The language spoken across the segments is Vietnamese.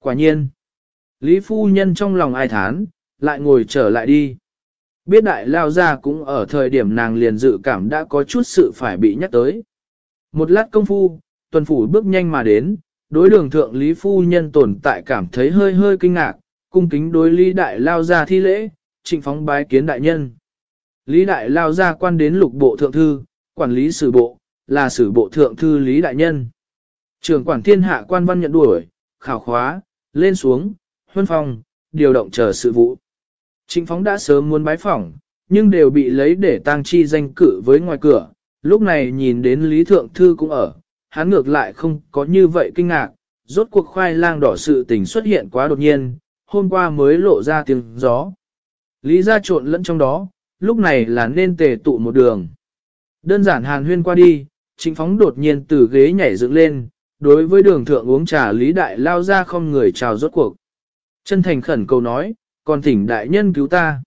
Quả nhiên, Lý Phu Nhân trong lòng ai thán, lại ngồi trở lại đi. Biết đại lao ra cũng ở thời điểm nàng liền dự cảm đã có chút sự phải bị nhắc tới. Một lát công phu, tuần phủ bước nhanh mà đến, đối đường thượng Lý Phu Nhân tồn tại cảm thấy hơi hơi kinh ngạc, cung kính đối Lý Đại lao ra thi lễ, trịnh phóng bái kiến đại nhân. Lý Đại lao ra quan đến lục bộ thượng thư, quản lý sử bộ, là sử bộ thượng thư Lý Đại Nhân. Trường quản thiên hạ quan văn nhận đuổi, khảo khóa, lên xuống, huân phong, điều động chờ sự vụ. Trịnh phóng đã sớm muốn bái phỏng, nhưng đều bị lấy để tang chi danh cử với ngoài cửa. Lúc này nhìn đến Lý Thượng Thư cũng ở, hắn ngược lại không có như vậy kinh ngạc, rốt cuộc khoai lang đỏ sự tình xuất hiện quá đột nhiên, hôm qua mới lộ ra tiếng gió. Lý ra trộn lẫn trong đó, lúc này là nên tề tụ một đường. Đơn giản hàn huyên qua đi, trịnh phóng đột nhiên từ ghế nhảy dựng lên, đối với đường thượng uống trà Lý Đại lao ra không người chào rốt cuộc. Chân thành khẩn cầu nói, còn thỉnh đại nhân cứu ta.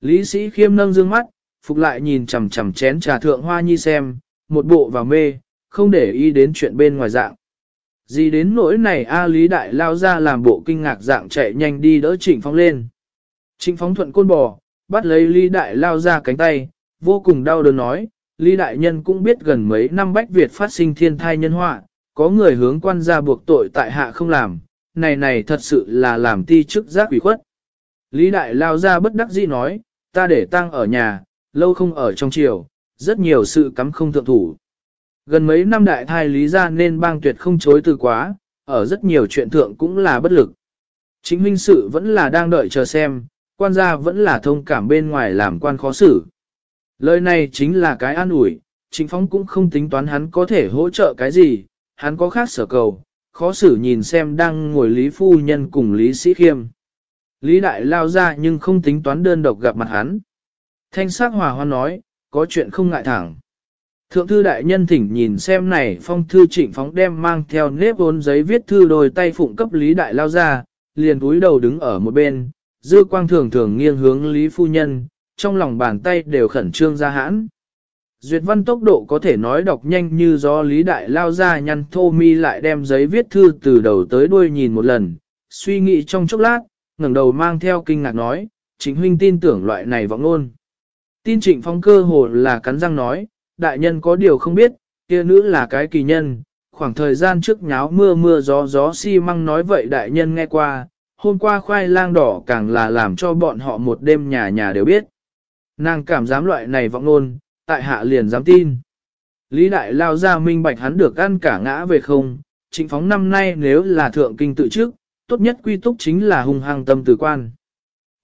Lý sĩ khiêm nâng dương mắt, phục lại nhìn chằm chằm chén trà thượng hoa nhi xem, một bộ vào mê, không để ý đến chuyện bên ngoài dạng. Gì đến nỗi này A Lý Đại lao ra làm bộ kinh ngạc dạng chạy nhanh đi đỡ Trịnh Phóng lên. Trịnh Phóng thuận côn bò, bắt lấy Lý Đại lao ra cánh tay, vô cùng đau đớn nói, Lý Đại Nhân cũng biết gần mấy năm Bách Việt phát sinh thiên thai nhân họa, có người hướng quan gia buộc tội tại hạ không làm, này này thật sự là làm ti chức giác quỷ khuất. Lý Đại lao ra bất đắc dĩ nói, ta để tang ở nhà, lâu không ở trong triều, rất nhiều sự cắm không thượng thủ. Gần mấy năm đại thai lý ra nên bang tuyệt không chối từ quá, ở rất nhiều chuyện thượng cũng là bất lực. Chính huynh sự vẫn là đang đợi chờ xem, quan gia vẫn là thông cảm bên ngoài làm quan khó xử. Lời này chính là cái an ủi, chính phóng cũng không tính toán hắn có thể hỗ trợ cái gì, hắn có khác sở cầu, khó xử nhìn xem đang ngồi Lý Phu Nhân cùng Lý Sĩ Khiêm. Lý Đại lao ra nhưng không tính toán đơn độc gặp mặt hắn. Thanh sắc hòa hoan nói, có chuyện không ngại thẳng. Thượng thư đại nhân thỉnh nhìn xem này phong thư trịnh phóng đem mang theo nếp vốn giấy viết thư đôi tay phụng cấp Lý Đại lao ra, liền túi đầu đứng ở một bên, dư quang thường thường nghiêng hướng Lý Phu Nhân, trong lòng bàn tay đều khẩn trương ra hãn. Duyệt văn tốc độ có thể nói đọc nhanh như do Lý Đại lao ra nhăn thô mi lại đem giấy viết thư từ đầu tới đuôi nhìn một lần, suy nghĩ trong chốc lát, ngẩng đầu mang theo kinh ngạc nói, chính huynh tin tưởng loại này vọng ngôn. Tin trịnh phong cơ hồ là cắn răng nói, đại nhân có điều không biết, kia nữ là cái kỳ nhân, khoảng thời gian trước nháo mưa mưa gió gió xi si măng nói vậy đại nhân nghe qua, hôm qua khoai lang đỏ càng là làm cho bọn họ một đêm nhà nhà đều biết. Nàng cảm dám loại này vọng ngôn, tại hạ liền dám tin. Lý đại lao ra minh bạch hắn được ăn cả ngã về không, trịnh phóng năm nay nếu là thượng kinh tự trước, tốt nhất quy túc chính là hung hăng tâm tử quan.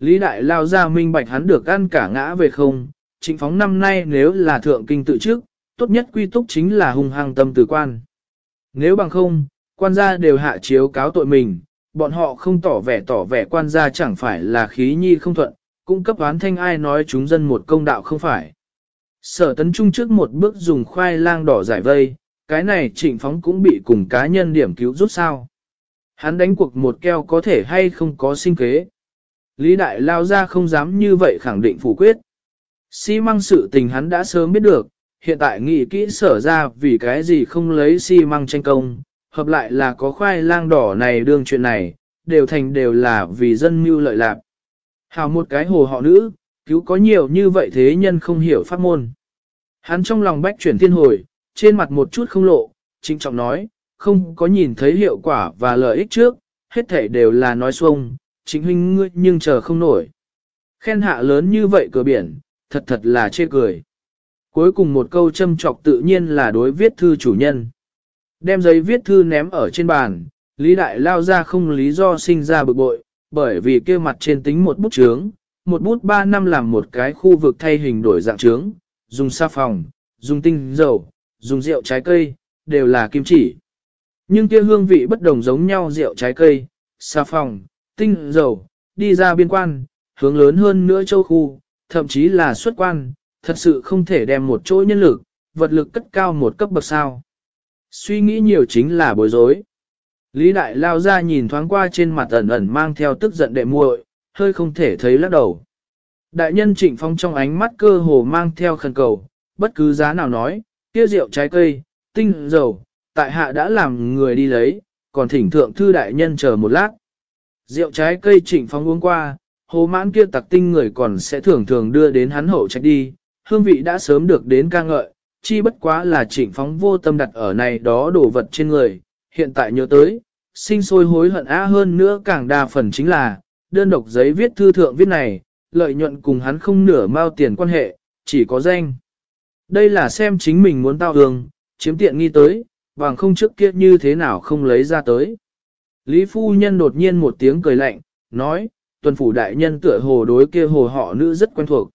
Lý đại lao ra minh bạch hắn được ăn cả ngã về không, trịnh phóng năm nay nếu là thượng kinh tự trước, tốt nhất quy túc chính là hung hăng tâm tử quan. Nếu bằng không, quan gia đều hạ chiếu cáo tội mình, bọn họ không tỏ vẻ tỏ vẻ quan gia chẳng phải là khí nhi không thuận, cũng cấp oán thanh ai nói chúng dân một công đạo không phải. Sở tấn trung trước một bước dùng khoai lang đỏ giải vây, cái này trịnh phóng cũng bị cùng cá nhân điểm cứu rút sao. Hắn đánh cuộc một keo có thể hay không có sinh kế. Lý Đại Lao ra không dám như vậy khẳng định phủ quyết. Xi măng sự tình hắn đã sớm biết được, hiện tại nghĩ kỹ sở ra vì cái gì không lấy xi măng tranh công, hợp lại là có khoai lang đỏ này đương chuyện này, đều thành đều là vì dân mưu lợi lạc. Hào một cái hồ họ nữ, cứu có nhiều như vậy thế nhân không hiểu pháp môn. Hắn trong lòng bách chuyển thiên hồi, trên mặt một chút không lộ, trịnh trọng nói, không có nhìn thấy hiệu quả và lợi ích trước, hết thể đều là nói xuông, chính huynh ngươi nhưng chờ không nổi. Khen hạ lớn như vậy cửa biển, thật thật là chê cười. Cuối cùng một câu châm trọc tự nhiên là đối viết thư chủ nhân. Đem giấy viết thư ném ở trên bàn, Lý Đại lao ra không lý do sinh ra bực bội, bởi vì kia mặt trên tính một bút chướng, một bút ba năm làm một cái khu vực thay hình đổi dạng trướng, dùng sa phòng, dùng tinh dầu, dùng rượu trái cây, đều là kim chỉ. Nhưng kia hương vị bất đồng giống nhau rượu trái cây, sa phòng, tinh dầu, đi ra biên quan, hướng lớn hơn nữa châu khu, thậm chí là xuất quan, thật sự không thể đem một chỗ nhân lực, vật lực cất cao một cấp bậc sao. Suy nghĩ nhiều chính là bối rối. Lý Đại lao ra nhìn thoáng qua trên mặt ẩn ẩn mang theo tức giận đệ muội, hơi không thể thấy lắc đầu. Đại nhân trịnh phong trong ánh mắt cơ hồ mang theo khẩn cầu, bất cứ giá nào nói, kia rượu trái cây, tinh dầu, tại hạ đã làm người đi lấy, còn thỉnh thượng thư đại nhân chờ một lát. Rượu trái cây trịnh phong uống qua, hồ mãn kia tặc tinh người còn sẽ thường thường đưa đến hắn hậu trách đi, hương vị đã sớm được đến ca ngợi, chi bất quá là trịnh phóng vô tâm đặt ở này đó đồ vật trên người, hiện tại nhớ tới, sinh sôi hối hận á hơn nữa càng đa phần chính là, đơn độc giấy viết thư thượng viết này, lợi nhuận cùng hắn không nửa mao tiền quan hệ, chỉ có danh. Đây là xem chính mình muốn tao hương, chiếm tiện nghi tới, bằng không trước kia như thế nào không lấy ra tới. Lý phu nhân đột nhiên một tiếng cười lạnh, nói, tuần phủ đại nhân tựa hồ đối kia hồ họ nữ rất quen thuộc.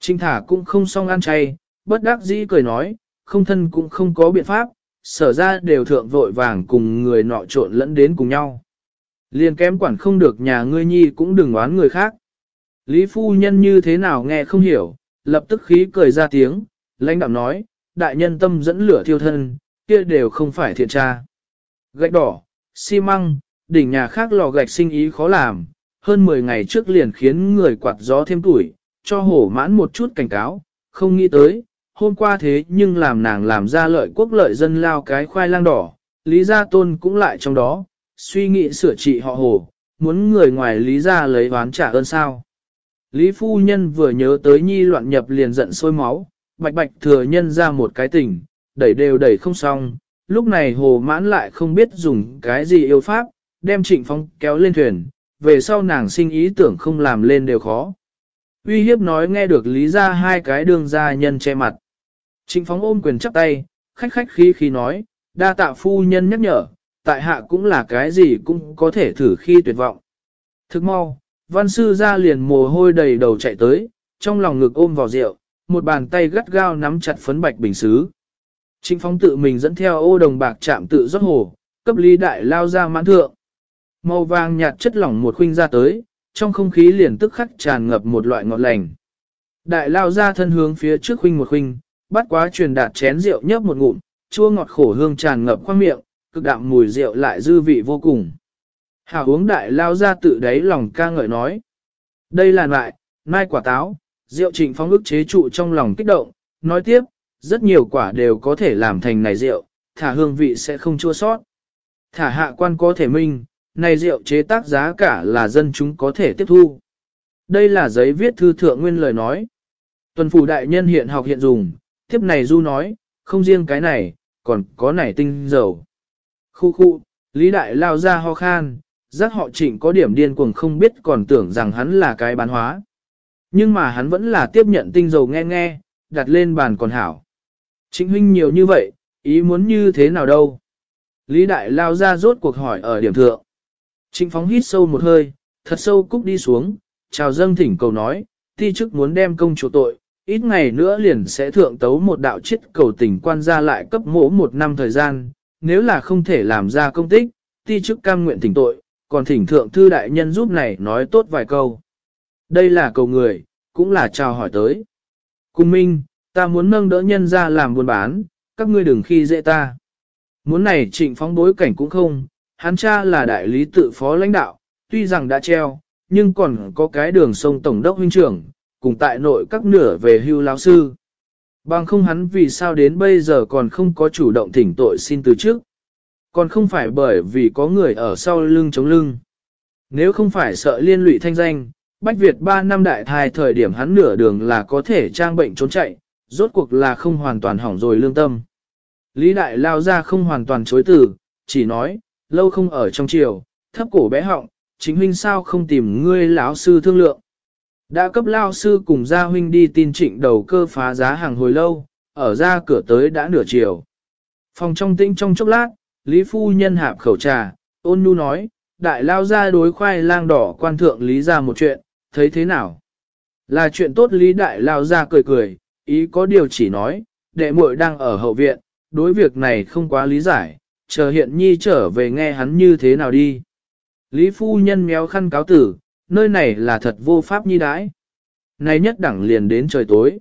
Trinh thả cũng không xong ăn chay, bất đắc dĩ cười nói, không thân cũng không có biện pháp, sở ra đều thượng vội vàng cùng người nọ trộn lẫn đến cùng nhau. Liền kém quản không được nhà ngươi nhi cũng đừng oán người khác. Lý phu nhân như thế nào nghe không hiểu, lập tức khí cười ra tiếng, lãnh đạo nói, đại nhân tâm dẫn lửa thiêu thân, kia đều không phải thiện tra. Gạch đỏ, xi măng, đỉnh nhà khác lò gạch sinh ý khó làm, hơn 10 ngày trước liền khiến người quạt gió thêm tuổi, cho hổ mãn một chút cảnh cáo, không nghĩ tới, hôm qua thế nhưng làm nàng làm ra lợi quốc lợi dân lao cái khoai lang đỏ, Lý Gia Tôn cũng lại trong đó, suy nghĩ sửa trị họ hồ, muốn người ngoài Lý Gia lấy oán trả ơn sao. Lý Phu Nhân vừa nhớ tới nhi loạn nhập liền giận sôi máu, bạch bạch thừa nhân ra một cái tình, đẩy đều đẩy không xong, lúc này hồ mãn lại không biết dùng cái gì yêu pháp, đem trịnh phong kéo lên thuyền, về sau nàng sinh ý tưởng không làm lên đều khó. Uy hiếp nói nghe được lý ra hai cái đường gia nhân che mặt. Trịnh phóng ôm quyền chắp tay, khách khách khí khí nói, đa tạ phu nhân nhắc nhở, tại hạ cũng là cái gì cũng có thể thử khi tuyệt vọng. Thức mau, văn sư ra liền mồ hôi đầy đầu chạy tới, trong lòng ngực ôm vào rượu, một bàn tay gắt gao nắm chặt phấn bạch bình xứ. Trịnh phóng tự mình dẫn theo ô đồng bạc chạm tự rót hồ, cấp lý đại lao ra mãn thượng. Màu vàng nhạt chất lỏng một khuynh ra tới, trong không khí liền tức khắc tràn ngập một loại ngọt lành. Đại lao ra thân hướng phía trước khuynh một khuynh, bắt quá truyền đạt chén rượu nhấp một ngụm, chua ngọt khổ hương tràn ngập khoang miệng, cực đạm mùi rượu lại dư vị vô cùng. Hảo uống đại lao ra tự đáy lòng ca ngợi nói. Đây là lại, mai quả táo, rượu trịnh phong ức chế trụ trong lòng kích động, nói tiếp, rất nhiều quả đều có thể làm thành này rượu, thả hương vị sẽ không chua sót. Thả hạ quan có thể minh, này rượu chế tác giá cả là dân chúng có thể tiếp thu. Đây là giấy viết thư thượng nguyên lời nói. Tuần phủ đại nhân hiện học hiện dùng, tiếp này du nói, không riêng cái này, còn có nảy tinh dầu. Khu khu, Lý Đại lao ra ho khan, giác họ trịnh có điểm điên cuồng không biết còn tưởng rằng hắn là cái bán hóa. Nhưng mà hắn vẫn là tiếp nhận tinh dầu nghe nghe, đặt lên bàn còn hảo. Trịnh huynh nhiều như vậy, ý muốn như thế nào đâu? Lý Đại lao ra rốt cuộc hỏi ở điểm thượng. Trịnh phóng hít sâu một hơi, thật sâu cúc đi xuống, chào dâng thỉnh cầu nói, ti chức muốn đem công chủ tội, ít ngày nữa liền sẽ thượng tấu một đạo chết cầu tình quan ra lại cấp mỗ một năm thời gian, nếu là không thể làm ra công tích, ti chức cam nguyện thỉnh tội, còn thỉnh thượng thư đại nhân giúp này nói tốt vài câu. Đây là cầu người, cũng là chào hỏi tới. Cùng minh, ta muốn nâng đỡ nhân ra làm buôn bán, các ngươi đừng khi dễ ta. Muốn này trịnh phóng bối cảnh cũng không, hắn cha là đại lý tự phó lãnh đạo, tuy rằng đã treo, nhưng còn có cái đường sông tổng đốc huynh trưởng, cùng tại nội các nửa về hưu lão sư. Bằng không hắn vì sao đến bây giờ còn không có chủ động thỉnh tội xin từ trước. Còn không phải bởi vì có người ở sau lưng chống lưng. Nếu không phải sợ liên lụy thanh danh, Bách Việt 3 năm đại thai thời điểm hắn nửa đường là có thể trang bệnh trốn chạy, rốt cuộc là không hoàn toàn hỏng rồi lương tâm. Lý Đại lao ra không hoàn toàn chối từ, chỉ nói, lâu không ở trong triều, thấp cổ bé họng, chính huynh sao không tìm ngươi lão sư thương lượng. Đã cấp lao sư cùng gia huynh đi tin trịnh đầu cơ phá giá hàng hồi lâu, ở ra cửa tới đã nửa chiều. Phòng trong tĩnh trong chốc lát, Lý Phu Nhân hạp khẩu trà, ôn nhu nói, đại lao ra đối khoai lang đỏ quan thượng Lý ra một chuyện, thấy thế nào? Là chuyện tốt Lý đại lao ra cười cười, ý có điều chỉ nói, đệ muội đang ở hậu viện, đối việc này không quá lý giải, chờ hiện nhi trở về nghe hắn như thế nào đi. Lý Phu Nhân méo khăn cáo tử, nơi này là thật vô pháp nhi đãi. Này nhất đẳng liền đến trời tối.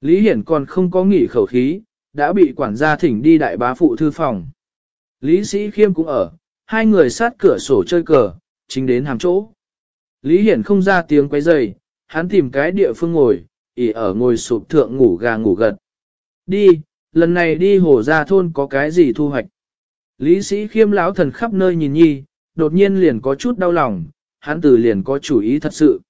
Lý Hiển còn không có nghỉ khẩu khí, đã bị quản gia thỉnh đi đại bá phụ thư phòng. Lý Sĩ Khiêm cũng ở, hai người sát cửa sổ chơi cờ, chính đến hàm chỗ. Lý Hiển không ra tiếng quấy rầy, hắn tìm cái địa phương ngồi, ỉ ở ngồi sụp thượng ngủ gà ngủ gật. Đi, lần này đi hồ ra thôn có cái gì thu hoạch. Lý sĩ khiêm lão thần khắp nơi nhìn nhi, đột nhiên liền có chút đau lòng, hắn từ liền có chủ ý thật sự.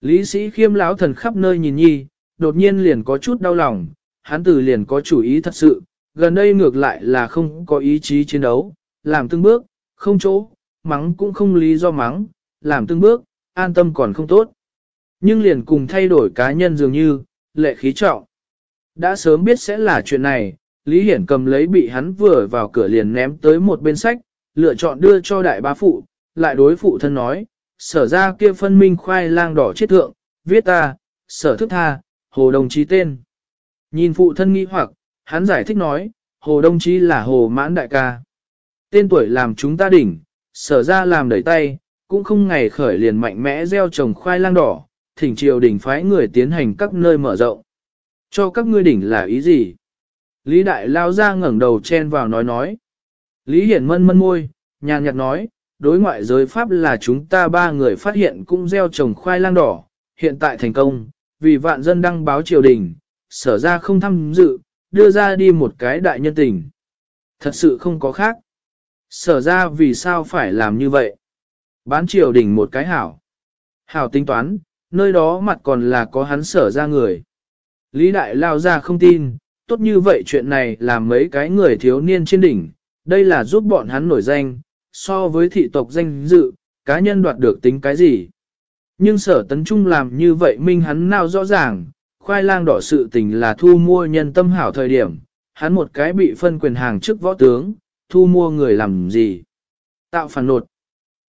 Lý sĩ khiêm lão thần khắp nơi nhìn nhi, đột nhiên liền có chút đau lòng, hắn từ liền có chủ ý thật sự, gần đây ngược lại là không có ý chí chiến đấu, làm từng bước, không chỗ, mắng cũng không lý do mắng, làm từng bước, an tâm còn không tốt. Nhưng liền cùng thay đổi cá nhân dường như, lệ khí trọng. Đã sớm biết sẽ là chuyện này, Lý Hiển cầm lấy bị hắn vừa vào cửa liền ném tới một bên sách, lựa chọn đưa cho đại bá phụ, lại đối phụ thân nói, sở ra kia phân minh khoai lang đỏ chết thượng, viết ta, sở thức tha, hồ đồng chí tên. Nhìn phụ thân nghi hoặc, hắn giải thích nói, hồ đồng chí là hồ mãn đại ca. Tên tuổi làm chúng ta đỉnh, sở ra làm đẩy tay, cũng không ngày khởi liền mạnh mẽ gieo trồng khoai lang đỏ, thỉnh triều đỉnh phái người tiến hành các nơi mở rộng. Cho các ngươi đỉnh là ý gì? Lý Đại lao ra ngẩng đầu chen vào nói nói. Lý Hiển mân mân môi, nhàn nhạt nói, đối ngoại giới Pháp là chúng ta ba người phát hiện cũng gieo trồng khoai lang đỏ, hiện tại thành công, vì vạn dân đăng báo triều đình, sở ra không tham dự, đưa ra đi một cái đại nhân tình. Thật sự không có khác. Sở ra vì sao phải làm như vậy? Bán triều đình một cái hảo. Hảo tính toán, nơi đó mặt còn là có hắn sở ra người. Lý đại lao ra không tin, tốt như vậy chuyện này làm mấy cái người thiếu niên trên đỉnh, đây là giúp bọn hắn nổi danh, so với thị tộc danh dự, cá nhân đoạt được tính cái gì. Nhưng sở tấn trung làm như vậy minh hắn nào rõ ràng, khoai lang đỏ sự tình là thu mua nhân tâm hảo thời điểm, hắn một cái bị phân quyền hàng trước võ tướng, thu mua người làm gì. Tạo phản nột.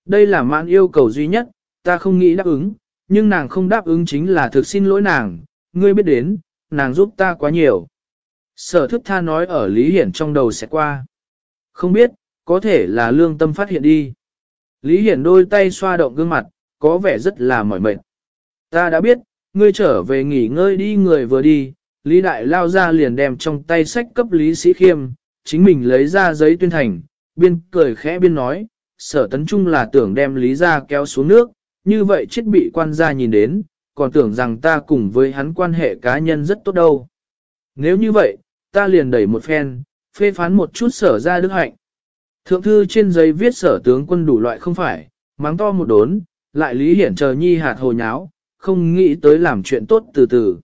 Đây là mãn yêu cầu duy nhất, ta không nghĩ đáp ứng, nhưng nàng không đáp ứng chính là thực xin lỗi nàng, ngươi biết đến, nàng giúp ta quá nhiều. Sở thức tha nói ở Lý Hiển trong đầu sẽ qua. Không biết, có thể là lương tâm phát hiện đi. Lý Hiển đôi tay xoa động gương mặt, có vẻ rất là mỏi mệt. Ta đã biết, ngươi trở về nghỉ ngơi đi người vừa đi, Lý Đại lao ra liền đem trong tay sách cấp Lý Sĩ Khiêm, chính mình lấy ra giấy tuyên thành, biên cười khẽ biên nói, sở tấn trung là tưởng đem Lý ra kéo xuống nước, như vậy chết bị quan gia nhìn đến, còn tưởng rằng ta cùng với hắn quan hệ cá nhân rất tốt đâu. Nếu như vậy, ta liền đẩy một phen, phê phán một chút sở ra đức hạnh. Thượng thư trên giấy viết sở tướng quân đủ loại không phải, mắng to một đốn, lại lý hiển chờ nhi hạt hồ nháo, không nghĩ tới làm chuyện tốt từ từ.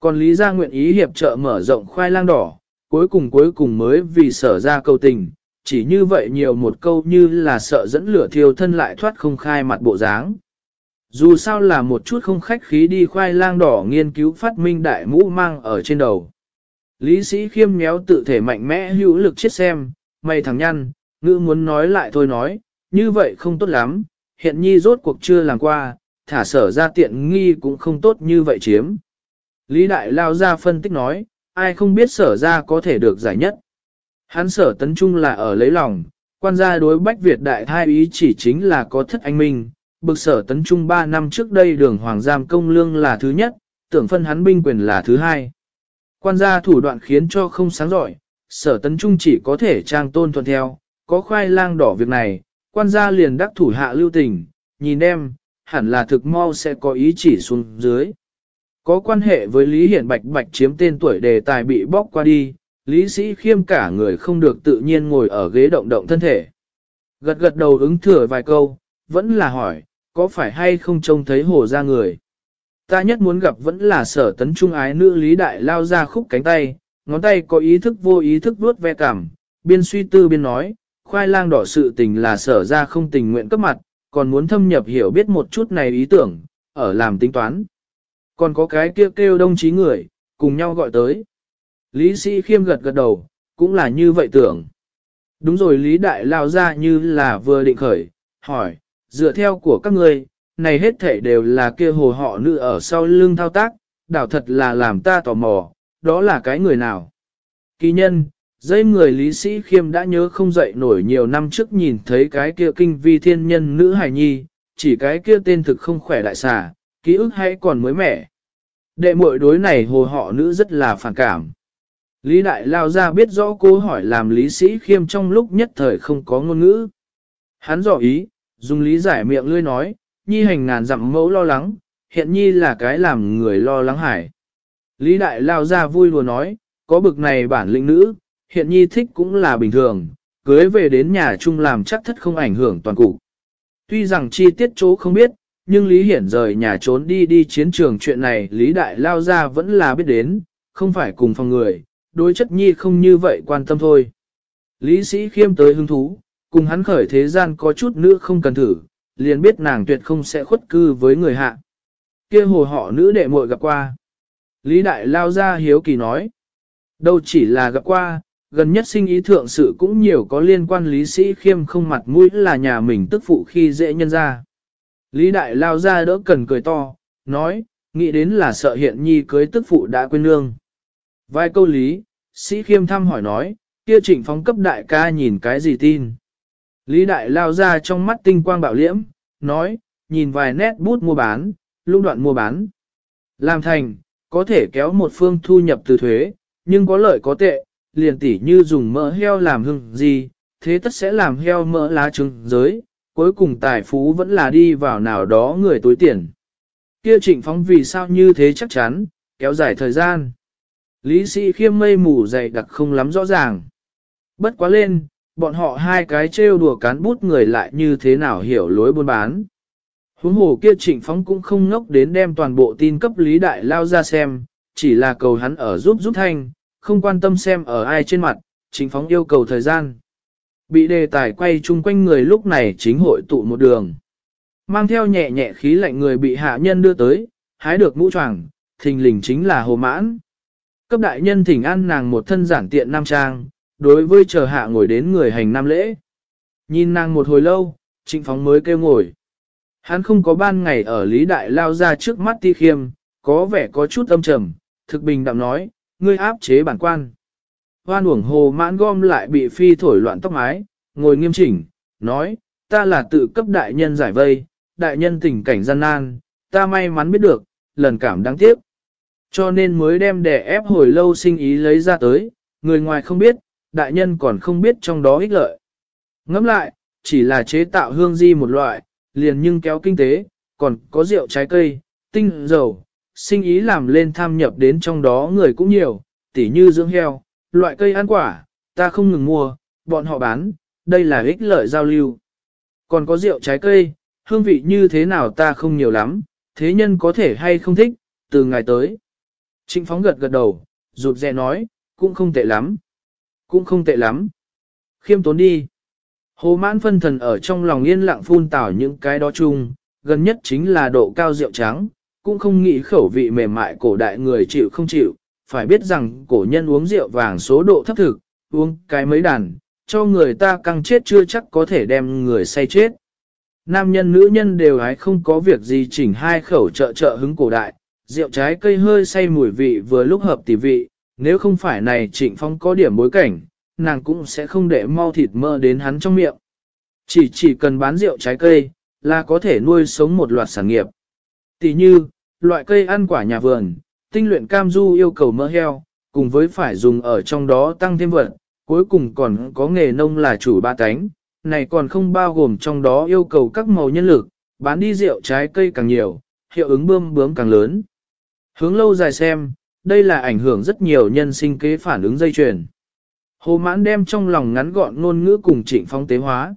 Còn lý gia nguyện ý hiệp trợ mở rộng khoai lang đỏ, cuối cùng cuối cùng mới vì sở ra câu tình, chỉ như vậy nhiều một câu như là sợ dẫn lửa thiêu thân lại thoát không khai mặt bộ dáng. Dù sao là một chút không khách khí đi khoai lang đỏ nghiên cứu phát minh đại mũ mang ở trên đầu. Lý sĩ khiêm méo tự thể mạnh mẽ hữu lực chết xem, mày thằng nhăn, ngữ muốn nói lại thôi nói, như vậy không tốt lắm, hiện nhi rốt cuộc chưa làm qua, thả sở ra tiện nghi cũng không tốt như vậy chiếm. Lý đại lao ra phân tích nói, ai không biết sở ra có thể được giải nhất. Hắn sở tấn trung là ở lấy lòng, quan gia đối Bách Việt đại thai ý chỉ chính là có thất anh minh, bực sở tấn trung 3 năm trước đây đường hoàng giam công lương là thứ nhất, tưởng phân hắn binh quyền là thứ hai. Quan gia thủ đoạn khiến cho không sáng giỏi, sở tấn trung chỉ có thể trang tôn thuận theo, có khoai lang đỏ việc này, quan gia liền đắc thủ hạ lưu tình, nhìn em, hẳn là thực mau sẽ có ý chỉ xuống dưới. Có quan hệ với Lý Hiển Bạch Bạch chiếm tên tuổi đề tài bị bóc qua đi, Lý Sĩ Khiêm cả người không được tự nhiên ngồi ở ghế động động thân thể. Gật gật đầu ứng thừa vài câu, vẫn là hỏi, có phải hay không trông thấy hồ ra người. Ta nhất muốn gặp vẫn là sở tấn trung ái nữ Lý Đại lao ra khúc cánh tay, ngón tay có ý thức vô ý thức vuốt ve cảm, biên suy tư biên nói, khoai lang đỏ sự tình là sở ra không tình nguyện cấp mặt, còn muốn thâm nhập hiểu biết một chút này ý tưởng, ở làm tính toán. Còn có cái kia kêu, kêu đông chí người, cùng nhau gọi tới. Lý sĩ khiêm gật gật đầu, cũng là như vậy tưởng. Đúng rồi Lý Đại lao ra như là vừa định khởi, hỏi, dựa theo của các ngươi, này hết thể đều là kia hồ họ nữ ở sau lưng thao tác, đảo thật là làm ta tò mò, đó là cái người nào. Kỳ nhân, dây người Lý Sĩ Khiêm đã nhớ không dậy nổi nhiều năm trước nhìn thấy cái kia kinh vi thiên nhân nữ hài nhi, chỉ cái kia tên thực không khỏe đại xà, ký ức hay còn mới mẻ. Đệ muội đối này hồ họ nữ rất là phản cảm. Lý Đại Lao ra biết rõ cô hỏi làm Lý Sĩ Khiêm trong lúc nhất thời không có ngôn ngữ. Hắn dò ý, dùng lý giải miệng lươi nói, nhi hành ngàn dặm mẫu lo lắng, hiện nhi là cái làm người lo lắng hải. Lý Đại Lao ra vui lùa nói, có bực này bản lĩnh nữ, hiện nhi thích cũng là bình thường, cưới về đến nhà chung làm chắc thất không ảnh hưởng toàn cục. Tuy rằng chi tiết chỗ không biết, nhưng Lý Hiển rời nhà trốn đi đi chiến trường chuyện này Lý Đại Lao ra vẫn là biết đến, không phải cùng phòng người, đối chất nhi không như vậy quan tâm thôi. Lý sĩ khiêm tới hứng thú, cùng hắn khởi thế gian có chút nữa không cần thử, liền biết nàng tuyệt không sẽ khuất cư với người hạ. kia hồ họ nữ đệ muội gặp qua. Lý Đại Lao ra hiếu kỳ nói. Đâu chỉ là gặp qua, gần nhất sinh ý thượng sự cũng nhiều có liên quan lý sĩ khiêm không mặt mũi là nhà mình tức phụ khi dễ nhân ra. Lý Đại Lao ra đỡ cần cười to, nói, nghĩ đến là sợ hiện nhi cưới tức phụ đã quên nương. Vài câu lý, sĩ khiêm thăm hỏi nói, kia trịnh phóng cấp đại ca nhìn cái gì tin. Lý Đại Lao ra trong mắt tinh quang bạo liễm, nói, nhìn vài nét bút mua bán, lung đoạn mua bán. Làm thành, có thể kéo một phương thu nhập từ thuế, nhưng có lợi có tệ, liền tỉ như dùng mỡ heo làm hương gì, thế tất sẽ làm heo mỡ lá trứng giới, cuối cùng tài phú vẫn là đi vào nào đó người tối tiền. Kia trịnh phóng vì sao như thế chắc chắn, kéo dài thời gian. Lý sĩ khiêm mây mù dày đặc không lắm rõ ràng. Bất quá lên, bọn họ hai cái trêu đùa cán bút người lại như thế nào hiểu lối buôn bán. Huống hồ kia trịnh phóng cũng không ngốc đến đem toàn bộ tin cấp Lý Đại Lao ra xem, chỉ là cầu hắn ở giúp giúp thanh, không quan tâm xem ở ai trên mặt, chính phóng yêu cầu thời gian. Bị đề tài quay chung quanh người lúc này chính hội tụ một đường. Mang theo nhẹ nhẹ khí lạnh người bị hạ nhân đưa tới, hái được mũ choàng, thình lình chính là hồ mãn. Cấp đại nhân thỉnh an nàng một thân giản tiện nam trang, đối với chờ hạ ngồi đến người hành nam lễ. Nhìn nàng một hồi lâu, trịnh phóng mới kêu ngồi. Hắn không có ban ngày ở Lý Đại lao ra trước mắt ti khiêm, có vẻ có chút âm trầm, thực bình đạm nói, ngươi áp chế bản quan. Hoan uổng hồ mãn gom lại bị phi thổi loạn tóc mái, ngồi nghiêm chỉnh, nói, ta là tự cấp đại nhân giải vây, đại nhân tình cảnh gian nan, ta may mắn biết được, lần cảm đáng tiếc. Cho nên mới đem đẻ ép hồi lâu sinh ý lấy ra tới, người ngoài không biết, đại nhân còn không biết trong đó ích lợi. Ngẫm lại, chỉ là chế tạo hương di một loại, liền nhưng kéo kinh tế, còn có rượu trái cây, tinh, dầu, sinh ý làm lên tham nhập đến trong đó người cũng nhiều, tỉ như dưỡng heo, loại cây ăn quả, ta không ngừng mua, bọn họ bán, đây là ích lợi giao lưu. Còn có rượu trái cây, hương vị như thế nào ta không nhiều lắm, thế nhân có thể hay không thích, từ ngày tới. Trịnh phóng gật gật đầu, rụt rè nói, cũng không tệ lắm. Cũng không tệ lắm. Khiêm tốn đi. Hồ mãn phân thần ở trong lòng yên lặng phun tảo những cái đó chung, gần nhất chính là độ cao rượu trắng, cũng không nghĩ khẩu vị mềm mại cổ đại người chịu không chịu, phải biết rằng cổ nhân uống rượu vàng số độ thấp thực, uống cái mấy đàn, cho người ta căng chết chưa chắc có thể đem người say chết. Nam nhân nữ nhân đều hái không có việc gì chỉnh hai khẩu trợ trợ hứng cổ đại, rượu trái cây hơi say mùi vị vừa lúc hợp tỷ vị, nếu không phải này trịnh phong có điểm bối cảnh, nàng cũng sẽ không để mau thịt mơ đến hắn trong miệng. Chỉ chỉ cần bán rượu trái cây, là có thể nuôi sống một loạt sản nghiệp. Tỷ như, loại cây ăn quả nhà vườn, tinh luyện cam du yêu cầu mỡ heo, cùng với phải dùng ở trong đó tăng thêm vật, cuối cùng còn có nghề nông là chủ ba cánh, này còn không bao gồm trong đó yêu cầu các màu nhân lực, bán đi rượu trái cây càng nhiều, hiệu ứng bơm bướm càng lớn. Hướng lâu dài xem, đây là ảnh hưởng rất nhiều nhân sinh kế phản ứng dây chuyền. Hồ mãn đem trong lòng ngắn gọn ngôn ngữ cùng trịnh phong tế hóa.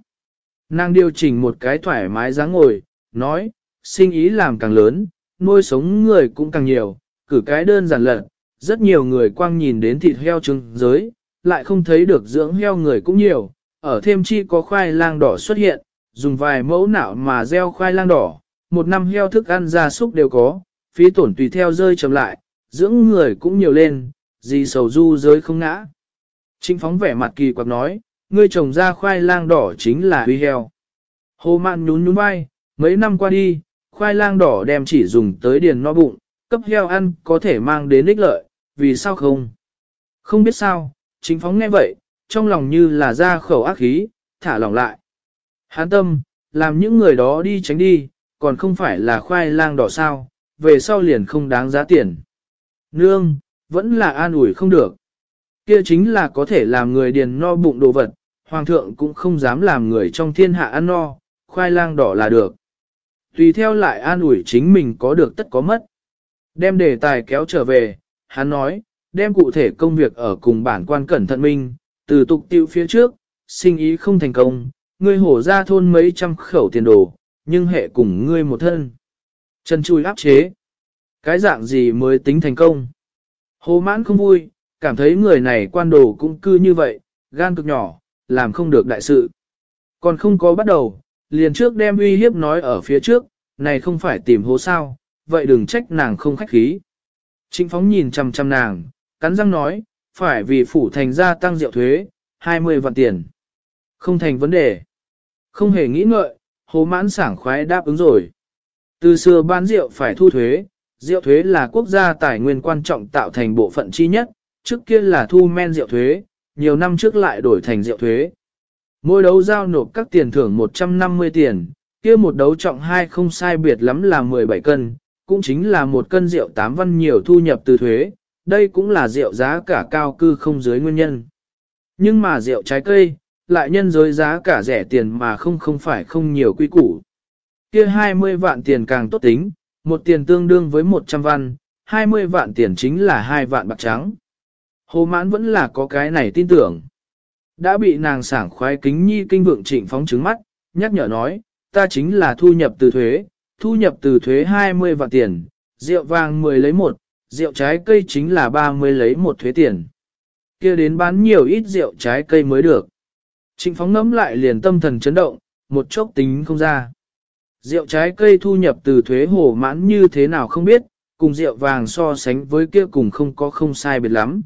Nàng điều chỉnh một cái thoải mái dáng ngồi, nói, sinh ý làm càng lớn, nuôi sống người cũng càng nhiều, cử cái đơn giản lợn, rất nhiều người quang nhìn đến thịt heo trứng giới, lại không thấy được dưỡng heo người cũng nhiều, ở thêm chi có khoai lang đỏ xuất hiện, dùng vài mẫu nạo mà gieo khoai lang đỏ, một năm heo thức ăn gia súc đều có, phí tổn tùy theo rơi chậm lại, dưỡng người cũng nhiều lên, gì sầu du giới không ngã. Trinh phóng vẻ mặt kỳ quặc nói, ngươi trồng ra khoai lang đỏ chính là huy heo. Hồ mạn nhún nhún vai, mấy năm qua đi, khoai lang đỏ đem chỉ dùng tới điền no bụng, cấp heo ăn có thể mang đến ích lợi, vì sao không? Không biết sao, chính phóng nghe vậy, trong lòng như là ra khẩu ác khí, thả lỏng lại. Hán tâm, làm những người đó đi tránh đi, còn không phải là khoai lang đỏ sao, về sau liền không đáng giá tiền. Nương, vẫn là an ủi không được. Kia chính là có thể làm người điền no bụng đồ vật, hoàng thượng cũng không dám làm người trong thiên hạ ăn no, khoai lang đỏ là được. Tùy theo lại an ủi chính mình có được tất có mất. Đem đề tài kéo trở về, hắn nói, đem cụ thể công việc ở cùng bản quan cẩn thận minh, từ tục tiêu phía trước, sinh ý không thành công, ngươi hổ ra thôn mấy trăm khẩu tiền đồ, nhưng hệ cùng ngươi một thân. chân chui áp chế. Cái dạng gì mới tính thành công? Hồ mãn không vui, cảm thấy người này quan đồ cũng cư như vậy, gan cực nhỏ, làm không được đại sự. Còn không có bắt đầu, liền trước đem uy hiếp nói ở phía trước, này không phải tìm hố sao, vậy đừng trách nàng không khách khí. Trịnh phóng nhìn chằm chằm nàng, cắn răng nói, phải vì phủ thành gia tăng rượu thuế, 20 vạn tiền. Không thành vấn đề. Không hề nghĩ ngợi, hố mãn sảng khoái đáp ứng rồi. Từ xưa bán rượu phải thu thuế, rượu thuế là quốc gia tài nguyên quan trọng tạo thành bộ phận chi nhất, trước kia là thu men rượu thuế, nhiều năm trước lại đổi thành rượu thuế. Mỗi đấu giao nộp các tiền thưởng 150 tiền, kia một đấu trọng hai không sai biệt lắm là 17 cân, cũng chính là một cân rượu tám văn nhiều thu nhập từ thuế, đây cũng là rượu giá cả cao cư không dưới nguyên nhân. Nhưng mà rượu trái cây, lại nhân giới giá cả rẻ tiền mà không không phải không nhiều quy củ. Kia 20 vạn tiền càng tốt tính, một tiền tương đương với 100 văn, 20 vạn tiền chính là hai vạn bạc trắng. Hồ mãn vẫn là có cái này tin tưởng. Đã bị nàng sảng khoái kính nhi kinh vượng trịnh phóng trứng mắt, nhắc nhở nói, ta chính là thu nhập từ thuế, thu nhập từ thuế 20 vạn tiền, rượu vàng 10 lấy một, rượu trái cây chính là 30 lấy một thuế tiền. kia đến bán nhiều ít rượu trái cây mới được. Trịnh phóng ngẫm lại liền tâm thần chấn động, một chốc tính không ra. Rượu trái cây thu nhập từ thuế hổ mãn như thế nào không biết, cùng rượu vàng so sánh với kia cùng không có không sai biệt lắm.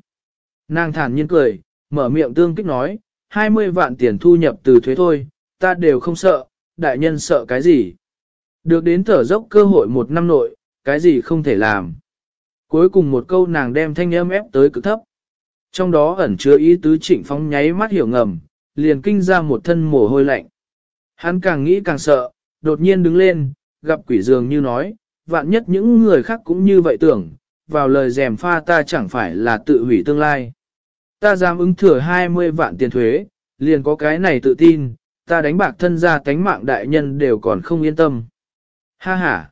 Nàng thản nhiên cười, mở miệng tương kích nói, 20 vạn tiền thu nhập từ thuế thôi, ta đều không sợ, đại nhân sợ cái gì. Được đến thở dốc cơ hội một năm nội, cái gì không thể làm. Cuối cùng một câu nàng đem thanh âm ép tới cực thấp. Trong đó ẩn chứa ý tứ trịnh phóng nháy mắt hiểu ngầm, liền kinh ra một thân mồ hôi lạnh. Hắn càng nghĩ càng sợ, đột nhiên đứng lên, gặp quỷ dường như nói, vạn nhất những người khác cũng như vậy tưởng, vào lời rèm pha ta chẳng phải là tự hủy tương lai. Ta dám ứng thừa 20 vạn tiền thuế, liền có cái này tự tin, ta đánh bạc thân ra tánh mạng đại nhân đều còn không yên tâm. Ha ha!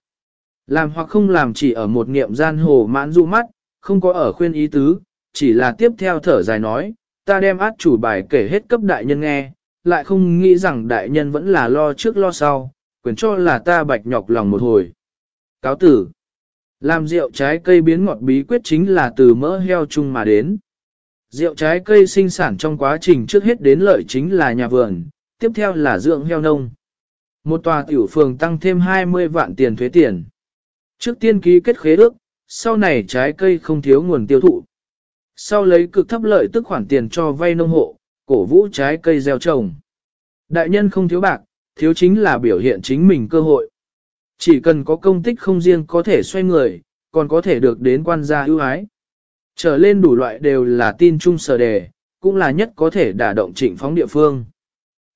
Làm hoặc không làm chỉ ở một niệm gian hồ mãn dụ mắt, không có ở khuyên ý tứ, chỉ là tiếp theo thở dài nói, ta đem át chủ bài kể hết cấp đại nhân nghe, lại không nghĩ rằng đại nhân vẫn là lo trước lo sau, quyền cho là ta bạch nhọc lòng một hồi. Cáo tử Làm rượu trái cây biến ngọt bí quyết chính là từ mỡ heo chung mà đến. Rượu trái cây sinh sản trong quá trình trước hết đến lợi chính là nhà vườn, tiếp theo là dưỡng heo nông. Một tòa tiểu phường tăng thêm 20 vạn tiền thuế tiền. Trước tiên ký kết khế ước, sau này trái cây không thiếu nguồn tiêu thụ. Sau lấy cực thấp lợi tức khoản tiền cho vay nông hộ, cổ vũ trái cây gieo trồng. Đại nhân không thiếu bạc, thiếu chính là biểu hiện chính mình cơ hội. Chỉ cần có công tích không riêng có thể xoay người, còn có thể được đến quan gia ưu ái. Trở lên đủ loại đều là tin chung sở đề, cũng là nhất có thể đả động trịnh phóng địa phương.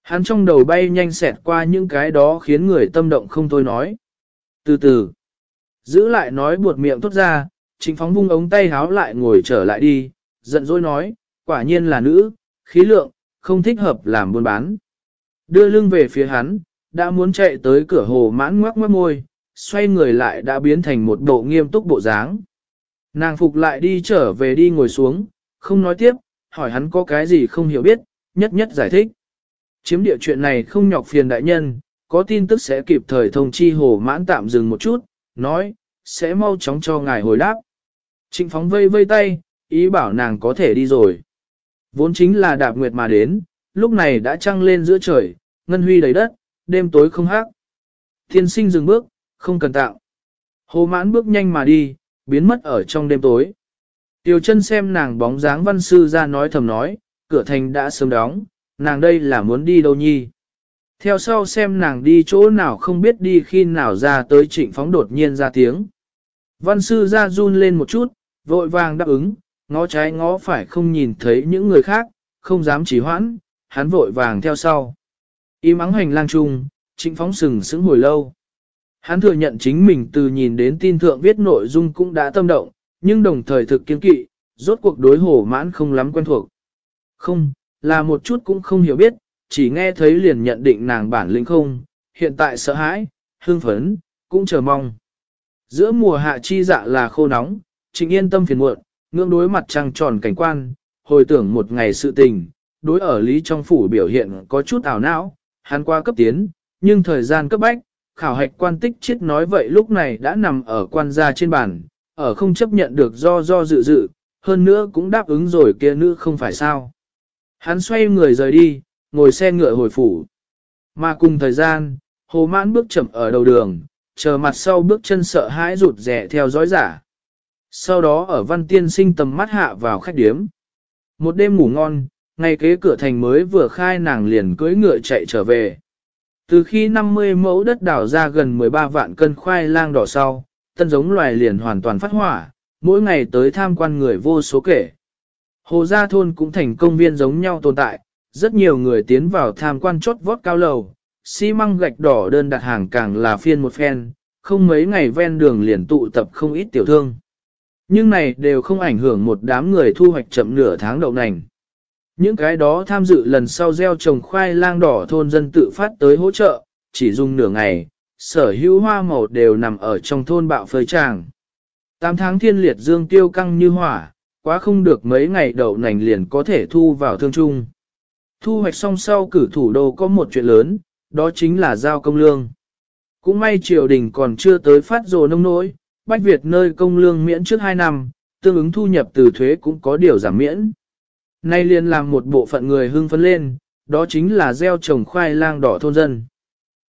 Hắn trong đầu bay nhanh xẹt qua những cái đó khiến người tâm động không thôi nói. Từ từ, giữ lại nói buột miệng tốt ra, trịnh phóng vung ống tay háo lại ngồi trở lại đi, giận dỗi nói, quả nhiên là nữ, khí lượng, không thích hợp làm buôn bán. Đưa lưng về phía hắn, đã muốn chạy tới cửa hồ mãn ngoắc ngoắc môi, xoay người lại đã biến thành một bộ nghiêm túc bộ dáng. Nàng phục lại đi trở về đi ngồi xuống, không nói tiếp, hỏi hắn có cái gì không hiểu biết, nhất nhất giải thích. Chiếm địa chuyện này không nhọc phiền đại nhân, có tin tức sẽ kịp thời thông chi hồ mãn tạm dừng một chút, nói, sẽ mau chóng cho ngài hồi đáp. Trịnh phóng vây vây tay, ý bảo nàng có thể đi rồi. Vốn chính là đạp nguyệt mà đến, lúc này đã trăng lên giữa trời, ngân huy đầy đất, đêm tối không hát. Thiên sinh dừng bước, không cần tạo. Hồ mãn bước nhanh mà đi, biến mất ở trong đêm tối. Tiêu chân xem nàng bóng dáng văn sư ra nói thầm nói, cửa thành đã sớm đóng, nàng đây là muốn đi đâu nhi. Theo sau xem nàng đi chỗ nào không biết đi khi nào ra tới trịnh phóng đột nhiên ra tiếng. Văn sư ra run lên một chút, vội vàng đáp ứng, ngó trái ngó phải không nhìn thấy những người khác, không dám chỉ hoãn, hắn vội vàng theo sau. Im ắng hành lang chung, trịnh phóng sừng sững hồi lâu. Hắn thừa nhận chính mình từ nhìn đến tin thượng viết nội dung cũng đã tâm động, nhưng đồng thời thực kiên kỵ, rốt cuộc đối hổ mãn không lắm quen thuộc. Không, là một chút cũng không hiểu biết, chỉ nghe thấy liền nhận định nàng bản lĩnh không, hiện tại sợ hãi, hương phấn, cũng chờ mong. Giữa mùa hạ chi dạ là khô nóng, Trình yên tâm phiền muộn, ngưỡng đối mặt trăng tròn cảnh quan, hồi tưởng một ngày sự tình, đối ở lý trong phủ biểu hiện có chút ảo não, hắn qua cấp tiến, nhưng thời gian cấp bách, khảo hạch quan tích chết nói vậy lúc này đã nằm ở quan gia trên bàn, ở không chấp nhận được do do dự dự, hơn nữa cũng đáp ứng rồi kia nữ không phải sao. Hắn xoay người rời đi, ngồi xe ngựa hồi phủ. Mà cùng thời gian, hồ mãn bước chậm ở đầu đường, chờ mặt sau bước chân sợ hãi rụt rẻ theo dõi giả. Sau đó ở văn tiên sinh tầm mắt hạ vào khách điếm. Một đêm ngủ ngon, ngay kế cửa thành mới vừa khai nàng liền cưỡi ngựa chạy trở về. Từ khi 50 mẫu đất đảo ra gần 13 vạn cân khoai lang đỏ sau, tân giống loài liền hoàn toàn phát hỏa, mỗi ngày tới tham quan người vô số kể. Hồ Gia Thôn cũng thành công viên giống nhau tồn tại, rất nhiều người tiến vào tham quan chốt vót cao lầu, xi măng gạch đỏ đơn đặt hàng càng là phiên một phen, không mấy ngày ven đường liền tụ tập không ít tiểu thương. Nhưng này đều không ảnh hưởng một đám người thu hoạch chậm nửa tháng đậu nành. Những cái đó tham dự lần sau gieo trồng khoai lang đỏ thôn dân tự phát tới hỗ trợ, chỉ dùng nửa ngày, sở hữu hoa màu đều nằm ở trong thôn bạo phơi tràng. Tám tháng thiên liệt dương tiêu căng như hỏa, quá không được mấy ngày đậu nành liền có thể thu vào thương trung. Thu hoạch xong sau cử thủ đô có một chuyện lớn, đó chính là giao công lương. Cũng may triều đình còn chưa tới phát rồ nông nỗi, Bách Việt nơi công lương miễn trước 2 năm, tương ứng thu nhập từ thuế cũng có điều giảm miễn. Nay liền làm một bộ phận người hưng phấn lên, đó chính là gieo trồng khoai lang đỏ thôn dân.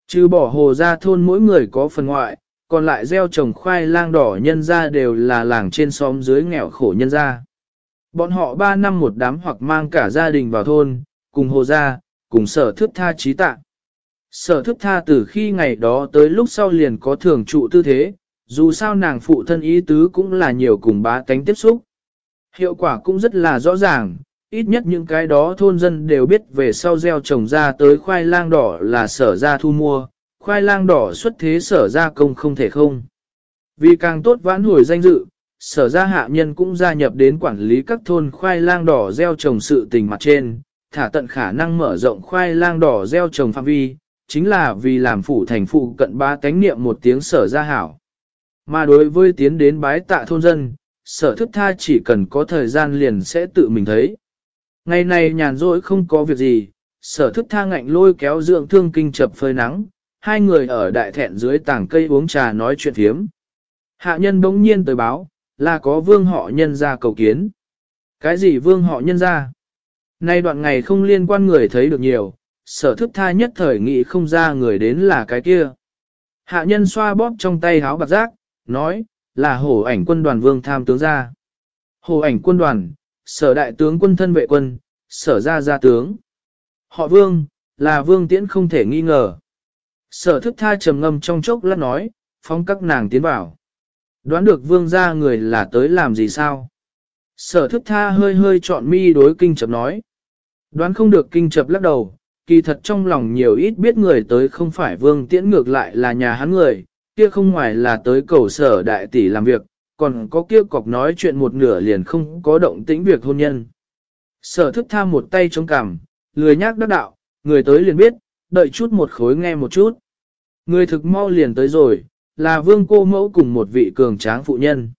Trừ bỏ hồ ra thôn mỗi người có phần ngoại, còn lại gieo trồng khoai lang đỏ nhân ra đều là làng trên xóm dưới nghèo khổ nhân ra. Bọn họ ba năm một đám hoặc mang cả gia đình vào thôn, cùng hồ ra, cùng sở thức tha trí tạ. Sở thức tha từ khi ngày đó tới lúc sau liền có thường trụ tư thế, dù sao nàng phụ thân ý tứ cũng là nhiều cùng bá tánh tiếp xúc. Hiệu quả cũng rất là rõ ràng, ít nhất những cái đó thôn dân đều biết về sau gieo trồng ra tới khoai lang đỏ là sở ra thu mua, khoai lang đỏ xuất thế sở ra công không thể không. Vì càng tốt vãn hồi danh dự, sở ra hạ nhân cũng gia nhập đến quản lý các thôn khoai lang đỏ gieo trồng sự tình mặt trên, thả tận khả năng mở rộng khoai lang đỏ gieo trồng phạm vi, chính là vì làm phủ thành phụ cận ba cánh niệm một tiếng sở ra hảo. Mà đối với tiến đến bái tạ thôn dân, sở thức tha chỉ cần có thời gian liền sẽ tự mình thấy. Ngày này nhàn rỗi không có việc gì, sở thức tha ngạnh lôi kéo dưỡng thương kinh chập phơi nắng, hai người ở đại thẹn dưới tảng cây uống trà nói chuyện thiếm. Hạ nhân bỗng nhiên tới báo, là có vương họ nhân ra cầu kiến. Cái gì vương họ nhân ra? Nay đoạn ngày không liên quan người thấy được nhiều, sở thức tha nhất thời nghĩ không ra người đến là cái kia. Hạ nhân xoa bóp trong tay háo bạc giác, nói, là hổ ảnh quân đoàn vương tham tướng ra. Hổ ảnh quân đoàn, sở đại tướng quân thân vệ quân, sở ra gia tướng. Họ vương, là vương tiễn không thể nghi ngờ. Sở thức tha trầm ngâm trong chốc lát nói, phóng các nàng tiến vào. Đoán được vương gia người là tới làm gì sao? Sở thức tha hơi hơi chọn mi đối kinh chập nói. Đoán không được kinh chập lắc đầu, kỳ thật trong lòng nhiều ít biết người tới không phải vương tiễn ngược lại là nhà hắn người, kia không ngoài là tới cầu sở đại tỷ làm việc, còn có kia cọc nói chuyện một nửa liền không có động tĩnh việc hôn nhân. Sở thức tha một tay chống cằm, lười nhác đắc đạo, người tới liền biết, đợi chút một khối nghe một chút. Người thực mau liền tới rồi, là vương cô mẫu cùng một vị cường tráng phụ nhân.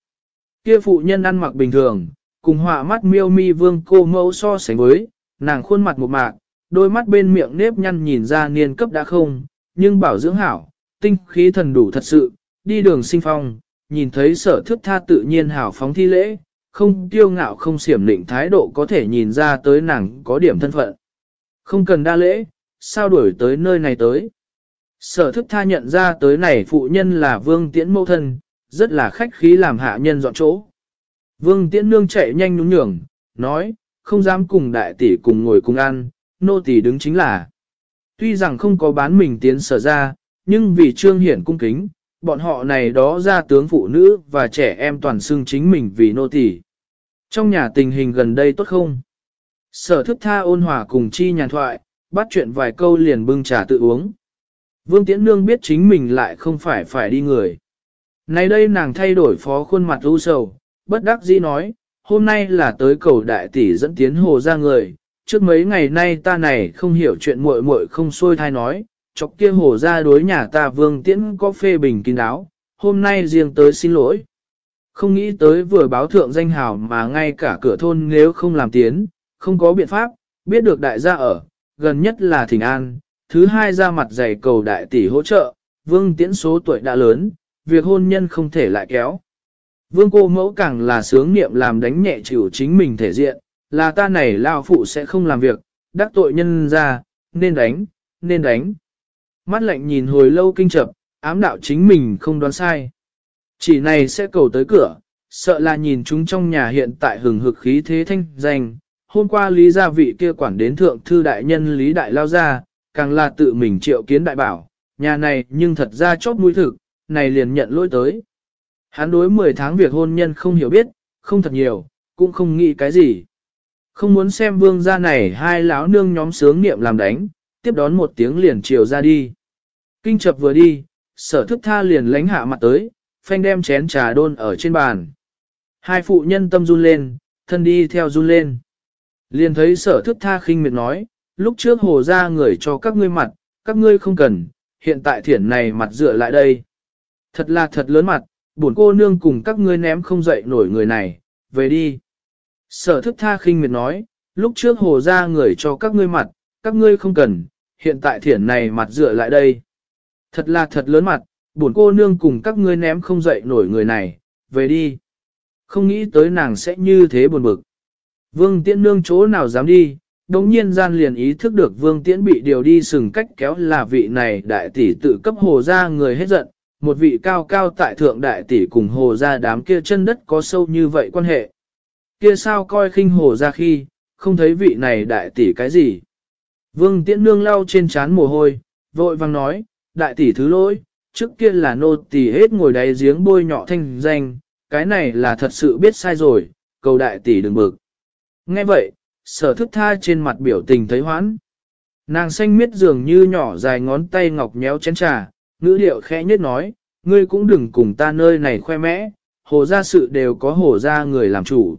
Kia phụ nhân ăn mặc bình thường, cùng họa mắt miêu mi vương cô mẫu so sánh với, nàng khuôn mặt một mạc, đôi mắt bên miệng nếp nhăn nhìn ra niên cấp đã không, nhưng bảo dưỡng hảo, tinh khí thần đủ thật sự, đi đường sinh phong, nhìn thấy sở thức tha tự nhiên hảo phóng thi lễ, không tiêu ngạo không xiểm định thái độ có thể nhìn ra tới nàng có điểm thân phận. Không cần đa lễ, sao đuổi tới nơi này tới. Sở thức tha nhận ra tới này phụ nhân là vương tiễn mẫu thân, rất là khách khí làm hạ nhân dọn chỗ. Vương tiễn nương chạy nhanh nhúng nhường, nói, không dám cùng đại tỷ cùng ngồi cùng ăn, nô tỷ đứng chính là. Tuy rằng không có bán mình tiến sở ra, nhưng vì trương hiển cung kính, bọn họ này đó ra tướng phụ nữ và trẻ em toàn xưng chính mình vì nô tỳ Trong nhà tình hình gần đây tốt không? Sở thức tha ôn hòa cùng chi nhàn thoại, bắt chuyện vài câu liền bưng trà tự uống. Vương Tiễn Nương biết chính mình lại không phải phải đi người. Nay đây nàng thay đổi phó khuôn mặt u sầu, bất đắc dĩ nói, hôm nay là tới cầu đại tỷ dẫn tiến hồ ra người, trước mấy ngày nay ta này không hiểu chuyện muội muội không xuôi thai nói, chọc kia hồ ra đối nhà ta vương tiễn có phê bình kín đáo, hôm nay riêng tới xin lỗi. Không nghĩ tới vừa báo thượng danh hào mà ngay cả cửa thôn nếu không làm tiến, không có biện pháp, Biết được đại gia ở, gần nhất là thỉnh an, thứ hai ra mặt dày cầu đại tỷ hỗ trợ, vương tiễn số tuổi đã lớn, việc hôn nhân không thể lại kéo. Vương cô mẫu càng là sướng niệm làm đánh nhẹ chịu chính mình thể diện, là ta này lao phụ sẽ không làm việc, đắc tội nhân ra, nên đánh, nên đánh. Mắt lạnh nhìn hồi lâu kinh chập, ám đạo chính mình không đoán sai. Chỉ này sẽ cầu tới cửa, sợ là nhìn chúng trong nhà hiện tại hừng hực khí thế thanh danh. Hôm qua lý gia vị kia quản đến thượng thư đại nhân lý đại lao ra, càng là tự mình triệu kiến đại bảo, nhà này nhưng thật ra chót mũi thực, này liền nhận lỗi tới. Hắn đối 10 tháng việc hôn nhân không hiểu biết, không thật nhiều, cũng không nghĩ cái gì. Không muốn xem vương gia này hai lão nương nhóm sướng niệm làm đánh, tiếp đón một tiếng liền chiều ra đi. Kinh chập vừa đi, sở thức tha liền lánh hạ mặt tới, phanh đem chén trà đôn ở trên bàn. Hai phụ nhân tâm run lên, thân đi theo run lên. Liền thấy sở thức tha khinh miệt nói, lúc trước hồ ra người cho các ngươi mặt, các ngươi không cần, hiện tại thiển này mặt dựa lại đây. Thật là thật lớn mặt, buồn cô nương cùng các ngươi ném không dậy nổi người này, về đi. Sở thức tha khinh miệt nói, lúc trước hồ ra người cho các ngươi mặt, các ngươi không cần, hiện tại thiển này mặt dựa lại đây. Thật là thật lớn mặt, buồn cô nương cùng các ngươi ném không dậy nổi người này, về đi. Không nghĩ tới nàng sẽ như thế buồn bực. Vương tiễn nương chỗ nào dám đi, đồng nhiên gian liền ý thức được vương tiễn bị điều đi sừng cách kéo là vị này đại tỷ tự cấp hồ ra người hết giận, một vị cao cao tại thượng đại tỷ cùng hồ ra đám kia chân đất có sâu như vậy quan hệ. Kia sao coi khinh hồ ra khi, không thấy vị này đại tỷ cái gì. Vương tiễn nương lau trên trán mồ hôi, vội vang nói, đại tỷ thứ lỗi, trước kia là nô tỷ hết ngồi đáy giếng bôi nhọ thanh danh, cái này là thật sự biết sai rồi, cầu đại tỷ đừng bực. Nghe vậy, sở thức tha trên mặt biểu tình thấy hoãn. Nàng xanh miết dường như nhỏ dài ngón tay ngọc nhéo chén trà, ngữ điệu khẽ nhất nói, ngươi cũng đừng cùng ta nơi này khoe mẽ, hồ gia sự đều có hồ gia người làm chủ.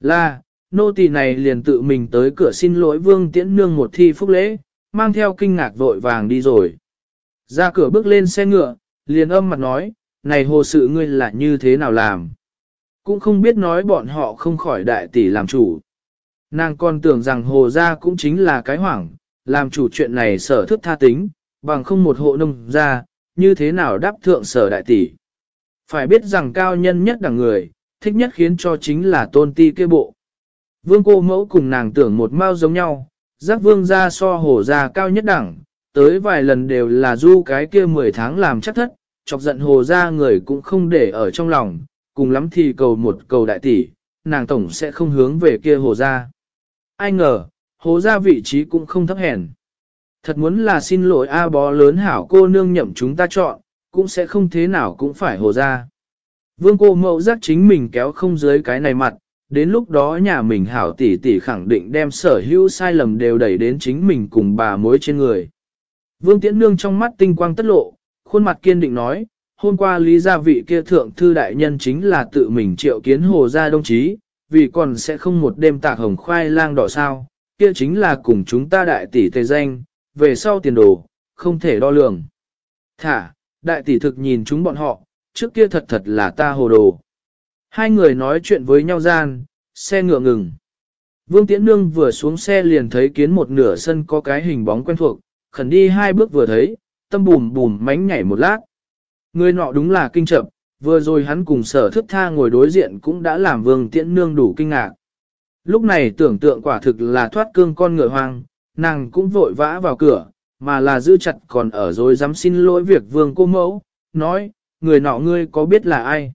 Là, nô tỳ này liền tự mình tới cửa xin lỗi vương tiễn nương một thi phúc lễ, mang theo kinh ngạc vội vàng đi rồi. Ra cửa bước lên xe ngựa, liền âm mặt nói, này hồ sự ngươi là như thế nào làm? Cũng không biết nói bọn họ không khỏi đại tỷ làm chủ. Nàng còn tưởng rằng hồ gia cũng chính là cái hoảng, làm chủ chuyện này sở thức tha tính, bằng không một hộ nông gia, như thế nào đáp thượng sở đại tỷ. Phải biết rằng cao nhân nhất đẳng người, thích nhất khiến cho chính là tôn ti kê bộ. Vương cô mẫu cùng nàng tưởng một mao giống nhau, giác vương gia so hồ gia cao nhất đẳng, tới vài lần đều là du cái kia 10 tháng làm chắc thất, chọc giận hồ gia người cũng không để ở trong lòng, cùng lắm thì cầu một cầu đại tỷ, nàng tổng sẽ không hướng về kia hồ gia. Ai ngờ, hồ gia vị trí cũng không thấp hèn. Thật muốn là xin lỗi A bó lớn hảo cô nương nhậm chúng ta chọn, cũng sẽ không thế nào cũng phải hồ gia. Vương cô mẫu giác chính mình kéo không dưới cái này mặt, đến lúc đó nhà mình hảo tỷ tỷ khẳng định đem sở hữu sai lầm đều đẩy đến chính mình cùng bà mối trên người. Vương Tiễn Nương trong mắt tinh quang tất lộ, khuôn mặt kiên định nói, hôm qua lý gia vị kia thượng thư đại nhân chính là tự mình triệu kiến hồ gia đồng chí, vì còn sẽ không một đêm tạc hồng khoai lang đỏ sao, kia chính là cùng chúng ta đại tỷ tề danh, về sau tiền đồ, không thể đo lường. Thả, đại tỷ thực nhìn chúng bọn họ, trước kia thật thật là ta hồ đồ. Hai người nói chuyện với nhau gian, xe ngựa ngừng. Vương Tiễn Nương vừa xuống xe liền thấy kiến một nửa sân có cái hình bóng quen thuộc, khẩn đi hai bước vừa thấy, tâm bùm bùm mánh nhảy một lát. Người nọ đúng là kinh chậm, vừa rồi hắn cùng sở thức tha ngồi đối diện cũng đã làm vương tiễn nương đủ kinh ngạc. Lúc này tưởng tượng quả thực là thoát cương con ngựa hoang, nàng cũng vội vã vào cửa, mà là giữ chặt còn ở rồi dám xin lỗi việc vương cô mẫu, nói, người nọ ngươi có biết là ai?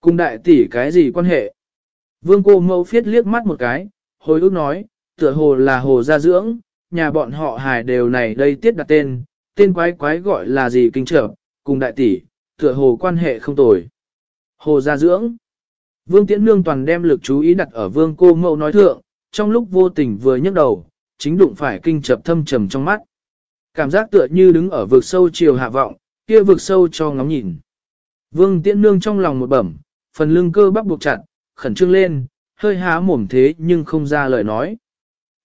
Cùng đại tỷ cái gì quan hệ? Vương cô mẫu phiết liếc mắt một cái, hồi ước nói, tựa hồ là hồ gia dưỡng, nhà bọn họ hài đều này đây tiết đặt tên, tên quái quái gọi là gì kinh trở, cùng đại tỷ, tựa hồ quan hệ không tồi. Hồ gia dưỡng. Vương Tiễn Nương toàn đem lực chú ý đặt ở vương cô mẫu nói thượng, trong lúc vô tình vừa nhấc đầu, chính đụng phải kinh chập thâm trầm trong mắt. Cảm giác tựa như đứng ở vực sâu chiều hạ vọng, kia vực sâu cho ngóng nhìn. Vương Tiễn Nương trong lòng một bẩm, phần lưng cơ bắp buộc chặt, khẩn trương lên, hơi há mồm thế nhưng không ra lời nói.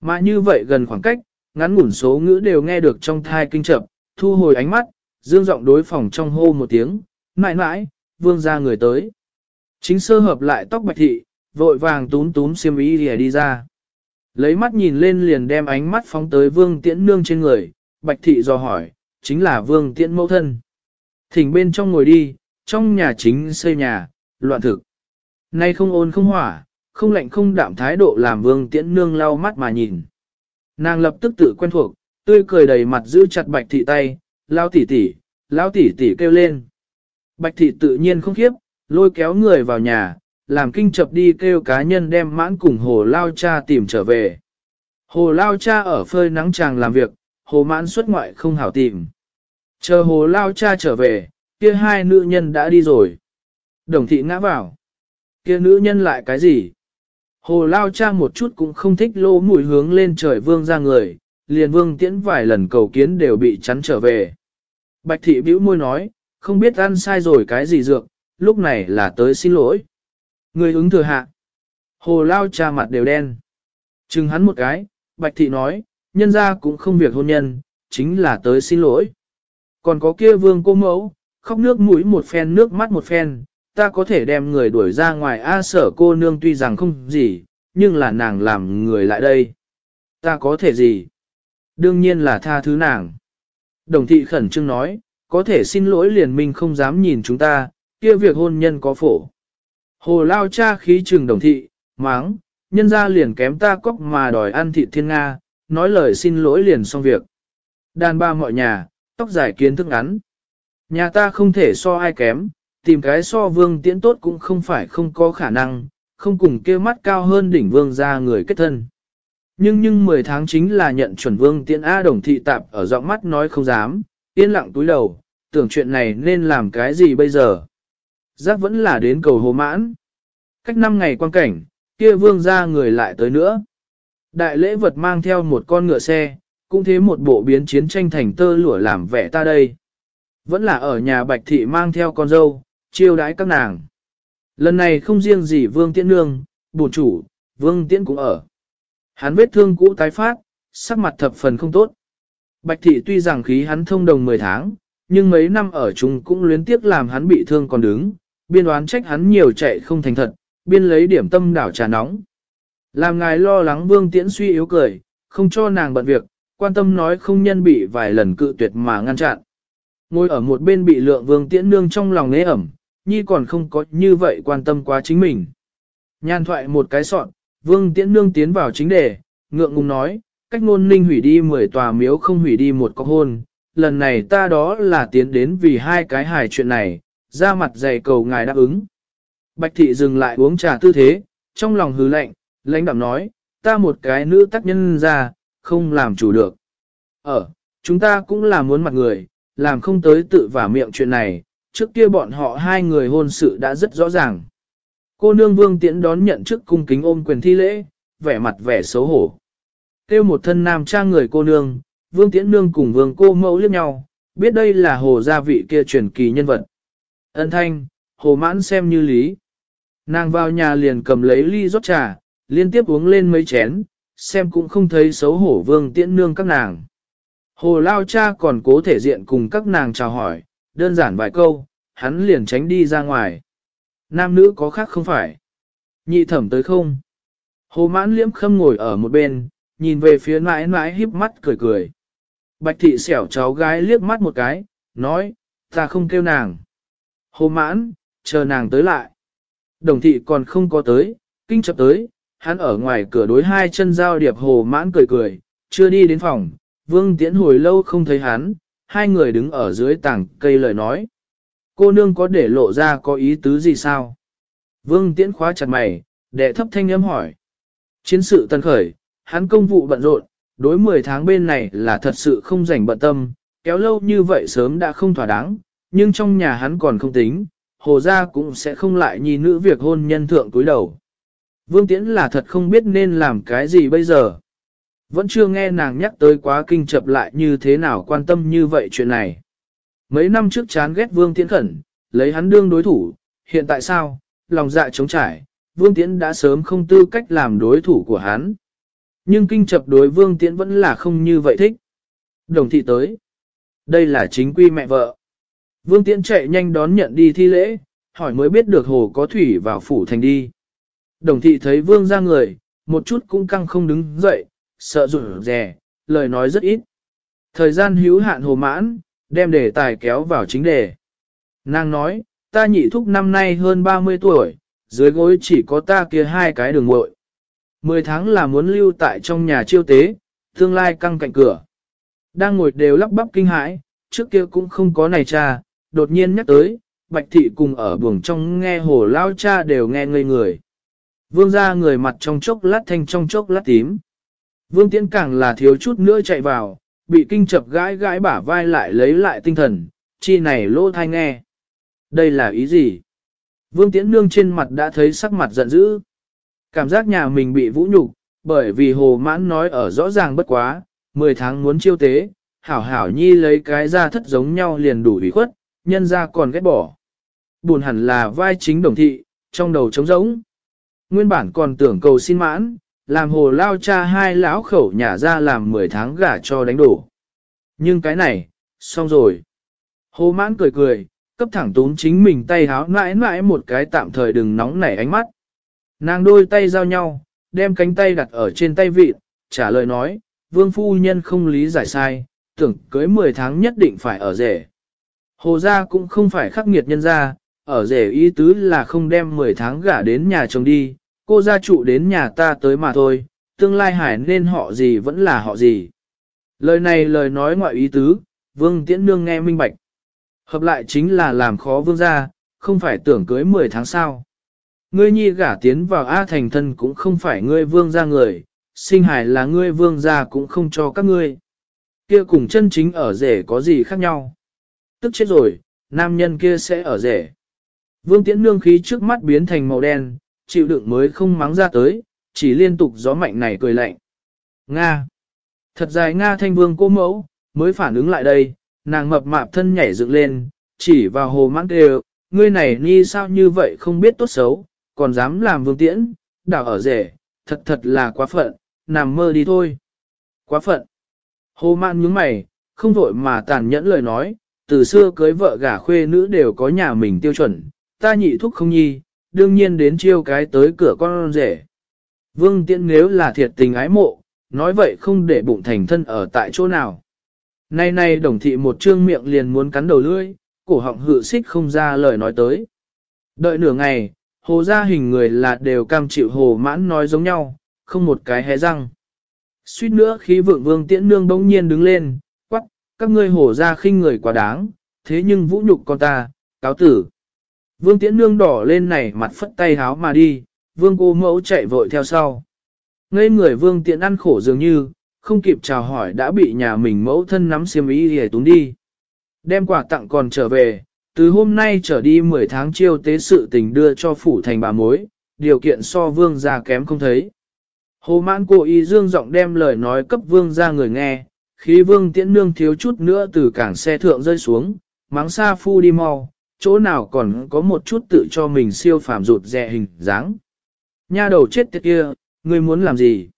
Mà như vậy gần khoảng cách, ngắn ngủn số ngữ đều nghe được trong thai kinh chập, thu hồi ánh mắt, dương giọng đối phòng trong hô một tiếng, mãi mãi, vương ra người tới. Chính sơ hợp lại tóc bạch thị, vội vàng tún tún xiêm ý lìa đi ra. Lấy mắt nhìn lên liền đem ánh mắt phóng tới vương tiễn nương trên người, bạch thị dò hỏi, chính là vương tiễn mẫu thân. Thỉnh bên trong ngồi đi, trong nhà chính xây nhà, loạn thực. Nay không ôn không hỏa, không lạnh không đạm thái độ làm vương tiễn nương lau mắt mà nhìn. Nàng lập tức tự quen thuộc, tươi cười đầy mặt giữ chặt bạch thị tay, lao tỉ tỉ, lao tỉ tỉ kêu lên. Bạch thị tự nhiên không khiếp, lôi kéo người vào nhà, làm kinh chập đi kêu cá nhân đem mãn cùng hồ lao cha tìm trở về. Hồ lao cha ở phơi nắng chàng làm việc, hồ mãn xuất ngoại không hảo tìm. Chờ hồ lao cha trở về, kia hai nữ nhân đã đi rồi. Đồng thị ngã vào. Kia nữ nhân lại cái gì? Hồ lao cha một chút cũng không thích lô mùi hướng lên trời vương ra người, liền vương tiễn vài lần cầu kiến đều bị chắn trở về. Bạch thị bĩu môi nói, không biết ăn sai rồi cái gì dược, lúc này là tới xin lỗi. Người ứng thừa hạ. Hồ lao cha mặt đều đen. Chừng hắn một cái, bạch thị nói, nhân ra cũng không việc hôn nhân, chính là tới xin lỗi. Còn có kia vương cô mẫu, khóc nước mũi một phen nước mắt một phen, ta có thể đem người đuổi ra ngoài A sở cô nương tuy rằng không gì, nhưng là nàng làm người lại đây. Ta có thể gì? Đương nhiên là tha thứ nàng. Đồng thị khẩn trương nói, có thể xin lỗi liền minh không dám nhìn chúng ta, kia việc hôn nhân có phổ. Hồ lao cha khí trừng đồng thị, máng, nhân ra liền kém ta cóc mà đòi ăn thị thiên Nga, nói lời xin lỗi liền xong việc. Đàn ba mọi nhà, tóc dài kiến thức ngắn. Nhà ta không thể so ai kém, tìm cái so vương tiễn tốt cũng không phải không có khả năng, không cùng kia mắt cao hơn đỉnh vương ra người kết thân. Nhưng nhưng 10 tháng chính là nhận chuẩn vương tiễn A đồng thị tạp ở giọng mắt nói không dám, yên lặng túi đầu, tưởng chuyện này nên làm cái gì bây giờ. Giác vẫn là đến cầu hồ mãn. Cách 5 ngày quan cảnh, kia vương ra người lại tới nữa. Đại lễ vật mang theo một con ngựa xe, cũng thế một bộ biến chiến tranh thành tơ lụa làm vẻ ta đây. Vẫn là ở nhà bạch thị mang theo con dâu, chiêu đãi các nàng. Lần này không riêng gì vương tiễn nương, bổn chủ, vương tiễn cũng ở. Hắn vết thương cũ tái phát, sắc mặt thập phần không tốt. Bạch thị tuy rằng khí hắn thông đồng 10 tháng, nhưng mấy năm ở chung cũng luyến tiếc làm hắn bị thương còn đứng, biên đoán trách hắn nhiều chạy không thành thật, biên lấy điểm tâm đảo trà nóng. Làm ngài lo lắng vương tiễn suy yếu cười, không cho nàng bận việc, quan tâm nói không nhân bị vài lần cự tuyệt mà ngăn chặn. Ngồi ở một bên bị lượng vương tiễn nương trong lòng nế ẩm, nhi còn không có như vậy quan tâm quá chính mình. Nhan thoại một cái sọn, vương tiễn nương tiến vào chính đề, ngượng ngùng nói, cách ngôn ninh hủy đi 10 tòa miếu không hủy đi một cọc hôn, lần này ta đó là tiến đến vì hai cái hài chuyện này, ra mặt dày cầu ngài đáp ứng. Bạch thị dừng lại uống trà tư thế, trong lòng hứ lạnh, lãnh đạm nói, ta một cái nữ tác nhân ra, không làm chủ được. Ở, chúng ta cũng là muốn mặt người, làm không tới tự vả miệng chuyện này, trước kia bọn họ hai người hôn sự đã rất rõ ràng. Cô nương vương tiễn đón nhận trước cung kính ôm quyền thi lễ, vẻ mặt vẻ xấu hổ. Kêu một thân nam trang người cô nương, vương tiễn nương cùng vương cô mẫu liếc nhau, biết đây là hồ gia vị kia truyền kỳ nhân vật. Ân thanh, hồ mãn xem như lý. Nàng vào nhà liền cầm lấy ly rót trà, liên tiếp uống lên mấy chén, xem cũng không thấy xấu hổ vương tiễn nương các nàng. Hồ lao cha còn cố thể diện cùng các nàng chào hỏi, đơn giản vài câu, hắn liền tránh đi ra ngoài. Nam nữ có khác không phải. Nhị thẩm tới không? Hồ mãn liễm khâm ngồi ở một bên, nhìn về phía mãi mãi híp mắt cười cười. Bạch thị xẻo cháu gái liếc mắt một cái, nói, ta không kêu nàng. Hồ mãn, chờ nàng tới lại. Đồng thị còn không có tới, kinh chập tới, hắn ở ngoài cửa đối hai chân giao điệp hồ mãn cười cười, chưa đi đến phòng, vương tiễn hồi lâu không thấy hắn, hai người đứng ở dưới tảng cây lời nói. Cô nương có để lộ ra có ý tứ gì sao? Vương tiễn khóa chặt mày, đệ thấp thanh âm hỏi. Chiến sự tân khởi, hắn công vụ bận rộn, đối 10 tháng bên này là thật sự không rảnh bận tâm, kéo lâu như vậy sớm đã không thỏa đáng, nhưng trong nhà hắn còn không tính, hồ gia cũng sẽ không lại nhìn nữ việc hôn nhân thượng túi đầu. Vương Tiễn là thật không biết nên làm cái gì bây giờ. Vẫn chưa nghe nàng nhắc tới quá kinh chập lại như thế nào quan tâm như vậy chuyện này. Mấy năm trước chán ghét Vương Tiễn khẩn, lấy hắn đương đối thủ, hiện tại sao, lòng dạ chống trải, Vương Tiễn đã sớm không tư cách làm đối thủ của hắn. Nhưng kinh chập đối Vương Tiễn vẫn là không như vậy thích. Đồng thị tới. Đây là chính quy mẹ vợ. Vương Tiễn chạy nhanh đón nhận đi thi lễ, hỏi mới biết được hồ có thủy vào phủ thành đi. Đồng thị thấy vương ra người, một chút cũng căng không đứng dậy, sợ rụt rè, lời nói rất ít. Thời gian hữu hạn hồ mãn, đem đề tài kéo vào chính đề. Nàng nói, ta nhị thúc năm nay hơn 30 tuổi, dưới gối chỉ có ta kia hai cái đường muội. Mười tháng là muốn lưu tại trong nhà chiêu tế, tương lai căng cạnh cửa. Đang ngồi đều lắp bắp kinh hãi, trước kia cũng không có này cha, đột nhiên nhắc tới, bạch thị cùng ở buồng trong nghe hồ lao cha đều nghe ngây người. Vương ra người mặt trong chốc lát thanh trong chốc lát tím. Vương tiễn càng là thiếu chút nữa chạy vào, bị kinh chập gãi gãi bả vai lại lấy lại tinh thần, chi này lỗ thai nghe. Đây là ý gì? Vương tiễn nương trên mặt đã thấy sắc mặt giận dữ. Cảm giác nhà mình bị vũ nhục, bởi vì hồ mãn nói ở rõ ràng bất quá, 10 tháng muốn chiêu tế, hảo hảo nhi lấy cái ra thất giống nhau liền đủ ủy khuất, nhân ra còn ghét bỏ. Buồn hẳn là vai chính đồng thị, trong đầu trống rỗng. Nguyên bản còn tưởng cầu xin mãn, làm hồ lao cha hai lão khẩu nhà ra làm 10 tháng gả cho đánh đổ. Nhưng cái này, xong rồi. Hồ mãn cười cười, cấp thẳng tún chính mình tay háo mãi mãi một cái tạm thời đừng nóng nảy ánh mắt. Nàng đôi tay giao nhau, đem cánh tay đặt ở trên tay vịt, trả lời nói, vương phu nhân không lý giải sai, tưởng cưới 10 tháng nhất định phải ở rể. Hồ gia cũng không phải khắc nghiệt nhân gia, ở rể ý tứ là không đem 10 tháng gả đến nhà chồng đi, cô gia trụ đến nhà ta tới mà thôi, tương lai hải nên họ gì vẫn là họ gì. Lời này lời nói ngoại ý tứ, vương tiễn nương nghe minh bạch. Hợp lại chính là làm khó vương gia, không phải tưởng cưới 10 tháng sau. Ngươi nhi gả tiến vào A thành thân cũng không phải ngươi vương gia người, sinh hải là ngươi vương gia cũng không cho các ngươi. Kia cùng chân chính ở rể có gì khác nhau. Tức chết rồi, nam nhân kia sẽ ở rể. Vương tiễn nương khí trước mắt biến thành màu đen, chịu đựng mới không mắng ra tới, chỉ liên tục gió mạnh này cười lạnh. Nga. Thật dài Nga thanh vương cô mẫu, mới phản ứng lại đây, nàng mập mạp thân nhảy dựng lên, chỉ vào hồ mãn đều, ngươi này ni sao như vậy không biết tốt xấu, còn dám làm vương tiễn, đảo ở rể, thật thật là quá phận, nằm mơ đi thôi. Quá phận. Hồ mãn nhướng mày, không vội mà tàn nhẫn lời nói, từ xưa cưới vợ gả khuê nữ đều có nhà mình tiêu chuẩn, ta nhị thúc không nhi, đương nhiên đến chiêu cái tới cửa con rể. Vương tiễn nếu là thiệt tình ái mộ, nói vậy không để bụng thành thân ở tại chỗ nào. Nay nay đồng thị một trương miệng liền muốn cắn đầu lưỡi, cổ họng hự xích không ra lời nói tới. Đợi nửa ngày, hồ gia hình người là đều cam chịu hồ mãn nói giống nhau, không một cái hé răng. Suýt nữa khi vượng vương tiễn nương bỗng nhiên đứng lên, quắc, các ngươi hồ gia khinh người quá đáng, thế nhưng vũ nhục con ta, cáo tử. Vương tiễn nương đỏ lên này mặt phất tay háo mà đi, vương cô mẫu chạy vội theo sau. Ngây người vương tiễn ăn khổ dường như, không kịp chào hỏi đã bị nhà mình mẫu thân nắm xiêm ý hề túng đi. Đem quà tặng còn trở về, từ hôm nay trở đi 10 tháng chiêu tế sự tình đưa cho phủ thành bà mối, điều kiện so vương gia kém không thấy. Hồ mãn cô y dương giọng đem lời nói cấp vương ra người nghe, khi vương tiễn nương thiếu chút nữa từ cảng xe thượng rơi xuống, mắng xa phu đi mau, chỗ nào còn có một chút tự cho mình siêu phàm rụt rè hình dáng. Nha đầu chết tiệt kia, ngươi muốn làm gì?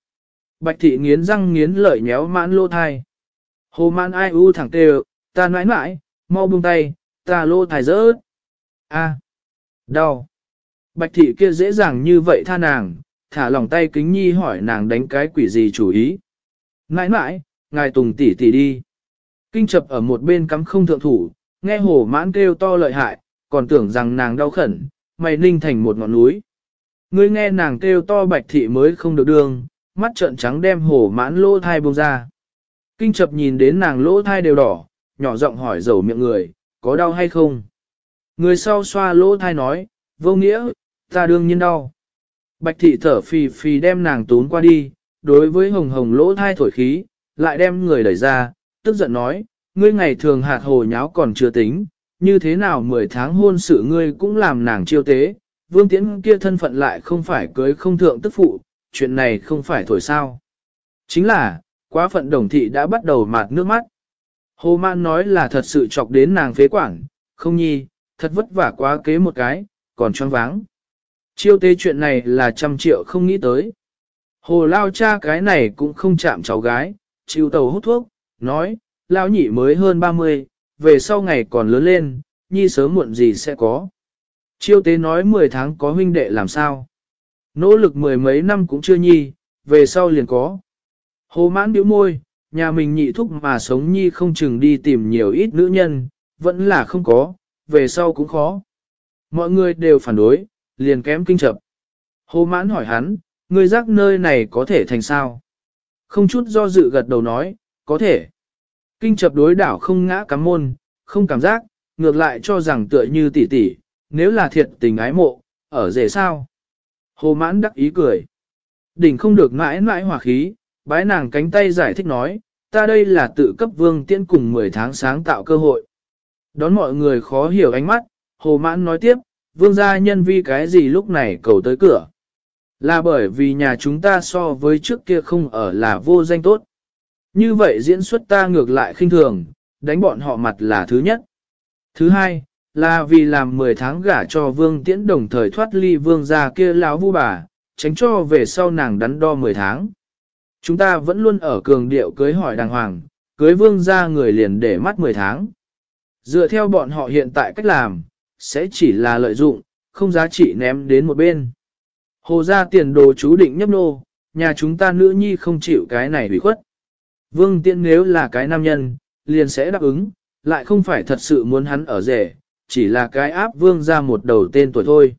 Bạch thị nghiến răng nghiến lợi nhéo mãn lô thai. Hồ mãn ai u thẳng tê ta nãi nãi, mau buông tay, ta lô thai rớt. A, đau. Bạch thị kia dễ dàng như vậy tha nàng, thả lòng tay kính nhi hỏi nàng đánh cái quỷ gì chủ ý. Nãi nãi, ngài tùng tỷ tỷ đi. Kinh chập ở một bên cắm không thượng thủ, nghe hổ mãn kêu to lợi hại, còn tưởng rằng nàng đau khẩn, mày ninh thành một ngọn núi. Ngươi nghe nàng kêu to bạch thị mới không được đường, mắt trợn trắng đem hổ mãn lỗ thai bông ra. Kinh chập nhìn đến nàng lỗ thai đều đỏ, nhỏ giọng hỏi dầu miệng người, có đau hay không? Người sau xoa lỗ thai nói, vô nghĩa, ta đương nhiên đau. Bạch thị thở phì phì đem nàng tún qua đi, đối với hồng hồng lỗ thai thổi khí, lại đem người đẩy ra, tức giận nói, ngươi ngày thường hạt hồ nháo còn chưa tính, như thế nào 10 tháng hôn sự ngươi cũng làm nàng chiêu tế, vương tiễn kia thân phận lại không phải cưới không thượng tức phụ, chuyện này không phải thổi sao. Chính là, quá phận đồng thị đã bắt đầu mạt nước mắt. Hồ Man nói là thật sự chọc đến nàng phế quản, không nhi, thật vất vả quá kế một cái, còn choáng váng. Chiêu tế chuyện này là trăm triệu không nghĩ tới. Hồ lao cha cái này cũng không chạm cháu gái, chịu tàu hút thuốc, nói, Lão nhị mới hơn 30, về sau ngày còn lớn lên, nhi sớm muộn gì sẽ có. Chiêu tế nói 10 tháng có huynh đệ làm sao. Nỗ lực mười mấy năm cũng chưa nhi, về sau liền có. Hồ mãn biểu môi, nhà mình nhị thúc mà sống nhi không chừng đi tìm nhiều ít nữ nhân, vẫn là không có, về sau cũng khó. Mọi người đều phản đối, liền kém kinh chập. Hồ mãn hỏi hắn, người giác nơi này có thể thành sao? Không chút do dự gật đầu nói, có thể. Kinh chập đối đảo không ngã cắm môn, không cảm giác, ngược lại cho rằng tựa như tỷ tỷ, nếu là thiệt tình ái mộ, ở rể sao? Hồ mãn đắc ý cười. Đỉnh không được mãi mãi hòa khí, bái nàng cánh tay giải thích nói, ta đây là tự cấp vương tiễn cùng 10 tháng sáng tạo cơ hội. Đón mọi người khó hiểu ánh mắt, hồ mãn nói tiếp, vương gia nhân vi cái gì lúc này cầu tới cửa. Là bởi vì nhà chúng ta so với trước kia không ở là vô danh tốt. Như vậy diễn xuất ta ngược lại khinh thường, đánh bọn họ mặt là thứ nhất. Thứ hai, là vì làm 10 tháng gả cho vương tiễn đồng thời thoát ly vương gia kia lão vu bà, tránh cho về sau nàng đắn đo 10 tháng. Chúng ta vẫn luôn ở cường điệu cưới hỏi đàng hoàng, cưới vương gia người liền để mắt 10 tháng. Dựa theo bọn họ hiện tại cách làm, sẽ chỉ là lợi dụng, không giá trị ném đến một bên. Hồ gia tiền đồ chú định nhấp nô, nhà chúng ta nữ nhi không chịu cái này hủy khuất. Vương tiễn nếu là cái nam nhân, liền sẽ đáp ứng, lại không phải thật sự muốn hắn ở rể, chỉ là cái áp vương ra một đầu tên tuổi thôi.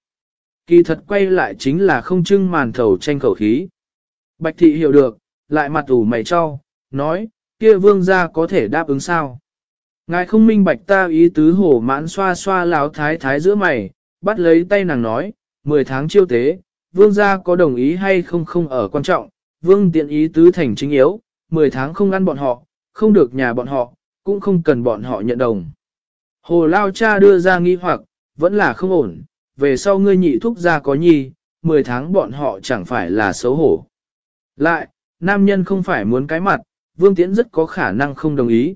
Kỳ thật quay lại chính là không trưng màn thầu tranh khẩu khí. Bạch thị hiểu được, lại mặt ủ mày cho, nói, kia vương gia có thể đáp ứng sao? Ngài không minh bạch ta ý tứ hổ mãn xoa xoa láo thái thái giữa mày, bắt lấy tay nàng nói, 10 tháng chiêu tế, vương gia có đồng ý hay không không ở quan trọng, vương tiện ý tứ thành chính yếu, 10 tháng không ăn bọn họ, không được nhà bọn họ, cũng không cần bọn họ nhận đồng. Hồ Lao cha đưa ra nghi hoặc, vẫn là không ổn, về sau ngươi nhị thúc ra có nhi, 10 tháng bọn họ chẳng phải là xấu hổ. Lại, nam nhân không phải muốn cái mặt, Vương Tiễn rất có khả năng không đồng ý.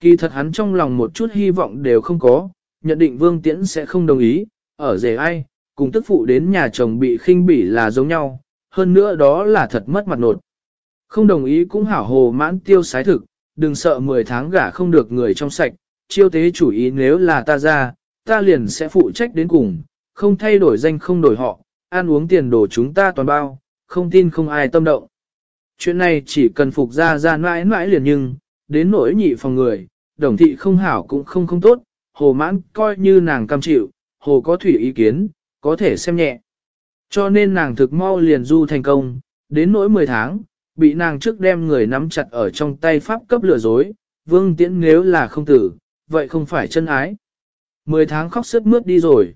Kỳ thật hắn trong lòng một chút hy vọng đều không có, nhận định Vương Tiễn sẽ không đồng ý, ở rể ai, cùng tức phụ đến nhà chồng bị khinh bỉ là giống nhau, hơn nữa đó là thật mất mặt nột. Không đồng ý cũng hảo hồ mãn tiêu sái thực, đừng sợ 10 tháng gả không được người trong sạch, chiêu tế chủ ý nếu là ta ra, ta liền sẽ phụ trách đến cùng, không thay đổi danh không đổi họ, ăn uống tiền đồ chúng ta toàn bao, không tin không ai tâm động. Chuyện này chỉ cần phục ra ra mãi mãi liền nhưng, đến nỗi nhị phòng người, đồng thị không hảo cũng không không tốt, hồ mãn coi như nàng cam chịu, hồ có thủy ý kiến, có thể xem nhẹ. Cho nên nàng thực mau liền du thành công, đến nỗi 10 tháng, bị nàng trước đem người nắm chặt ở trong tay pháp cấp lừa dối, vương tiễn nếu là không tử, vậy không phải chân ái. Mười tháng khóc sức mướt đi rồi.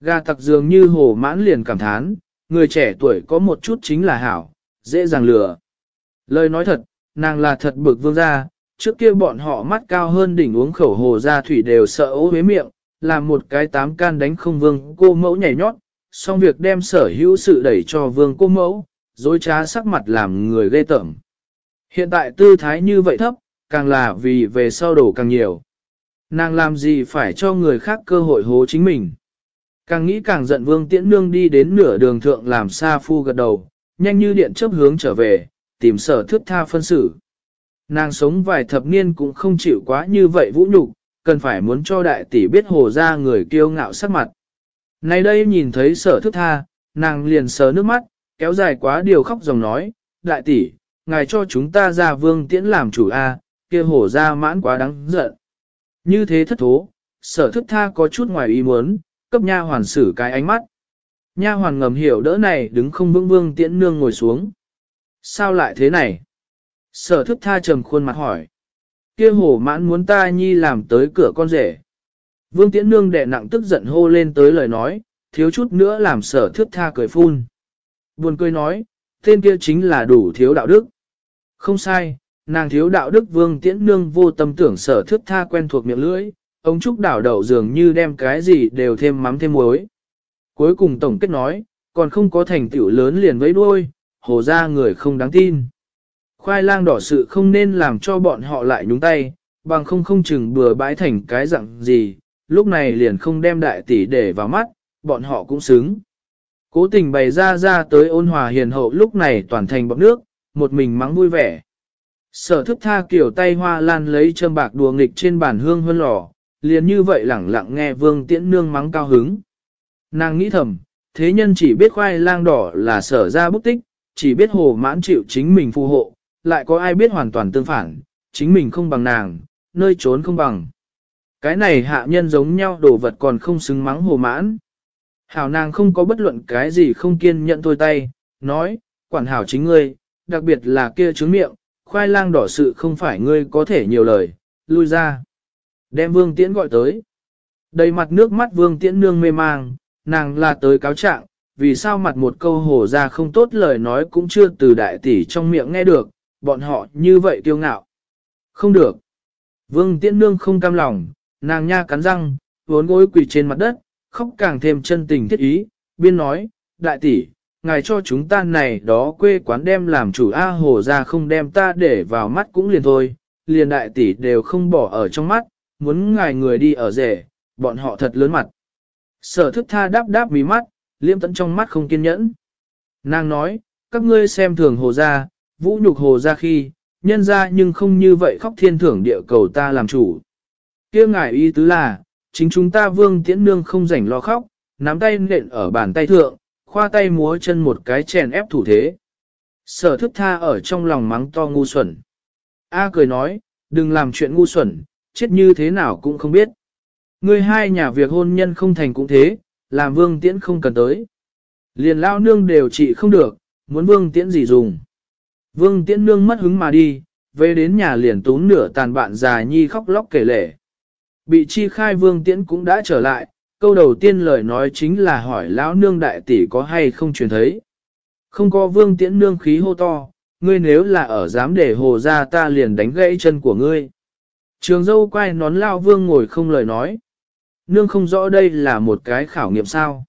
Gà tặc dường như hồ mãn liền cảm thán, người trẻ tuổi có một chút chính là hảo, dễ dàng lừa. Lời nói thật, nàng là thật bực vương gia, trước kia bọn họ mắt cao hơn đỉnh uống khẩu hồ ra thủy đều sợ ố huế miệng, làm một cái tám can đánh không vương cô mẫu nhảy nhót, xong việc đem sở hữu sự đẩy cho vương cô mẫu, dối trá sắc mặt làm người ghê tởm. Hiện tại tư thái như vậy thấp, càng là vì về sau đổ càng nhiều. Nàng làm gì phải cho người khác cơ hội hố chính mình. Càng nghĩ càng giận vương tiễn nương đi đến nửa đường thượng làm xa phu gật đầu, nhanh như điện chấp hướng trở về, tìm sở thước tha phân xử. Nàng sống vài thập niên cũng không chịu quá như vậy vũ nhục, cần phải muốn cho đại tỷ biết hồ ra người kiêu ngạo sắc mặt. Nay đây nhìn thấy sở thức tha, nàng liền sờ nước mắt, kéo dài quá điều khóc dòng nói, đại tỷ, ngài cho chúng ta ra vương tiễn làm chủ A, kia hổ ra mãn quá đáng giận. Như thế thất thố, sở thức tha có chút ngoài ý muốn, cấp nha hoàn xử cái ánh mắt. Nha hoàn ngầm hiểu đỡ này đứng không vững vương tiễn nương ngồi xuống. Sao lại thế này? Sở thức tha trầm khuôn mặt hỏi. Kia hổ mãn muốn ta nhi làm tới cửa con rể. Vương tiễn nương đẻ nặng tức giận hô lên tới lời nói, thiếu chút nữa làm sở thức tha cười phun. Buồn cười nói, tên kia chính là đủ thiếu đạo đức. Không sai, nàng thiếu đạo đức vương tiễn nương vô tâm tưởng sở thức tha quen thuộc miệng lưỡi, ông Trúc đảo đậu dường như đem cái gì đều thêm mắm thêm muối. Cuối cùng tổng kết nói, còn không có thành tựu lớn liền với đuôi, hồ ra người không đáng tin. Khoai lang đỏ sự không nên làm cho bọn họ lại nhúng tay, bằng không không chừng bừa bãi thành cái dạng gì, lúc này liền không đem đại tỷ để vào mắt, bọn họ cũng xứng. Cố tình bày ra ra tới ôn hòa hiền hậu lúc này toàn thành bọc nước, một mình mắng vui vẻ. Sở thức tha kiểu tay hoa lan lấy châm bạc đùa nghịch trên bàn hương hơn lò, liền như vậy lẳng lặng nghe vương tiễn nương mắng cao hứng. Nàng nghĩ thầm, thế nhân chỉ biết khoai lang đỏ là sở ra bút tích, chỉ biết hồ mãn chịu chính mình phù hộ, lại có ai biết hoàn toàn tương phản, chính mình không bằng nàng, nơi trốn không bằng. Cái này hạ nhân giống nhau đồ vật còn không xứng mắng hồ mãn. Hảo nàng không có bất luận cái gì không kiên nhẫn thôi tay, nói, quản hảo chính ngươi, đặc biệt là kia trứng miệng, khoai lang đỏ sự không phải ngươi có thể nhiều lời, lui ra. Đem vương tiễn gọi tới. Đầy mặt nước mắt vương tiễn nương mê mang, nàng là tới cáo trạng, vì sao mặt một câu hổ ra không tốt lời nói cũng chưa từ đại tỷ trong miệng nghe được, bọn họ như vậy kiêu ngạo. Không được. Vương tiễn nương không cam lòng, nàng nha cắn răng, vốn gối quỳ trên mặt đất, khóc càng thêm chân tình thiết ý, biên nói, đại tỷ, ngài cho chúng ta này đó quê quán đem làm chủ A hồ ra không đem ta để vào mắt cũng liền thôi, liền đại tỷ đều không bỏ ở trong mắt, muốn ngài người đi ở rể, bọn họ thật lớn mặt. Sở thức tha đáp đáp mí mắt, liêm tận trong mắt không kiên nhẫn. Nàng nói, các ngươi xem thường hồ ra, vũ nhục hồ ra khi, nhân ra nhưng không như vậy khóc thiên thưởng địa cầu ta làm chủ. kia ngài ý tứ là, chính chúng ta vương tiễn nương không rảnh lo khóc, nắm tay nện ở bàn tay thượng, khoa tay múa chân một cái chèn ép thủ thế. Sở thức tha ở trong lòng mắng to ngu xuẩn. A cười nói, đừng làm chuyện ngu xuẩn, chết như thế nào cũng không biết. Người hai nhà việc hôn nhân không thành cũng thế, làm vương tiễn không cần tới. Liền lao nương đều trị không được, muốn vương tiễn gì dùng. Vương tiễn nương mất hứng mà đi, về đến nhà liền tún nửa tàn bạn già nhi khóc lóc kể lể. Bị chi khai vương tiễn cũng đã trở lại, câu đầu tiên lời nói chính là hỏi lão nương đại tỷ có hay không truyền thấy. Không có vương tiễn nương khí hô to, ngươi nếu là ở dám để hồ ra ta liền đánh gãy chân của ngươi. Trường dâu quay nón lao vương ngồi không lời nói. Nương không rõ đây là một cái khảo nghiệm sao.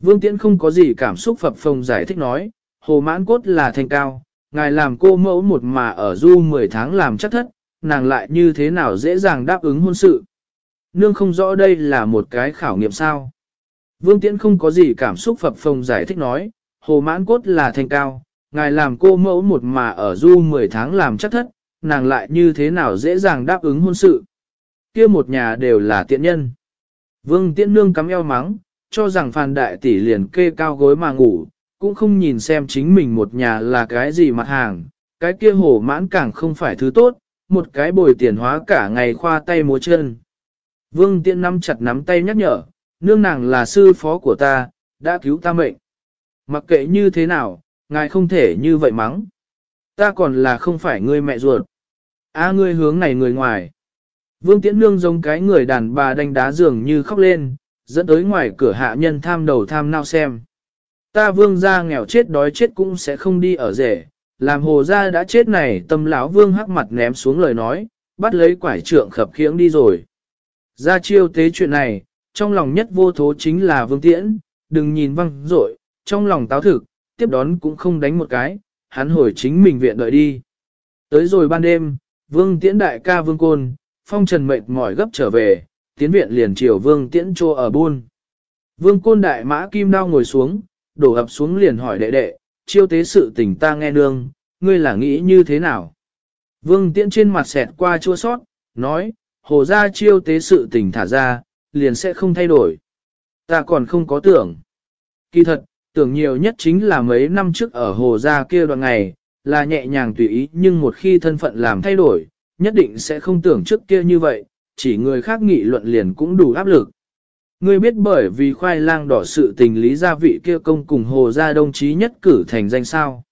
Vương tiễn không có gì cảm xúc phập phồng giải thích nói, hồ mãn cốt là thành cao, ngài làm cô mẫu một mà ở du 10 tháng làm chắc thất, nàng lại như thế nào dễ dàng đáp ứng hôn sự. Nương không rõ đây là một cái khảo nghiệm sao. Vương Tiễn không có gì cảm xúc phập phồng giải thích nói, hồ mãn cốt là thanh cao, ngài làm cô mẫu một mà ở du 10 tháng làm chắc thất, nàng lại như thế nào dễ dàng đáp ứng hôn sự. kia một nhà đều là tiện nhân. Vương Tiễn nương cắm eo mắng, cho rằng phàn đại tỷ liền kê cao gối mà ngủ, cũng không nhìn xem chính mình một nhà là cái gì mặt hàng, cái kia hổ mãn càng không phải thứ tốt, một cái bồi tiền hóa cả ngày khoa tay múa chân. Vương Tiễn nắm chặt nắm tay nhắc nhở, nương nàng là sư phó của ta, đã cứu ta mệnh. Mặc kệ như thế nào, ngài không thể như vậy mắng. Ta còn là không phải ngươi mẹ ruột. A ngươi hướng này người ngoài. Vương Tiễn nương giống cái người đàn bà đánh đá giường như khóc lên, dẫn tới ngoài cửa hạ nhân tham đầu tham nao xem. Ta vương gia nghèo chết đói chết cũng sẽ không đi ở rể, làm hồ gia đã chết này tâm lão vương hắc mặt ném xuống lời nói, bắt lấy quải trượng khập khiễng đi rồi. Ra chiêu tế chuyện này, trong lòng nhất vô thố chính là vương tiễn, đừng nhìn văng rội, trong lòng táo thực, tiếp đón cũng không đánh một cái, hắn hồi chính mình viện đợi đi. Tới rồi ban đêm, vương tiễn đại ca vương côn, phong trần mệt mỏi gấp trở về, tiến viện liền chiều vương tiễn trô ở buôn. Vương côn đại mã kim đao ngồi xuống, đổ ập xuống liền hỏi đệ đệ, chiêu tế sự tình ta nghe nương, ngươi là nghĩ như thế nào? Vương tiễn trên mặt xẹt qua chua sót, nói, hồ Gia chiêu tế sự tình thả ra, liền sẽ không thay đổi. Ta còn không có tưởng. Kỳ thật, tưởng nhiều nhất chính là mấy năm trước ở hồ gia kia đoạn ngày, là nhẹ nhàng tùy ý nhưng một khi thân phận làm thay đổi, nhất định sẽ không tưởng trước kia như vậy, chỉ người khác nghị luận liền cũng đủ áp lực. Ngươi biết bởi vì khoai lang đỏ sự tình lý gia vị kia công cùng hồ gia đồng chí nhất cử thành danh sao.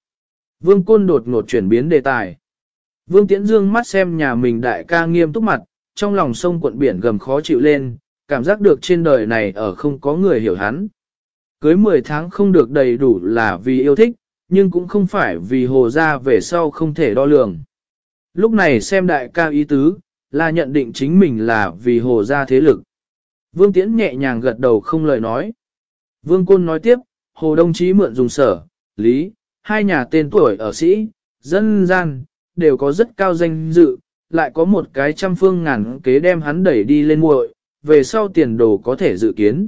Vương Côn đột ngột chuyển biến đề tài. Vương Tiễn Dương mắt xem nhà mình đại ca nghiêm túc mặt, trong lòng sông quận biển gầm khó chịu lên, cảm giác được trên đời này ở không có người hiểu hắn. Cưới 10 tháng không được đầy đủ là vì yêu thích, nhưng cũng không phải vì hồ gia về sau không thể đo lường. Lúc này xem đại ca ý tứ, là nhận định chính mình là vì hồ gia thế lực. Vương Tiễn nhẹ nhàng gật đầu không lời nói. Vương Côn nói tiếp, hồ đồng chí mượn dùng sở, lý, hai nhà tên tuổi ở sĩ, dân gian, đều có rất cao danh dự, lại có một cái trăm phương ngàn kế đem hắn đẩy đi lên muội, về sau tiền đồ có thể dự kiến.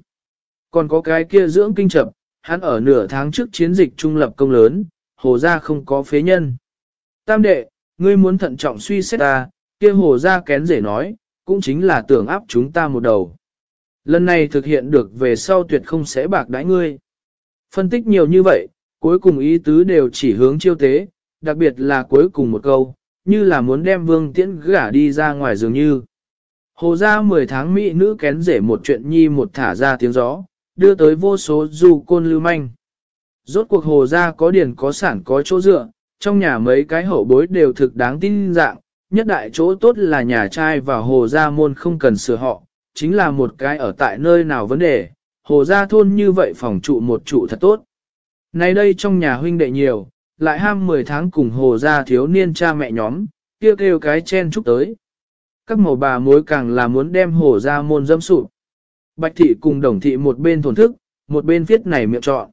Còn có cái kia dưỡng kinh chập, hắn ở nửa tháng trước chiến dịch trung lập công lớn, hồ gia không có phế nhân. Tam đệ, ngươi muốn thận trọng suy xét ta, kia hồ gia kén rể nói, cũng chính là tưởng áp chúng ta một đầu. Lần này thực hiện được về sau tuyệt không sẽ bạc đãi ngươi. Phân tích nhiều như vậy, cuối cùng ý tứ đều chỉ hướng chiêu tế, đặc biệt là cuối cùng một câu, như là muốn đem vương tiễn gả đi ra ngoài dường như. Hồ ra 10 tháng Mỹ nữ kén rể một chuyện nhi một thả ra tiếng gió, đưa tới vô số du côn lưu manh. Rốt cuộc hồ ra có điển có sản có chỗ dựa, trong nhà mấy cái hậu bối đều thực đáng tin dạng, nhất đại chỗ tốt là nhà trai và hồ gia môn không cần sửa họ, chính là một cái ở tại nơi nào vấn đề, hồ gia thôn như vậy phòng trụ một trụ thật tốt. Nay đây trong nhà huynh đệ nhiều, lại ham 10 tháng cùng hồ gia thiếu niên cha mẹ nhóm, kia kêu, kêu cái chen chúc tới. Các màu bà mối càng là muốn đem hồ gia môn dâm sụp. Bạch thị cùng đồng thị một bên thổn thức, một bên viết này miệng trọn.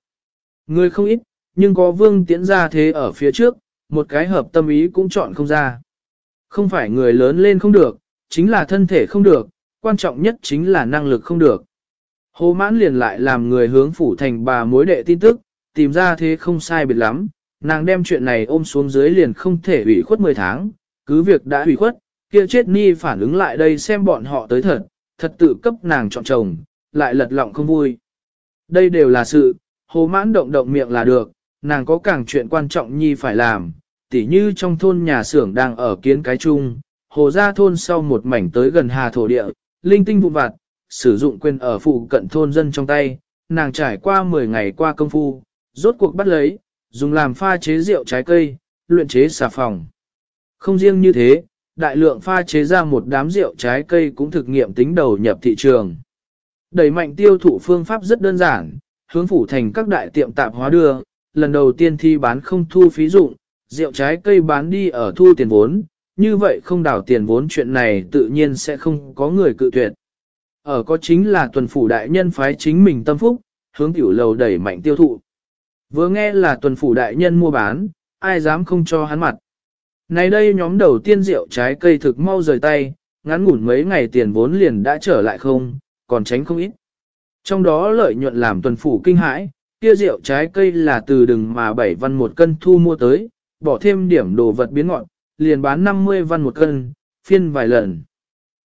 Người không ít, nhưng có vương tiễn ra thế ở phía trước, một cái hợp tâm ý cũng chọn không ra. Không phải người lớn lên không được, chính là thân thể không được, quan trọng nhất chính là năng lực không được. Hồ mãn liền lại làm người hướng phủ thành bà mối đệ tin tức, tìm ra thế không sai biệt lắm, nàng đem chuyện này ôm xuống dưới liền không thể ủy khuất 10 tháng, cứ việc đã ủy khuất, kia chết ni phản ứng lại đây xem bọn họ tới thật, thật tự cấp nàng chọn chồng, lại lật lọng không vui. Đây đều là sự, hồ mãn động động miệng là được, nàng có càng chuyện quan trọng nhi phải làm, tỉ như trong thôn nhà xưởng đang ở kiến cái chung, hồ ra thôn sau một mảnh tới gần hà thổ địa, linh tinh vụn vặt, sử dụng quyền ở phụ cận thôn dân trong tay, nàng trải qua 10 ngày qua công phu, rốt cuộc bắt lấy, dùng làm pha chế rượu trái cây, luyện chế xà phòng. Không riêng như thế, đại lượng pha chế ra một đám rượu trái cây cũng thực nghiệm tính đầu nhập thị trường. Đẩy mạnh tiêu thụ phương pháp rất đơn giản, hướng phủ thành các đại tiệm tạp hóa đưa, lần đầu tiên thi bán không thu phí dụng, rượu trái cây bán đi ở thu tiền vốn, như vậy không đảo tiền vốn chuyện này tự nhiên sẽ không có người cự tuyệt. Ở có chính là tuần phủ đại nhân phái chính mình tâm phúc, hướng tiểu lầu đẩy mạnh tiêu thụ. Vừa nghe là tuần phủ đại nhân mua bán, ai dám không cho hắn mặt. Này đây nhóm đầu tiên rượu trái cây thực mau rời tay, ngắn ngủn mấy ngày tiền vốn liền đã trở lại không, còn tránh không ít. Trong đó lợi nhuận làm tuần phủ kinh hãi, kia rượu trái cây là từ đừng mà 7 văn một cân thu mua tới, bỏ thêm điểm đồ vật biến ngọn, liền bán 50 văn một cân, phiên vài lần.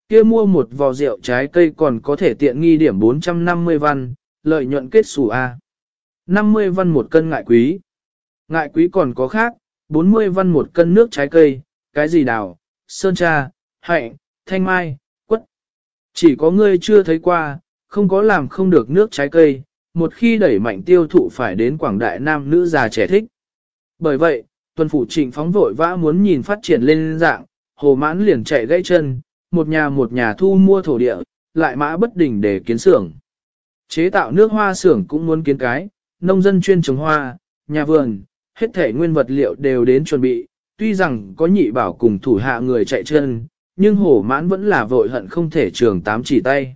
Kia mua một vò rượu trái cây còn có thể tiện nghi điểm 450 văn, lợi nhuận kết xù A. 50 văn một cân ngại quý. Ngại quý còn có khác, 40 văn một cân nước trái cây, cái gì đào, sơn tra, hạnh, thanh mai, quất. Chỉ có ngươi chưa thấy qua, không có làm không được nước trái cây, một khi đẩy mạnh tiêu thụ phải đến quảng đại nam nữ già trẻ thích. Bởi vậy, tuần phủ trịnh phóng vội vã muốn nhìn phát triển lên dạng, hồ mãn liền chạy gãy chân, một nhà một nhà thu mua thổ địa, lại mã bất đình để kiến xưởng. Chế tạo nước hoa xưởng cũng muốn kiến cái, nông dân chuyên trồng hoa, nhà vườn, hết thể nguyên vật liệu đều đến chuẩn bị, tuy rằng có nhị bảo cùng thủ hạ người chạy chân, nhưng hổ mãn vẫn là vội hận không thể trường tám chỉ tay.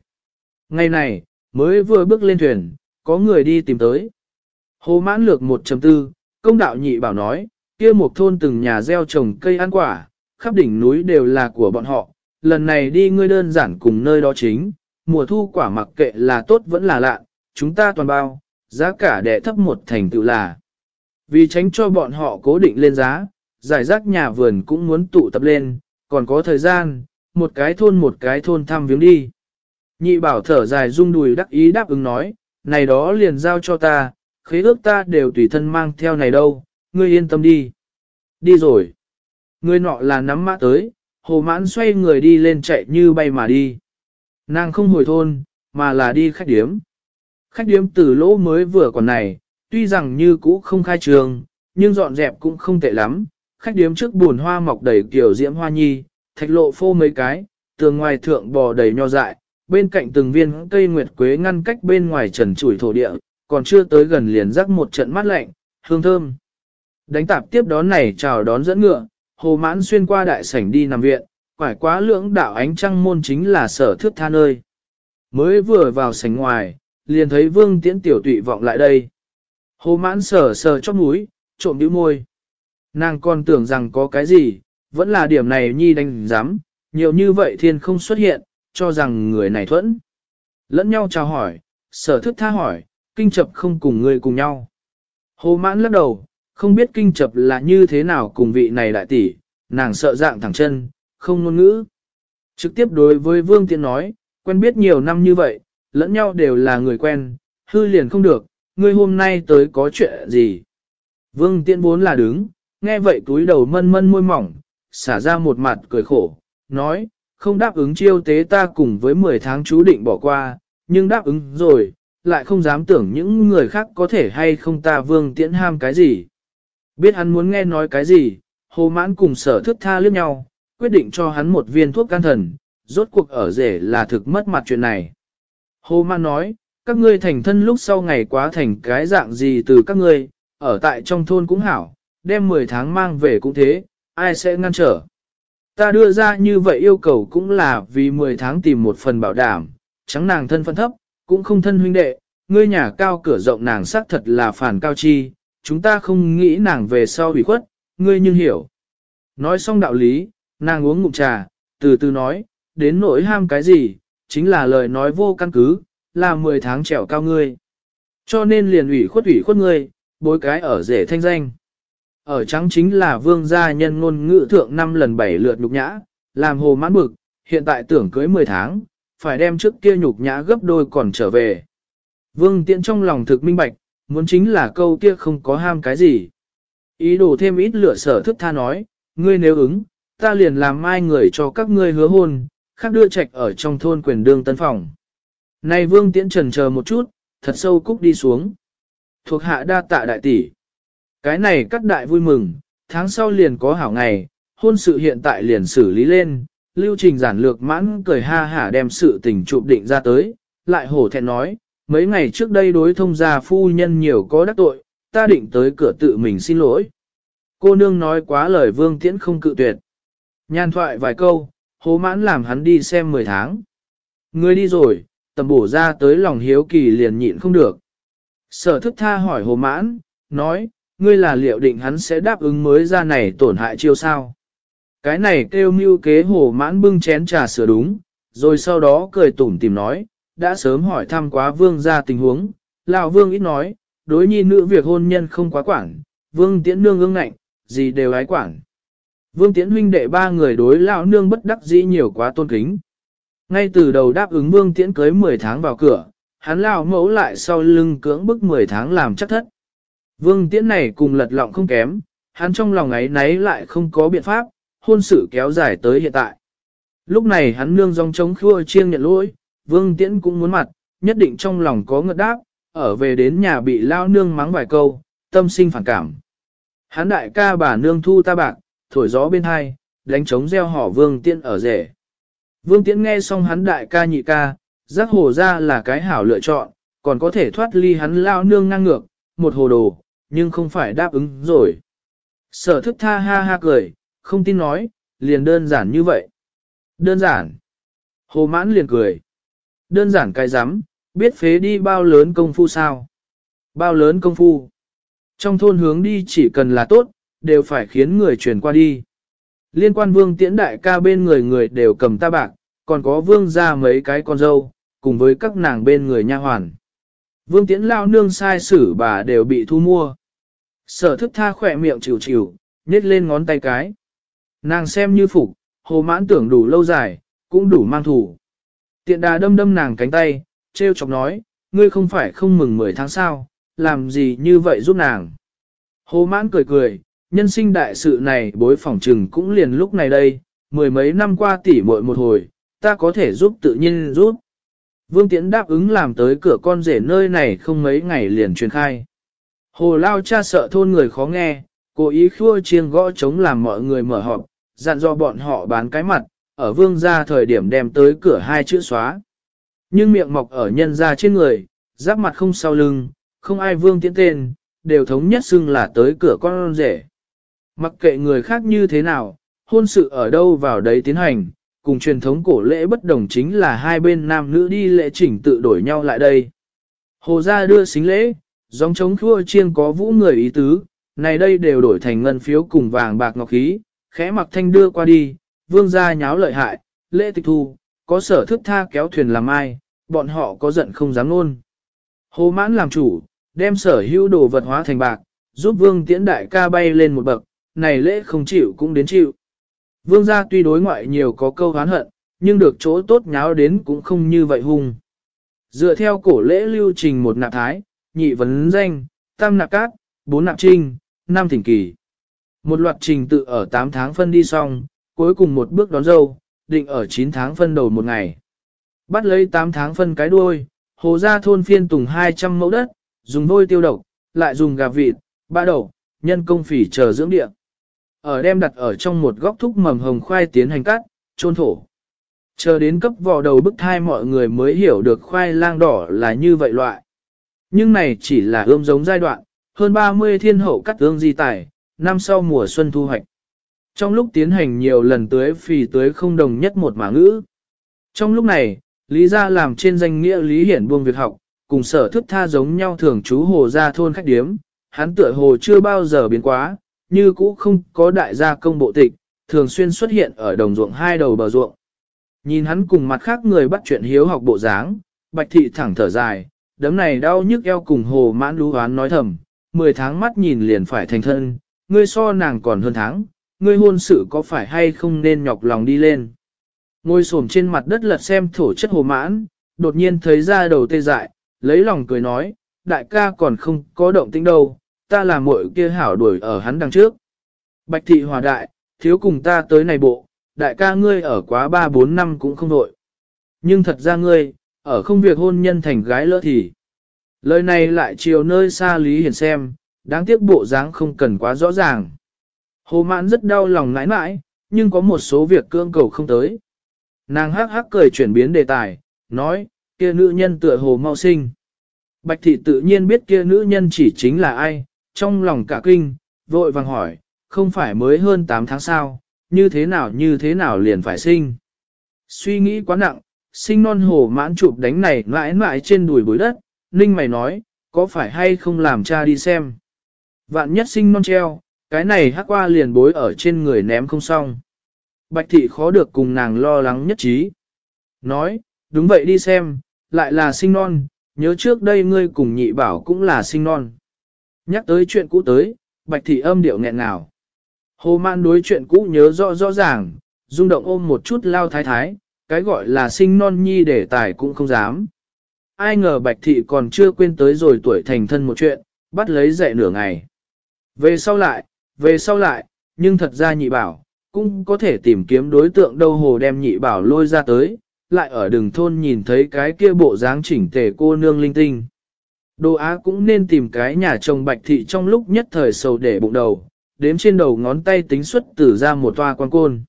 Ngày này, mới vừa bước lên thuyền, có người đi tìm tới. Hồ mãn lược 1.4, công đạo nhị bảo nói, kia một thôn từng nhà gieo trồng cây ăn quả, khắp đỉnh núi đều là của bọn họ, lần này đi ngươi đơn giản cùng nơi đó chính, mùa thu quả mặc kệ là tốt vẫn là lạ, chúng ta toàn bao, giá cả đẻ thấp một thành tựu là. Vì tránh cho bọn họ cố định lên giá, giải rác nhà vườn cũng muốn tụ tập lên, còn có thời gian, một cái thôn một cái thôn thăm viếng đi. Nhị bảo thở dài rung đùi đắc ý đáp ứng nói, này đó liền giao cho ta, khế ước ta đều tùy thân mang theo này đâu, ngươi yên tâm đi. Đi rồi. Ngươi nọ là nắm mã tới, hồ mãn xoay người đi lên chạy như bay mà đi. Nàng không hồi thôn, mà là đi khách điếm. Khách điếm từ lỗ mới vừa còn này, tuy rằng như cũ không khai trường, nhưng dọn dẹp cũng không tệ lắm. Khách điếm trước buồn hoa mọc đầy kiểu diễm hoa nhi, thạch lộ phô mấy cái, tường ngoài thượng bò đầy nho dại, bên cạnh từng viên cây nguyệt quế ngăn cách bên ngoài trần trụi thổ địa, còn chưa tới gần liền rắc một trận mát lạnh, hương thơm. Đánh tạp tiếp đón này chào đón dẫn ngựa, hồ mãn xuyên qua đại sảnh đi nằm viện, quải quá lưỡng đạo ánh trăng môn chính là sở thước tha nơi. Mới vừa vào sảnh ngoài, liền thấy vương tiễn tiểu tụy vọng lại đây. Hồ mãn sờ sờ chóp mũi, trộm bĩu môi. Nàng còn tưởng rằng có cái gì, vẫn là điểm này nhi đánh giám, nhiều như vậy thiên không xuất hiện, cho rằng người này thuẫn. Lẫn nhau chào hỏi, sở thức tha hỏi, kinh chập không cùng người cùng nhau. Hồ mãn lắc đầu, không biết kinh chập là như thế nào cùng vị này đại tỷ, nàng sợ dạng thẳng chân, không ngôn ngữ. Trực tiếp đối với Vương Tiễn nói, quen biết nhiều năm như vậy, lẫn nhau đều là người quen, hư liền không được, ngươi hôm nay tới có chuyện gì. Vương tiễn vốn là đứng, nghe vậy túi đầu mân mân môi mỏng, xả ra một mặt cười khổ, nói, không đáp ứng chiêu tế ta cùng với 10 tháng chú định bỏ qua, nhưng đáp ứng rồi, lại không dám tưởng những người khác có thể hay không ta vương tiễn ham cái gì. Biết hắn muốn nghe nói cái gì, hồ mãn cùng sở thức tha liếc nhau, quyết định cho hắn một viên thuốc can thần, rốt cuộc ở rể là thực mất mặt chuyện này. Hồ Man nói, các ngươi thành thân lúc sau ngày quá thành cái dạng gì từ các ngươi, ở tại trong thôn cũng hảo, đem 10 tháng mang về cũng thế, ai sẽ ngăn trở. Ta đưa ra như vậy yêu cầu cũng là vì 10 tháng tìm một phần bảo đảm, trắng nàng thân phân thấp, cũng không thân huynh đệ, ngươi nhà cao cửa rộng nàng xác thật là phản cao chi, chúng ta không nghĩ nàng về sau bị khuất, ngươi nhưng hiểu. Nói xong đạo lý, nàng uống ngụm trà, từ từ nói, đến nỗi ham cái gì, chính là lời nói vô căn cứ, là 10 tháng trèo cao ngươi. Cho nên liền ủy khuất ủy khuất ngươi, bối cái ở rể thanh danh. Ở trắng chính là vương gia nhân ngôn ngữ thượng năm lần bảy lượt nhục nhã, làm hồ mãn bực, hiện tại tưởng cưới 10 tháng, phải đem trước kia nhục nhã gấp đôi còn trở về. Vương tiện trong lòng thực minh bạch, muốn chính là câu kia không có ham cái gì. Ý đồ thêm ít lửa sở thức tha nói, ngươi nếu ứng, ta liền làm mai người cho các ngươi hứa hôn, khác đưa trạch ở trong thôn quyền đương tân phòng. Này vương tiễn trần chờ một chút, thật sâu cúc đi xuống. Thuộc hạ đa tạ đại tỷ. Cái này các đại vui mừng, tháng sau liền có hảo ngày, hôn sự hiện tại liền xử lý lên, lưu trình giản lược mãn cười ha hả đem sự tình chụp định ra tới, lại hổ thẹn nói, mấy ngày trước đây đối thông gia phu nhân nhiều có đắc tội, ta định tới cửa tự mình xin lỗi. Cô nương nói quá lời vương tiễn không cự tuyệt. Nhan thoại vài câu, hố mãn làm hắn đi xem 10 tháng. Người đi rồi, tầm bổ ra tới lòng hiếu kỳ liền nhịn không được. Sở thức tha hỏi hồ mãn, nói, ngươi là liệu định hắn sẽ đáp ứng mới ra này tổn hại chiêu sao. Cái này kêu mưu kế hồ mãn bưng chén trà sửa đúng, rồi sau đó cười tủm tìm nói, đã sớm hỏi thăm quá vương ra tình huống, lão vương ít nói, đối nhi nữ việc hôn nhân không quá quản, vương tiễn nương ương ngạnh, gì đều ái quản. Vương tiễn huynh đệ ba người đối lão nương bất đắc dĩ nhiều quá tôn kính. Ngay từ đầu đáp ứng vương tiễn cưới 10 tháng vào cửa, hắn lão mẫu lại sau lưng cưỡng bức 10 tháng làm chắc thất. Vương tiễn này cùng lật lọng không kém, hắn trong lòng ấy nấy lại không có biện pháp, hôn sự kéo dài tới hiện tại. Lúc này hắn nương dòng chống khua chiêng nhận lỗi, vương tiễn cũng muốn mặt, nhất định trong lòng có ngợt đáp, ở về đến nhà bị lao nương mắng vài câu, tâm sinh phản cảm. Hắn đại ca bà nương thu ta bạc, thổi gió bên hai, đánh trống gieo họ vương tiễn ở rể. Vương tiễn nghe xong hắn đại ca nhị ca, giác hồ ra là cái hảo lựa chọn, còn có thể thoát ly hắn lao nương ngang ngược, một hồ đồ, nhưng không phải đáp ứng rồi. Sở thức tha ha ha cười, không tin nói, liền đơn giản như vậy. Đơn giản. Hồ mãn liền cười. Đơn giản cái rắm biết phế đi bao lớn công phu sao. Bao lớn công phu. Trong thôn hướng đi chỉ cần là tốt, đều phải khiến người truyền qua đi. Liên quan vương tiễn đại ca bên người người đều cầm ta bạc, còn có vương ra mấy cái con dâu, cùng với các nàng bên người nha hoàn. Vương tiễn lao nương sai xử bà đều bị thu mua. Sở thức tha khỏe miệng chịu chịu, nhét lên ngón tay cái. Nàng xem như phục, hồ mãn tưởng đủ lâu dài, cũng đủ mang thủ. Tiện đà đâm đâm nàng cánh tay, treo chọc nói, ngươi không phải không mừng 10 tháng sao, làm gì như vậy giúp nàng. Hồ mãn cười cười, nhân sinh đại sự này bối phỏng trừng cũng liền lúc này đây, mười mấy năm qua tỉ muội một hồi, ta có thể giúp tự nhiên giúp. Vương Tiễn đáp ứng làm tới cửa con rể nơi này không mấy ngày liền truyền khai. Hồ Lao cha sợ thôn người khó nghe, cố ý khua chiêng gõ chống làm mọi người mở họp, dặn do bọn họ bán cái mặt, ở vương gia thời điểm đem tới cửa hai chữ xóa. Nhưng miệng mọc ở nhân ra trên người, giáp mặt không sau lưng, không ai vương tiễn tên, đều thống nhất xưng là tới cửa con rể. Mặc kệ người khác như thế nào, hôn sự ở đâu vào đấy tiến hành, cùng truyền thống cổ lễ bất đồng chính là hai bên nam nữ đi lễ chỉnh tự đổi nhau lại đây. Hồ gia đưa xính lễ, dòng chống khua chiêng có vũ người ý tứ, này đây đều đổi thành ngân phiếu cùng vàng bạc ngọc khí, khẽ mặc thanh đưa qua đi, vương gia nháo lợi hại, lễ tịch thu, có sở thức tha kéo thuyền làm ai, bọn họ có giận không dám luôn. Hồ mãn làm chủ, đem sở hữu đồ vật hóa thành bạc, giúp vương tiễn đại ca bay lên một bậc, này lễ không chịu cũng đến chịu. Vương gia tuy đối ngoại nhiều có câu hán hận, nhưng được chỗ tốt nháo đến cũng không như vậy hung. Dựa theo cổ lễ lưu trình một nạp thái, nhị vấn danh, tam nạp cát, bốn nạp trinh, năm thỉnh kỳ. Một loạt trình tự ở 8 tháng phân đi xong, cuối cùng một bước đón dâu, định ở 9 tháng phân đầu một ngày. Bắt lấy 8 tháng phân cái đuôi, hồ ra thôn phiên tùng 200 mẫu đất, dùng vôi tiêu độc, lại dùng gà vịt, ba đậu, nhân công phỉ chờ dưỡng địa. Ở đem đặt ở trong một góc thúc mầm hồng khoai tiến hành cắt, trôn thổ. Chờ đến cấp vò đầu bức thai mọi người mới hiểu được khoai lang đỏ là như vậy loại. Nhưng này chỉ là ươm giống giai đoạn, hơn 30 thiên hậu cắt ương di tài, năm sau mùa xuân thu hoạch. Trong lúc tiến hành nhiều lần tưới phì tưới không đồng nhất một mã ngữ. Trong lúc này, Lý gia làm trên danh nghĩa Lý Hiển buông việc học, cùng sở thức tha giống nhau thường chú hồ ra thôn khách điếm, hắn tựa hồ chưa bao giờ biến quá, như cũ không có đại gia công bộ tịch, thường xuyên xuất hiện ở đồng ruộng hai đầu bờ ruộng. Nhìn hắn cùng mặt khác người bắt chuyện hiếu học bộ dáng, bạch thị thẳng thở dài, đấm này đau nhức eo cùng hồ mãn lú hoán nói thầm, 10 tháng mắt nhìn liền phải thành thân, ngươi so nàng còn hơn tháng, ngươi hôn sự có phải hay không nên nhọc lòng đi lên. Ngồi xổm trên mặt đất lật xem thổ chất hồ mãn, đột nhiên thấy ra đầu tê dại, lấy lòng cười nói, đại ca còn không có động tĩnh đâu, ta là muội kia hảo đuổi ở hắn đằng trước. Bạch thị hòa đại, thiếu cùng ta tới này bộ, đại ca ngươi ở quá 3-4 năm cũng không nội. Nhưng thật ra ngươi, ở không việc hôn nhân thành gái lỡ thì. Lời này lại chiều nơi xa Lý Hiển xem, đáng tiếc bộ dáng không cần quá rõ ràng. Hồ mãn rất đau lòng nãi nãi, nhưng có một số việc cương cầu không tới. Nàng hắc hắc cười chuyển biến đề tài, nói, kia nữ nhân tựa hồ mau sinh. Bạch thị tự nhiên biết kia nữ nhân chỉ chính là ai, trong lòng cả kinh, vội vàng hỏi, không phải mới hơn 8 tháng sao, như thế nào như thế nào liền phải sinh. Suy nghĩ quá nặng, sinh non hồ mãn chụp đánh này mãi mãi trên đùi bối đất, ninh mày nói, có phải hay không làm cha đi xem. Vạn nhất sinh non treo, cái này hắc qua liền bối ở trên người ném không xong. Bạch thị khó được cùng nàng lo lắng nhất trí. Nói, đúng vậy đi xem, lại là sinh non, nhớ trước đây ngươi cùng nhị bảo cũng là sinh non. Nhắc tới chuyện cũ tới, bạch thị âm điệu nghẹn nào. Hồ man đối chuyện cũ nhớ rõ rõ ràng, rung động ôm một chút lao thái thái, cái gọi là sinh non nhi để tài cũng không dám. Ai ngờ bạch thị còn chưa quên tới rồi tuổi thành thân một chuyện, bắt lấy dạy nửa ngày. Về sau lại, về sau lại, nhưng thật ra nhị bảo, cũng có thể tìm kiếm đối tượng đâu hồ đem nhị bảo lôi ra tới, lại ở đường thôn nhìn thấy cái kia bộ dáng chỉnh tề cô nương linh tinh. Đồ Á cũng nên tìm cái nhà chồng bạch thị trong lúc nhất thời sầu để bụng đầu, đếm trên đầu ngón tay tính xuất tử ra một toa quan côn.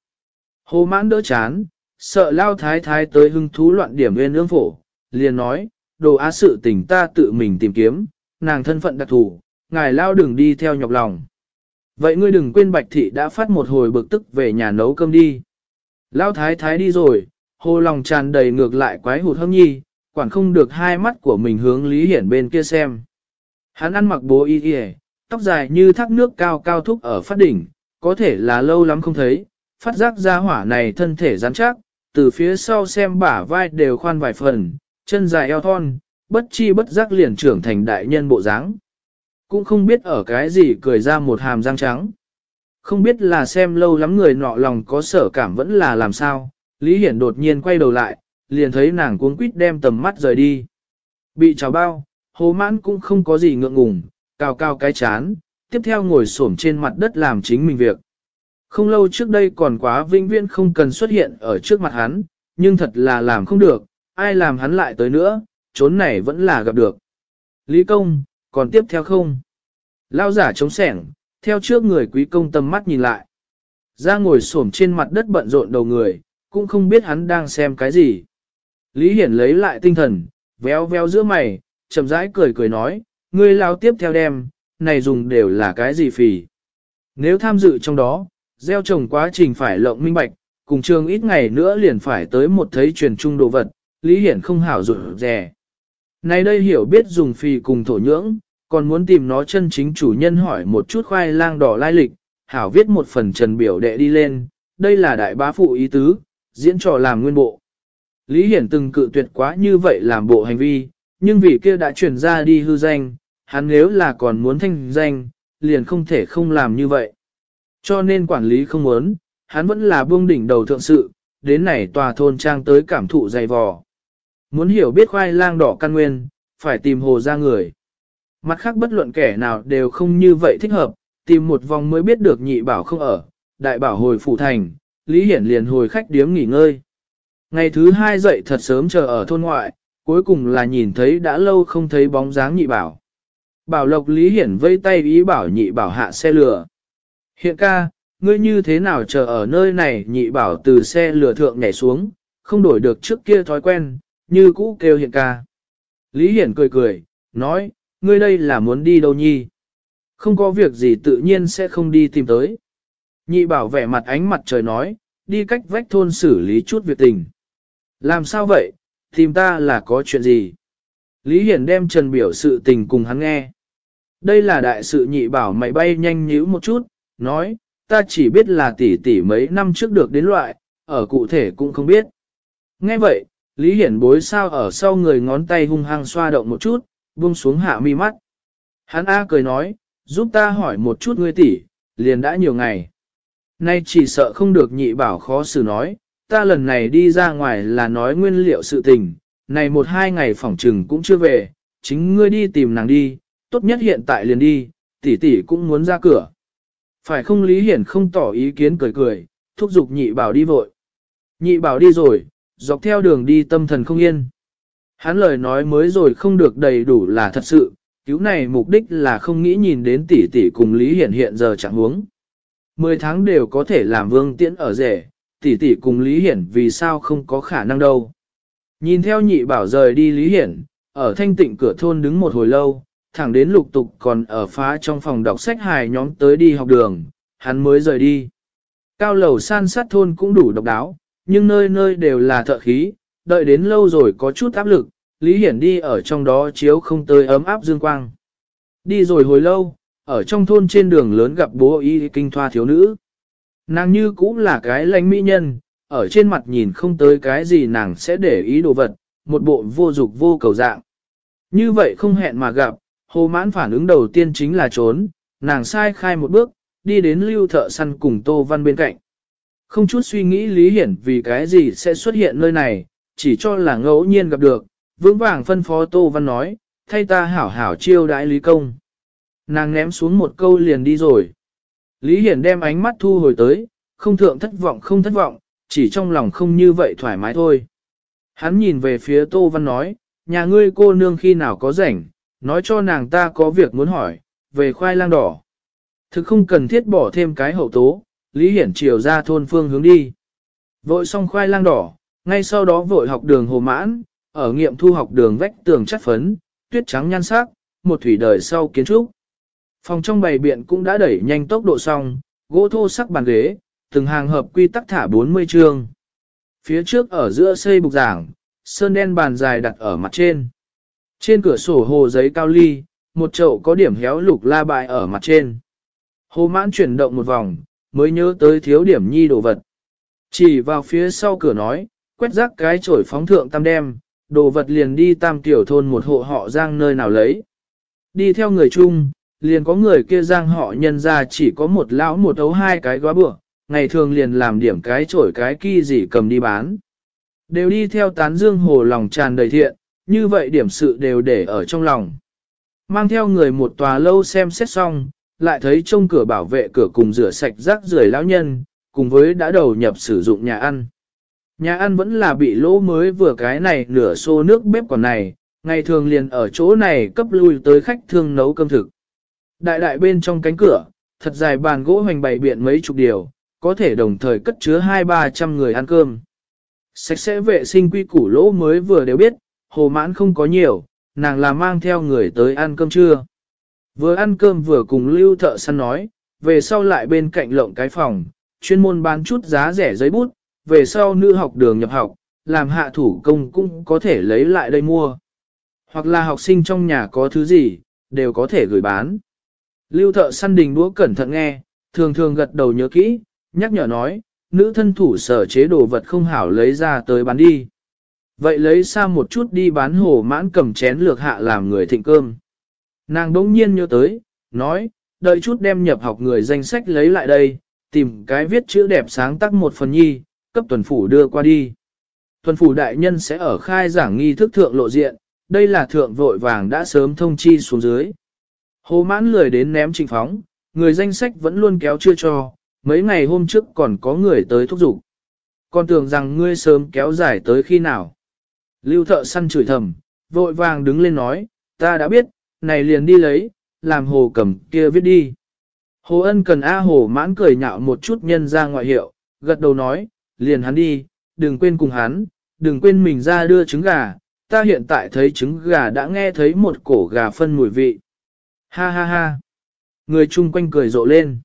Hồ mãn đỡ chán, sợ lao thái thái tới hưng thú loạn điểm nguyên ương phổ, liền nói, đồ á sự tình ta tự mình tìm kiếm, nàng thân phận đặc thù, ngài lao đừng đi theo nhọc lòng. Vậy ngươi đừng quên bạch thị đã phát một hồi bực tức về nhà nấu cơm đi. Lao thái thái đi rồi, hồ lòng tràn đầy ngược lại quái hụt hâm nhi, quản không được hai mắt của mình hướng Lý Hiển bên kia xem. Hắn ăn mặc bố y y, tóc dài như thác nước cao cao thúc ở phát đỉnh, có thể là lâu lắm không thấy, phát giác ra hỏa này thân thể rắn chắc, từ phía sau xem bả vai đều khoan vài phần, chân dài eo thon, bất chi bất giác liền trưởng thành đại nhân bộ dáng. Cũng không biết ở cái gì cười ra một hàm răng trắng. Không biết là xem lâu lắm người nọ lòng có sở cảm vẫn là làm sao, Lý Hiển đột nhiên quay đầu lại, liền thấy nàng cuống quýt đem tầm mắt rời đi. Bị trào bao, hồ mãn cũng không có gì ngượng ngùng, cao cao cái chán, tiếp theo ngồi xổm trên mặt đất làm chính mình việc. Không lâu trước đây còn quá vinh viễn không cần xuất hiện ở trước mặt hắn, nhưng thật là làm không được, ai làm hắn lại tới nữa, trốn này vẫn là gặp được. Lý công, còn tiếp theo không? Lao giả chống sẻng, theo trước người quý công tầm mắt nhìn lại. Ra ngồi xổm trên mặt đất bận rộn đầu người, cũng không biết hắn đang xem cái gì. Lý Hiển lấy lại tinh thần, véo véo giữa mày, chậm rãi cười cười nói, ngươi lao tiếp theo đem, này dùng đều là cái gì phì. Nếu tham dự trong đó, gieo trồng quá trình phải lộng minh bạch, cùng trường ít ngày nữa liền phải tới một thấy truyền trung đồ vật, Lý Hiển không hảo rụt rè. Này đây hiểu biết dùng phì cùng thổ nhưỡng, còn muốn tìm nó chân chính chủ nhân hỏi một chút khoai lang đỏ lai lịch, hảo viết một phần trần biểu đệ đi lên, đây là đại bá phụ ý tứ, diễn trò làm nguyên bộ. Lý Hiển từng cự tuyệt quá như vậy làm bộ hành vi, nhưng vị kia đã chuyển ra đi hư danh, hắn nếu là còn muốn thanh danh, liền không thể không làm như vậy. Cho nên quản lý không muốn, hắn vẫn là buông đỉnh đầu thượng sự, đến này tòa thôn trang tới cảm thụ dày vò. Muốn hiểu biết khoai lang đỏ căn nguyên, phải tìm hồ ra người. Mặt khác bất luận kẻ nào đều không như vậy thích hợp, tìm một vòng mới biết được nhị bảo không ở, đại bảo hồi phủ thành, Lý Hiển liền hồi khách điếm nghỉ ngơi. Ngày thứ hai dậy thật sớm chờ ở thôn ngoại, cuối cùng là nhìn thấy đã lâu không thấy bóng dáng nhị bảo. Bảo Lộc Lý Hiển vây tay ý bảo nhị bảo hạ xe lửa. Hiện ca, ngươi như thế nào chờ ở nơi này nhị bảo từ xe lửa thượng nhảy xuống, không đổi được trước kia thói quen, như cũ kêu hiện ca. Lý Hiển cười cười, nói, ngươi đây là muốn đi đâu nhi? Không có việc gì tự nhiên sẽ không đi tìm tới. Nhị bảo vẻ mặt ánh mặt trời nói, đi cách vách thôn xử lý chút việc tình. Làm sao vậy, tìm ta là có chuyện gì? Lý Hiển đem trần biểu sự tình cùng hắn nghe. Đây là đại sự nhị bảo mày bay nhanh nhíu một chút, nói, ta chỉ biết là tỷ tỷ mấy năm trước được đến loại, ở cụ thể cũng không biết. Nghe vậy, Lý Hiển bối sao ở sau người ngón tay hung hăng xoa động một chút, buông xuống hạ mi mắt. Hắn A cười nói, giúp ta hỏi một chút ngươi tỷ, liền đã nhiều ngày. Nay chỉ sợ không được nhị bảo khó xử nói, ta lần này đi ra ngoài là nói nguyên liệu sự tình, này một hai ngày phỏng trừng cũng chưa về, chính ngươi đi tìm nàng đi, tốt nhất hiện tại liền đi, tỷ tỷ cũng muốn ra cửa. Phải không Lý Hiển không tỏ ý kiến cười cười, thúc giục nhị bảo đi vội. Nhị bảo đi rồi, dọc theo đường đi tâm thần không yên. Hắn lời nói mới rồi không được đầy đủ là thật sự, cứu này mục đích là không nghĩ nhìn đến tỷ tỷ cùng Lý Hiển hiện giờ chẳng huống. Mười tháng đều có thể làm vương tiễn ở rể, tỷ tỷ cùng Lý Hiển vì sao không có khả năng đâu. Nhìn theo nhị bảo rời đi Lý Hiển, ở thanh tịnh cửa thôn đứng một hồi lâu, thẳng đến lục tục còn ở phá trong phòng đọc sách hài nhóm tới đi học đường, hắn mới rời đi. Cao lầu san sát thôn cũng đủ độc đáo, nhưng nơi nơi đều là thợ khí, đợi đến lâu rồi có chút áp lực, Lý Hiển đi ở trong đó chiếu không tới ấm áp dương quang. Đi rồi hồi lâu, ở trong thôn trên đường lớn gặp bố y kinh thoa thiếu nữ. Nàng như cũng là cái lãnh mỹ nhân, ở trên mặt nhìn không tới cái gì nàng sẽ để ý đồ vật, một bộ vô dục vô cầu dạng. Như vậy không hẹn mà gặp, hồ mãn phản ứng đầu tiên chính là trốn, nàng sai khai một bước, đi đến lưu thợ săn cùng Tô Văn bên cạnh. Không chút suy nghĩ Lý Hiển vì cái gì sẽ xuất hiện nơi này, chỉ cho là ngẫu nhiên gặp được, vững vàng phân phó Tô Văn nói, thay ta hảo hảo chiêu đãi Lý Công. Nàng ném xuống một câu liền đi rồi. Lý Hiển đem ánh mắt thu hồi tới, không thượng thất vọng không thất vọng, chỉ trong lòng không như vậy thoải mái thôi. Hắn nhìn về phía Tô Văn nói, nhà ngươi cô nương khi nào có rảnh, nói cho nàng ta có việc muốn hỏi, về khoai lang đỏ. Thực không cần thiết bỏ thêm cái hậu tố, Lý Hiển chiều ra thôn phương hướng đi. Vội xong khoai lang đỏ, ngay sau đó vội học đường hồ mãn, ở nghiệm thu học đường vách tường chất phấn, tuyết trắng nhan sắc, một thủy đời sau kiến trúc. Phòng trong bày biện cũng đã đẩy nhanh tốc độ xong, gỗ thô sắc bàn ghế, từng hàng hợp quy tắc thả 40 chương. Phía trước ở giữa xây bục giảng, sơn đen bàn dài đặt ở mặt trên. Trên cửa sổ hồ giấy cao ly, một chậu có điểm héo lục la bại ở mặt trên. Hồ mãn chuyển động một vòng, mới nhớ tới thiếu điểm nhi đồ vật. Chỉ vào phía sau cửa nói, quét rác cái chổi phóng thượng tam đem, đồ vật liền đi tam tiểu thôn một hộ họ giang nơi nào lấy. Đi theo người chung, liền có người kia giang họ nhân ra chỉ có một lão một ấu hai cái góa bựa, ngày thường liền làm điểm cái trổi cái kỳ gì cầm đi bán. Đều đi theo tán dương hồ lòng tràn đầy thiện, như vậy điểm sự đều để ở trong lòng. Mang theo người một tòa lâu xem xét xong, lại thấy trong cửa bảo vệ cửa cùng rửa sạch rác rưởi lão nhân, cùng với đã đầu nhập sử dụng nhà ăn. Nhà ăn vẫn là bị lỗ mới vừa cái này nửa xô nước bếp còn này, ngày thường liền ở chỗ này cấp lui tới khách thương nấu cơm thực. Đại đại bên trong cánh cửa, thật dài bàn gỗ hoành bày biện mấy chục điều, có thể đồng thời cất chứa hai ba trăm người ăn cơm. Sạch sẽ vệ sinh quy củ lỗ mới vừa đều biết, hồ mãn không có nhiều, nàng là mang theo người tới ăn cơm trưa. Vừa ăn cơm vừa cùng lưu thợ săn nói, về sau lại bên cạnh lộng cái phòng, chuyên môn bán chút giá rẻ giấy bút, về sau nữ học đường nhập học, làm hạ thủ công cũng có thể lấy lại đây mua. Hoặc là học sinh trong nhà có thứ gì, đều có thể gửi bán. Lưu thợ săn đình đũa cẩn thận nghe, thường thường gật đầu nhớ kỹ, nhắc nhở nói, nữ thân thủ sở chế đồ vật không hảo lấy ra tới bán đi. Vậy lấy xa một chút đi bán hồ mãn cầm chén lược hạ làm người thịnh cơm. Nàng đỗng nhiên nhớ tới, nói, đợi chút đem nhập học người danh sách lấy lại đây, tìm cái viết chữ đẹp sáng tác một phần nhi, cấp tuần phủ đưa qua đi. Tuần phủ đại nhân sẽ ở khai giảng nghi thức thượng lộ diện, đây là thượng vội vàng đã sớm thông chi xuống dưới. Hồ mãn lười đến ném trình phóng, người danh sách vẫn luôn kéo chưa cho, mấy ngày hôm trước còn có người tới thúc giục. Con tưởng rằng ngươi sớm kéo dài tới khi nào. Lưu thợ săn chửi thầm, vội vàng đứng lên nói, ta đã biết, này liền đi lấy, làm hồ cầm kia viết đi. Hồ ân cần A hồ mãn cười nhạo một chút nhân ra ngoại hiệu, gật đầu nói, liền hắn đi, đừng quên cùng hắn, đừng quên mình ra đưa trứng gà, ta hiện tại thấy trứng gà đã nghe thấy một cổ gà phân mùi vị. Ha ha ha. Người chung quanh cười rộ lên.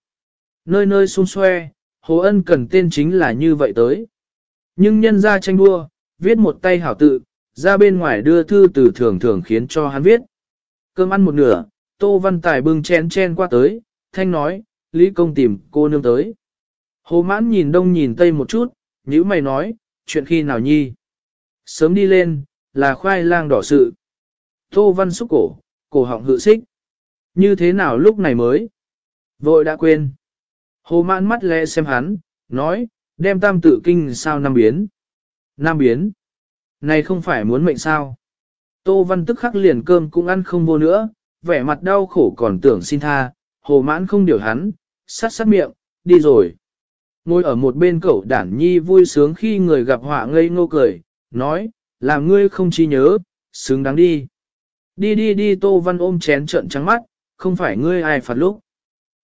Nơi nơi xung xoe, Hồ Ân cần tên chính là như vậy tới. Nhưng nhân ra tranh đua, viết một tay hảo tự, ra bên ngoài đưa thư từ thường thường khiến cho hắn viết. Cơm ăn một nửa, Tô Văn Tài bưng chén chen qua tới, thanh nói, Lý Công tìm cô nương tới. Hồ mãn nhìn đông nhìn tây một chút, nhữ mày nói, chuyện khi nào nhi. Sớm đi lên, là khoai lang đỏ sự. Tô Văn xúc cổ, cổ họng hự xích. Như thế nào lúc này mới? Vội đã quên. Hồ mãn mắt lẽ xem hắn, nói, đem tam tự kinh sao năm biến. Năm biến. Này không phải muốn mệnh sao. Tô Văn tức khắc liền cơm cũng ăn không vô nữa, vẻ mặt đau khổ còn tưởng xin tha, hồ mãn không điều hắn, sát sát miệng, đi rồi. Ngồi ở một bên cậu đản nhi vui sướng khi người gặp họa ngây ngô cười, nói, làm ngươi không chi nhớ, xứng đáng đi. Đi đi đi Tô Văn ôm chén trợn trắng mắt, không phải ngươi ai phạt lúc.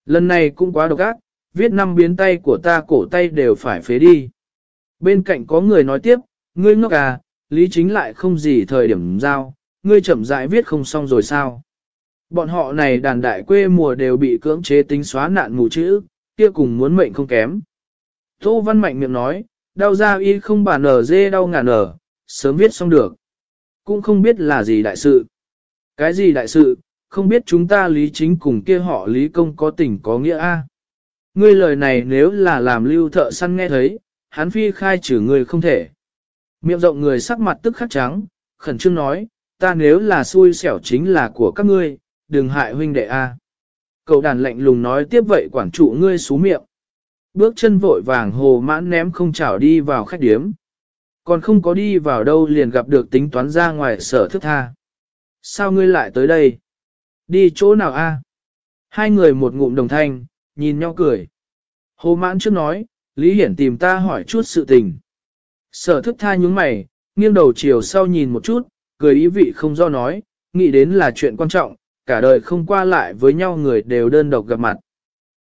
Lần này cũng quá độc ác, viết năm biến tay của ta cổ tay đều phải phế đi. Bên cạnh có người nói tiếp, ngươi ngốc à, lý chính lại không gì thời điểm giao, ngươi chậm rãi viết không xong rồi sao. Bọn họ này đàn đại quê mùa đều bị cưỡng chế tính xóa nạn mù chữ, kia cùng muốn mệnh không kém. Tô Văn Mạnh miệng nói, đau ra y không bà nở dê đau ngàn nở, sớm viết xong được. Cũng không biết là gì đại sự. Cái gì đại sự, không biết chúng ta lý chính cùng kia họ lý công có tình có nghĩa a. Ngươi lời này nếu là làm lưu thợ săn nghe thấy, hắn phi khai trừ người không thể. Miệng rộng người sắc mặt tức khắc trắng, khẩn trương nói, ta nếu là xui xẻo chính là của các ngươi, đừng hại huynh đệ a. Cậu đàn lạnh lùng nói tiếp vậy quản trụ ngươi xú miệng. Bước chân vội vàng hồ mãn ném không chảo đi vào khách điếm. Còn không có đi vào đâu liền gặp được tính toán ra ngoài sở thức tha. Sao ngươi lại tới đây? Đi chỗ nào a? Hai người một ngụm đồng thanh, nhìn nhau cười. Hồ mãn trước nói, Lý Hiển tìm ta hỏi chút sự tình. Sở thức tha nhúng mày, nghiêng đầu chiều sau nhìn một chút, cười ý vị không do nói, nghĩ đến là chuyện quan trọng, cả đời không qua lại với nhau người đều đơn độc gặp mặt.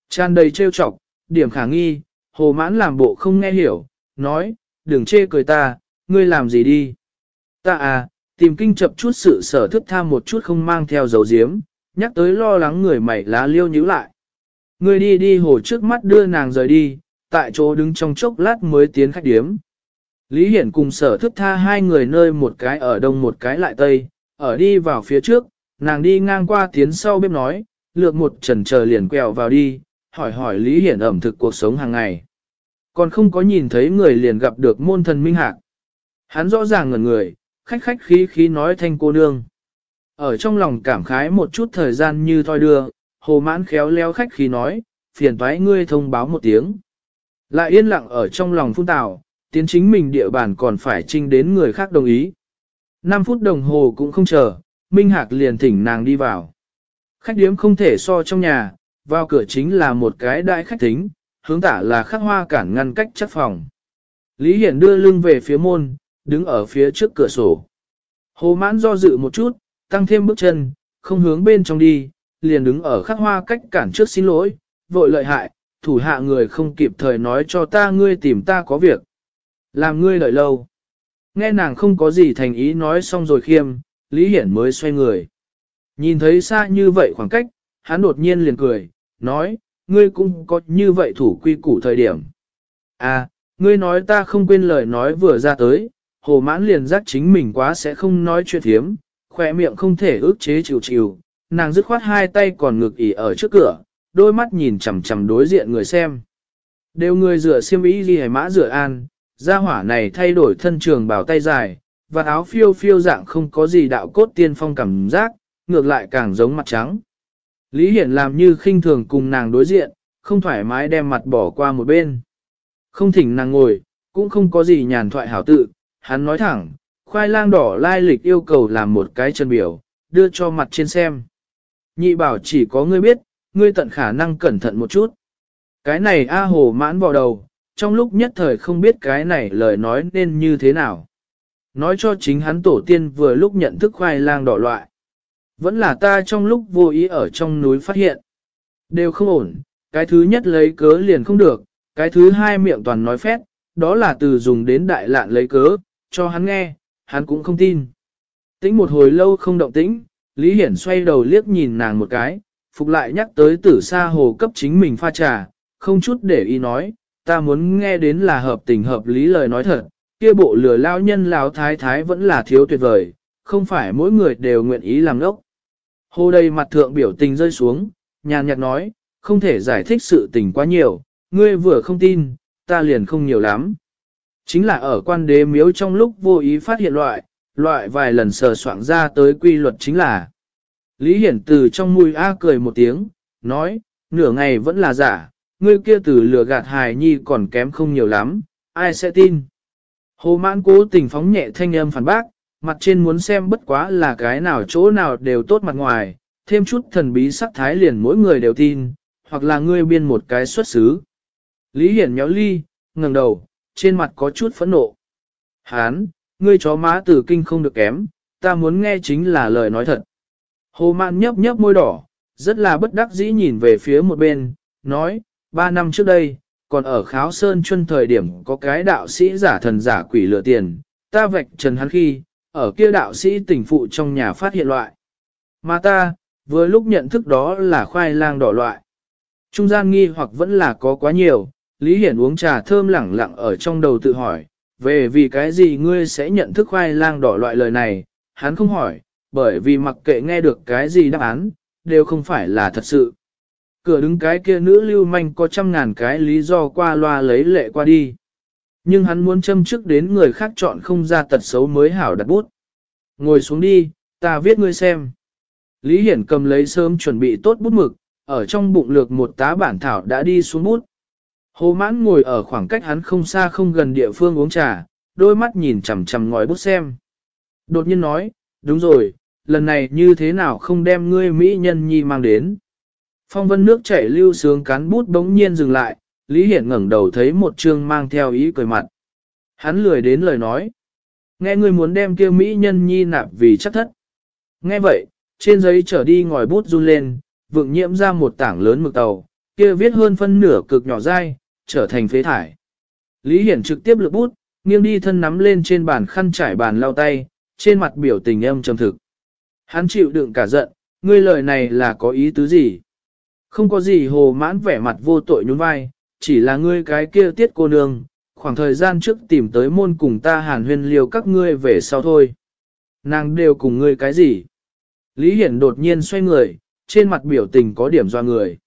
Tràn đầy trêu chọc, điểm khả nghi, hồ mãn làm bộ không nghe hiểu, nói, đừng chê cười ta, ngươi làm gì đi. Ta à, tìm kinh chập chút sự sở thức tha một chút không mang theo dấu diếm, nhắc tới lo lắng người mày lá liêu nhíu lại. người đi đi hồ trước mắt đưa nàng rời đi, tại chỗ đứng trong chốc lát mới tiến khách điếm. Lý Hiển cùng sở thức tha hai người nơi một cái ở đông một cái lại tây, ở đi vào phía trước, nàng đi ngang qua tiến sau bếp nói, lược một trần chờ liền quẹo vào đi, hỏi hỏi Lý Hiển ẩm thực cuộc sống hàng ngày. Còn không có nhìn thấy người liền gặp được môn thần minh hạc. Hắn rõ ràng ngẩn người, khách khách khí khí nói thanh cô nương. Ở trong lòng cảm khái một chút thời gian như thoi đưa, hồ mãn khéo léo khách khi nói, phiền toái ngươi thông báo một tiếng. Lại yên lặng ở trong lòng phun tạo, tiến chính mình địa bàn còn phải trinh đến người khác đồng ý. 5 phút đồng hồ cũng không chờ, Minh Hạc liền thỉnh nàng đi vào. Khách điếm không thể so trong nhà, vào cửa chính là một cái đại khách tính, hướng tả là khắc hoa cản ngăn cách chất phòng. Lý Hiển đưa lưng về phía môn, đứng ở phía trước cửa sổ. Hồ mãn do dự một chút, tăng thêm bước chân, không hướng bên trong đi, liền đứng ở khắc hoa cách cản trước xin lỗi, vội lợi hại, thủ hạ người không kịp thời nói cho ta ngươi tìm ta có việc. Làm ngươi đợi lâu. Nghe nàng không có gì thành ý nói xong rồi khiêm, Lý Hiển mới xoay người. Nhìn thấy xa như vậy khoảng cách, hắn đột nhiên liền cười, nói, ngươi cũng có như vậy thủ quy củ thời điểm. À, ngươi nói ta không quên lời nói vừa ra tới, hồ mãn liền giác chính mình quá sẽ không nói chuyện thiếm, khỏe miệng không thể ước chế chịu chịu, nàng dứt khoát hai tay còn ngực ỉ ở trước cửa, đôi mắt nhìn chằm chằm đối diện người xem. Đều người rửa xiêm ý gì hay mã rửa an, gia hỏa này thay đổi thân trường bảo tay dài, và áo phiêu phiêu dạng không có gì đạo cốt tiên phong cảm giác, ngược lại càng giống mặt trắng. Lý Hiển làm như khinh thường cùng nàng đối diện, không thoải mái đem mặt bỏ qua một bên. Không thỉnh nàng ngồi, cũng không có gì nhàn thoại hảo tự, hắn nói thẳng, khoai lang đỏ lai lịch yêu cầu làm một cái chân biểu, đưa cho mặt trên xem. Nhị bảo chỉ có ngươi biết, ngươi tận khả năng cẩn thận một chút. Cái này A Hồ mãn vào đầu, trong lúc nhất thời không biết cái này lời nói nên như thế nào. Nói cho chính hắn tổ tiên vừa lúc nhận thức khoai lang đỏ loại. Vẫn là ta trong lúc vô ý ở trong núi phát hiện. Đều không ổn, cái thứ nhất lấy cớ liền không được, cái thứ hai miệng toàn nói phét, đó là từ dùng đến đại lạn lấy cớ, cho hắn nghe, hắn cũng không tin. Tĩnh một hồi lâu không động tĩnh, Lý Hiển xoay đầu liếc nhìn nàng một cái, phục lại nhắc tới tử sa hồ cấp chính mình pha trà, không chút để ý nói, ta muốn nghe đến là hợp tình hợp lý lời nói thật, kia bộ lừa lao nhân lão thái thái vẫn là thiếu tuyệt vời, không phải mỗi người đều nguyện ý làm ngốc. Hồ đầy mặt thượng biểu tình rơi xuống, nhàn nhạt nói, không thể giải thích sự tình quá nhiều, ngươi vừa không tin, ta liền không nhiều lắm. Chính là ở quan đế miếu trong lúc vô ý phát hiện loại, loại vài lần sờ soạn ra tới quy luật chính là. Lý Hiển từ trong mùi A cười một tiếng, nói, nửa ngày vẫn là giả, ngươi kia từ lừa gạt hài nhi còn kém không nhiều lắm, ai sẽ tin. Hồ mãn cố tình phóng nhẹ thanh âm phản bác, mặt trên muốn xem bất quá là cái nào chỗ nào đều tốt mặt ngoài, thêm chút thần bí sắc thái liền mỗi người đều tin, hoặc là ngươi biên một cái xuất xứ. Lý Hiển nhéo ly, ngẩng đầu, trên mặt có chút phẫn nộ. Hán, ngươi chó má tử kinh không được kém, ta muốn nghe chính là lời nói thật. Hồ mạn nhấp nhấp môi đỏ, rất là bất đắc dĩ nhìn về phía một bên, nói, ba năm trước đây, còn ở kháo sơn chuân thời điểm có cái đạo sĩ giả thần giả quỷ lừa tiền, ta vạch trần hắn khi, ở kia đạo sĩ tỉnh phụ trong nhà phát hiện loại. Mà ta, vừa lúc nhận thức đó là khoai lang đỏ loại. Trung gian nghi hoặc vẫn là có quá nhiều, Lý Hiển uống trà thơm lẳng lặng ở trong đầu tự hỏi, về vì cái gì ngươi sẽ nhận thức khoai lang đỏ loại lời này, hắn không hỏi, bởi vì mặc kệ nghe được cái gì đáp án, đều không phải là thật sự. Cửa đứng cái kia nữ lưu manh có trăm ngàn cái lý do qua loa lấy lệ qua đi. Nhưng hắn muốn châm chức đến người khác chọn không ra tật xấu mới hảo đặt bút. Ngồi xuống đi, ta viết ngươi xem. Lý Hiển cầm lấy sớm chuẩn bị tốt bút mực, ở trong bụng lược một tá bản thảo đã đi xuống bút. Hồ mãn ngồi ở khoảng cách hắn không xa không gần địa phương uống trà, đôi mắt nhìn chằm chằm ngòi bút xem. Đột nhiên nói, đúng rồi, lần này như thế nào không đem ngươi Mỹ nhân nhi mang đến. Phong vân nước chảy lưu sướng cán bút bỗng nhiên dừng lại, Lý Hiển ngẩng đầu thấy một chương mang theo ý cười mặt. Hắn lười đến lời nói. Nghe ngươi muốn đem kia Mỹ nhân nhi nạp vì chắc thất. Nghe vậy, trên giấy trở đi ngòi bút run lên, vượng nhiễm ra một tảng lớn mực tàu, kia viết hơn phân nửa cực nhỏ dai, trở thành phế thải. Lý Hiển trực tiếp lược bút, nghiêng đi thân nắm lên trên bàn khăn trải bàn lau tay, trên mặt biểu tình âm trầm thực. Hắn chịu đựng cả giận, ngươi lời này là có ý tứ gì? Không có gì hồ mãn vẻ mặt vô tội nhún vai, chỉ là ngươi cái kia tiết cô nương, khoảng thời gian trước tìm tới môn cùng ta hàn huyên liều các ngươi về sau thôi. Nàng đều cùng ngươi cái gì? Lý Hiển đột nhiên xoay người, trên mặt biểu tình có điểm doa người.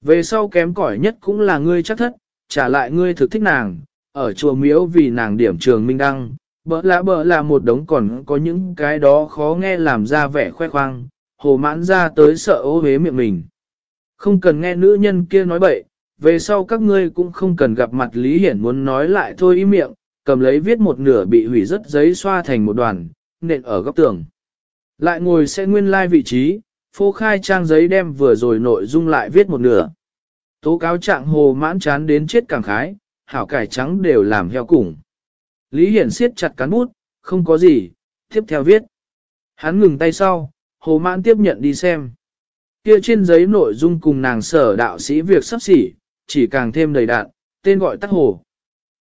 Về sau kém cỏi nhất cũng là ngươi chắc thất, trả lại ngươi thực thích nàng, ở chùa miếu vì nàng điểm trường minh đăng, bỡ lạ bỡ là một đống còn có những cái đó khó nghe làm ra vẻ khoe khoang, hồ mãn ra tới sợ ô hế miệng mình. Không cần nghe nữ nhân kia nói bậy, về sau các ngươi cũng không cần gặp mặt Lý Hiển muốn nói lại thôi ý miệng, cầm lấy viết một nửa bị hủy rất giấy xoa thành một đoàn, nện ở góc tường. Lại ngồi sẽ nguyên lai like vị trí, phô khai trang giấy đem vừa rồi nội dung lại viết một nửa. Tố cáo trạng hồ mãn chán đến chết càng khái, hảo cải trắng đều làm heo củng. Lý Hiển siết chặt cán bút, không có gì, tiếp theo viết. Hắn ngừng tay sau, hồ mãn tiếp nhận đi xem. Kia trên giấy nội dung cùng nàng sở đạo sĩ việc sắp xỉ, chỉ càng thêm đầy đạn, tên gọi tắt hồ.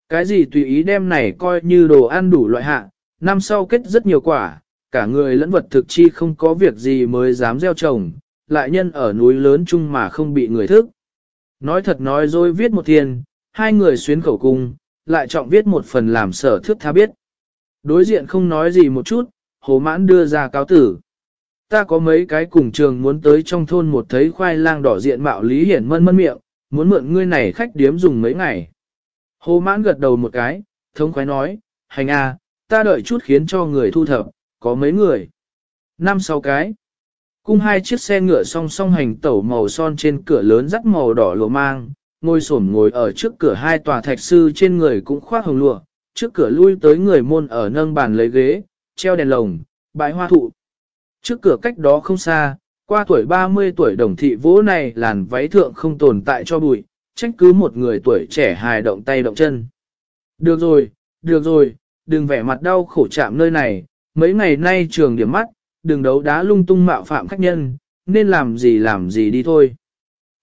Cái gì tùy ý đem này coi như đồ ăn đủ loại hạ, năm sau kết rất nhiều quả, cả người lẫn vật thực chi không có việc gì mới dám gieo trồng, lại nhân ở núi lớn chung mà không bị người thức. Nói thật nói dối viết một tiền, hai người xuyến khẩu cung, lại trọng viết một phần làm sở thước tha biết. Đối diện không nói gì một chút, hồ mãn đưa ra cáo tử. Ta có mấy cái cùng trường muốn tới trong thôn một thấy khoai lang đỏ diện mạo lý hiển mân mân miệng, muốn mượn ngươi này khách điếm dùng mấy ngày. Hồ mãn gật đầu một cái, thống khoái nói, hành a, ta đợi chút khiến cho người thu thập, có mấy người. Năm sáu cái. Cung hai chiếc xe ngựa song song hành tẩu màu son trên cửa lớn rắc màu đỏ lụa mang, ngồi xổm ngồi ở trước cửa hai tòa thạch sư trên người cũng khoác hồng lụa, trước cửa lui tới người môn ở nâng bàn lấy ghế, treo đèn lồng, bãi hoa thụ. Trước cửa cách đó không xa, Qua tuổi 30 tuổi đồng thị vỗ này làn váy thượng không tồn tại cho bụi, trách cứ một người tuổi trẻ hài động tay động chân. Được rồi, được rồi, đừng vẻ mặt đau khổ chạm nơi này, mấy ngày nay trường điểm mắt, đừng đấu đá lung tung mạo phạm khách nhân, nên làm gì làm gì đi thôi.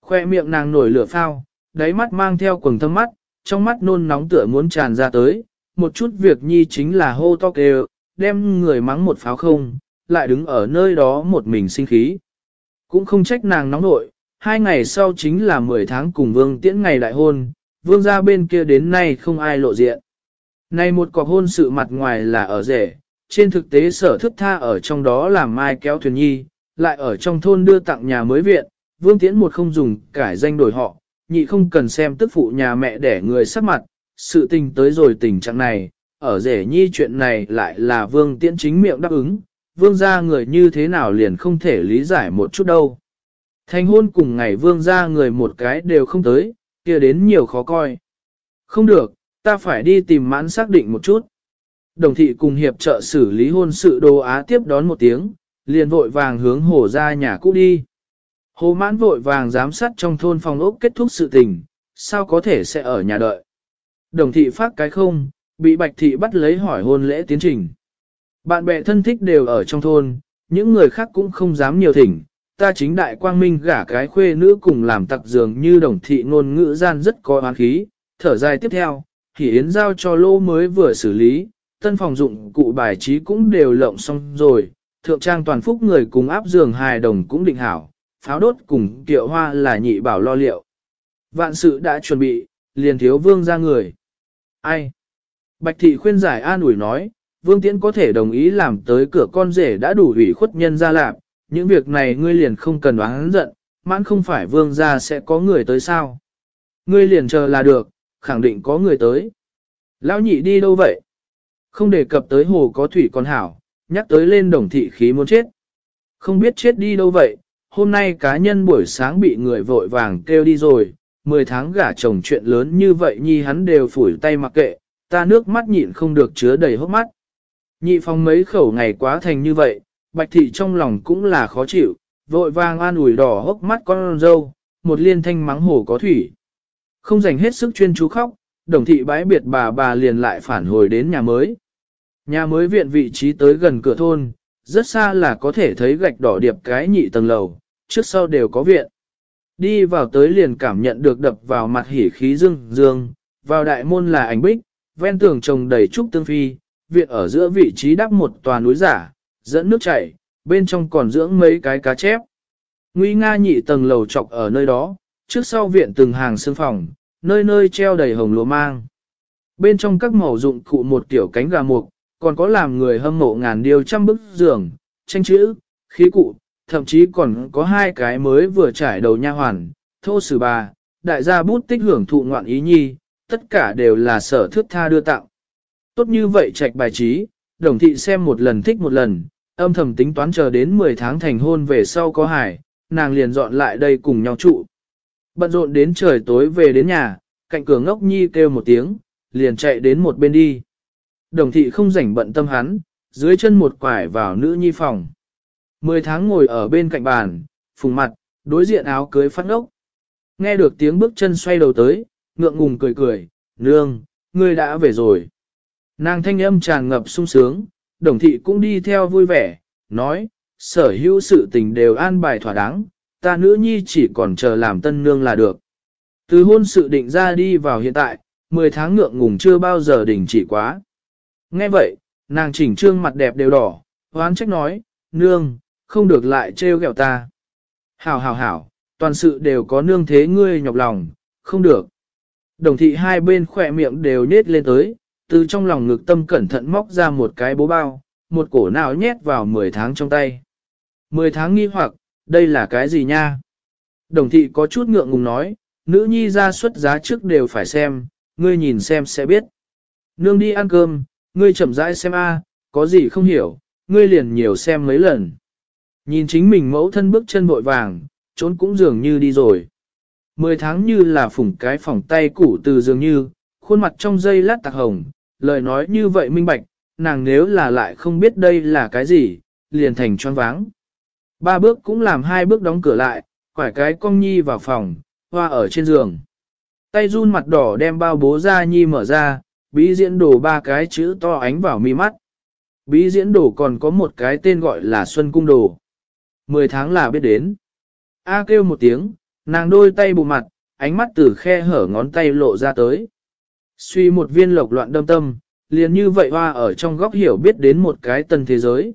Khoe miệng nàng nổi lửa phao, đáy mắt mang theo quầng thâm mắt, trong mắt nôn nóng tựa muốn tràn ra tới, một chút việc nhi chính là hô to kêu, đem người mắng một pháo không, lại đứng ở nơi đó một mình sinh khí. Cũng không trách nàng nóng nội, hai ngày sau chính là 10 tháng cùng vương tiễn ngày đại hôn, vương gia bên kia đến nay không ai lộ diện. Này một cọc hôn sự mặt ngoài là ở rể, trên thực tế sở thức tha ở trong đó làm mai kéo thuyền nhi, lại ở trong thôn đưa tặng nhà mới viện, vương tiễn một không dùng cải danh đổi họ, nhị không cần xem tức phụ nhà mẹ để người sắc mặt, sự tình tới rồi tình trạng này, ở rể nhi chuyện này lại là vương tiễn chính miệng đáp ứng, vương gia người như thế nào liền không thể lý giải một chút đâu. Thành hôn cùng ngày vương gia người một cái đều không tới, kia đến nhiều khó coi. Không được, ta phải đi tìm mãn xác định một chút. Đồng thị cùng hiệp trợ xử lý hôn sự đồ á tiếp đón một tiếng, liền vội vàng hướng hồ ra nhà cũ đi. Hồ mãn vội vàng giám sát trong thôn phòng ốc kết thúc sự tình, sao có thể sẽ ở nhà đợi. Đồng thị phát cái không, bị bạch thị bắt lấy hỏi hôn lễ tiến trình. Bạn bè thân thích đều ở trong thôn, những người khác cũng không dám nhiều thỉnh. Ta chính đại quang minh gả cái khuê nữ cùng làm tặc dường như đồng thị ngôn ngữ gian rất có oán khí. Thở dài tiếp theo, thì yến giao cho lô mới vừa xử lý, tân phòng dụng cụ bài trí cũng đều lộng xong rồi. Thượng trang toàn phúc người cùng áp giường hài đồng cũng định hảo, pháo đốt cùng kiệu hoa là nhị bảo lo liệu. Vạn sự đã chuẩn bị, liền thiếu vương ra người. Ai? Bạch thị khuyên giải an ủi nói, vương tiễn có thể đồng ý làm tới cửa con rể đã đủ ủy khuất nhân ra làm, những việc này ngươi liền không cần oán giận, mãn không phải vương ra sẽ có người tới sao. Ngươi liền chờ là được, khẳng định có người tới. Lão nhị đi đâu vậy? Không đề cập tới hồ có thủy con hảo, nhắc tới lên đồng thị khí muốn chết. Không biết chết đi đâu vậy, hôm nay cá nhân buổi sáng bị người vội vàng kêu đi rồi, 10 tháng gả chồng chuyện lớn như vậy nhi hắn đều phủi tay mặc kệ, ta nước mắt nhịn không được chứa đầy hốc mắt. Nhị phong mấy khẩu ngày quá thành như vậy, bạch thị trong lòng cũng là khó chịu, vội vàng an ủi đỏ hốc mắt con dâu, một liên thanh mắng hổ có thủy. Không dành hết sức chuyên chú khóc, đồng thị bái biệt bà bà liền lại phản hồi đến nhà mới. Nhà mới viện vị trí tới gần cửa thôn, rất xa là có thể thấy gạch đỏ điệp cái nhị tầng lầu, trước sau đều có viện. Đi vào tới liền cảm nhận được đập vào mặt hỉ khí dương dương, vào đại môn là ảnh bích, ven tường trồng đầy trúc tương phi, viện ở giữa vị trí đắp một tòa núi giả, dẫn nước chảy, bên trong còn dưỡng mấy cái cá chép. Nguy nga nhị tầng lầu trọc ở nơi đó, trước sau viện từng hàng sương phòng, nơi nơi treo đầy hồng lúa mang. Bên trong các màu dụng cụ một tiểu cánh gà mục, còn có làm người hâm mộ ngàn điều trăm bức giường, tranh chữ, khí cụ, thậm chí còn có hai cái mới vừa trải đầu nha hoàn, thô sử bà, đại gia bút tích hưởng thụ ngoạn ý nhi, tất cả đều là sở thước tha đưa tặng. Tốt như vậy trạch bài trí, đồng thị xem một lần thích một lần, âm thầm tính toán chờ đến 10 tháng thành hôn về sau có hải, nàng liền dọn lại đây cùng nhau trụ. Bận rộn đến trời tối về đến nhà, cạnh cửa ngốc nhi kêu một tiếng, liền chạy đến một bên đi. Đồng thị không rảnh bận tâm hắn, dưới chân một quải vào nữ nhi phòng. Mười tháng ngồi ở bên cạnh bàn, phùng mặt, đối diện áo cưới phát ốc. Nghe được tiếng bước chân xoay đầu tới, ngượng ngùng cười cười, nương, ngươi đã về rồi. Nàng thanh âm tràn ngập sung sướng, đồng thị cũng đi theo vui vẻ, nói, sở hữu sự tình đều an bài thỏa đáng, ta nữ nhi chỉ còn chờ làm tân nương là được. Từ hôn sự định ra đi vào hiện tại, 10 tháng ngượng ngùng chưa bao giờ đình chỉ quá. Nghe vậy, nàng chỉnh trương mặt đẹp đều đỏ, hoán trách nói, nương, không được lại trêu ghẹo ta. Hảo hảo hảo, toàn sự đều có nương thế ngươi nhọc lòng, không được. Đồng thị hai bên khỏe miệng đều nết lên tới, từ trong lòng ngực tâm cẩn thận móc ra một cái bố bao, một cổ nào nhét vào 10 tháng trong tay. 10 tháng nghi hoặc, đây là cái gì nha? Đồng thị có chút ngượng ngùng nói, nữ nhi ra xuất giá trước đều phải xem, ngươi nhìn xem sẽ biết. Nương đi ăn cơm, ngươi chậm rãi xem a, có gì không hiểu, ngươi liền nhiều xem mấy lần. Nhìn chính mình mẫu thân bước chân vội vàng, trốn cũng dường như đi rồi. Mười tháng như là phủng cái phòng tay củ từ dường như, khuôn mặt trong dây lát tạc hồng, lời nói như vậy minh bạch, nàng nếu là lại không biết đây là cái gì, liền thành choáng váng. Ba bước cũng làm hai bước đóng cửa lại, quải cái cong nhi vào phòng, hoa ở trên giường. Tay run mặt đỏ đem bao bố ra nhi mở ra, bí diễn đổ ba cái chữ to ánh vào mi mắt. Bí diễn đổ còn có một cái tên gọi là Xuân Cung Đồ. Mười tháng là biết đến. A kêu một tiếng, nàng đôi tay bù mặt, ánh mắt từ khe hở ngón tay lộ ra tới. Suy một viên lộc loạn đâm tâm, liền như vậy hoa ở trong góc hiểu biết đến một cái tân thế giới.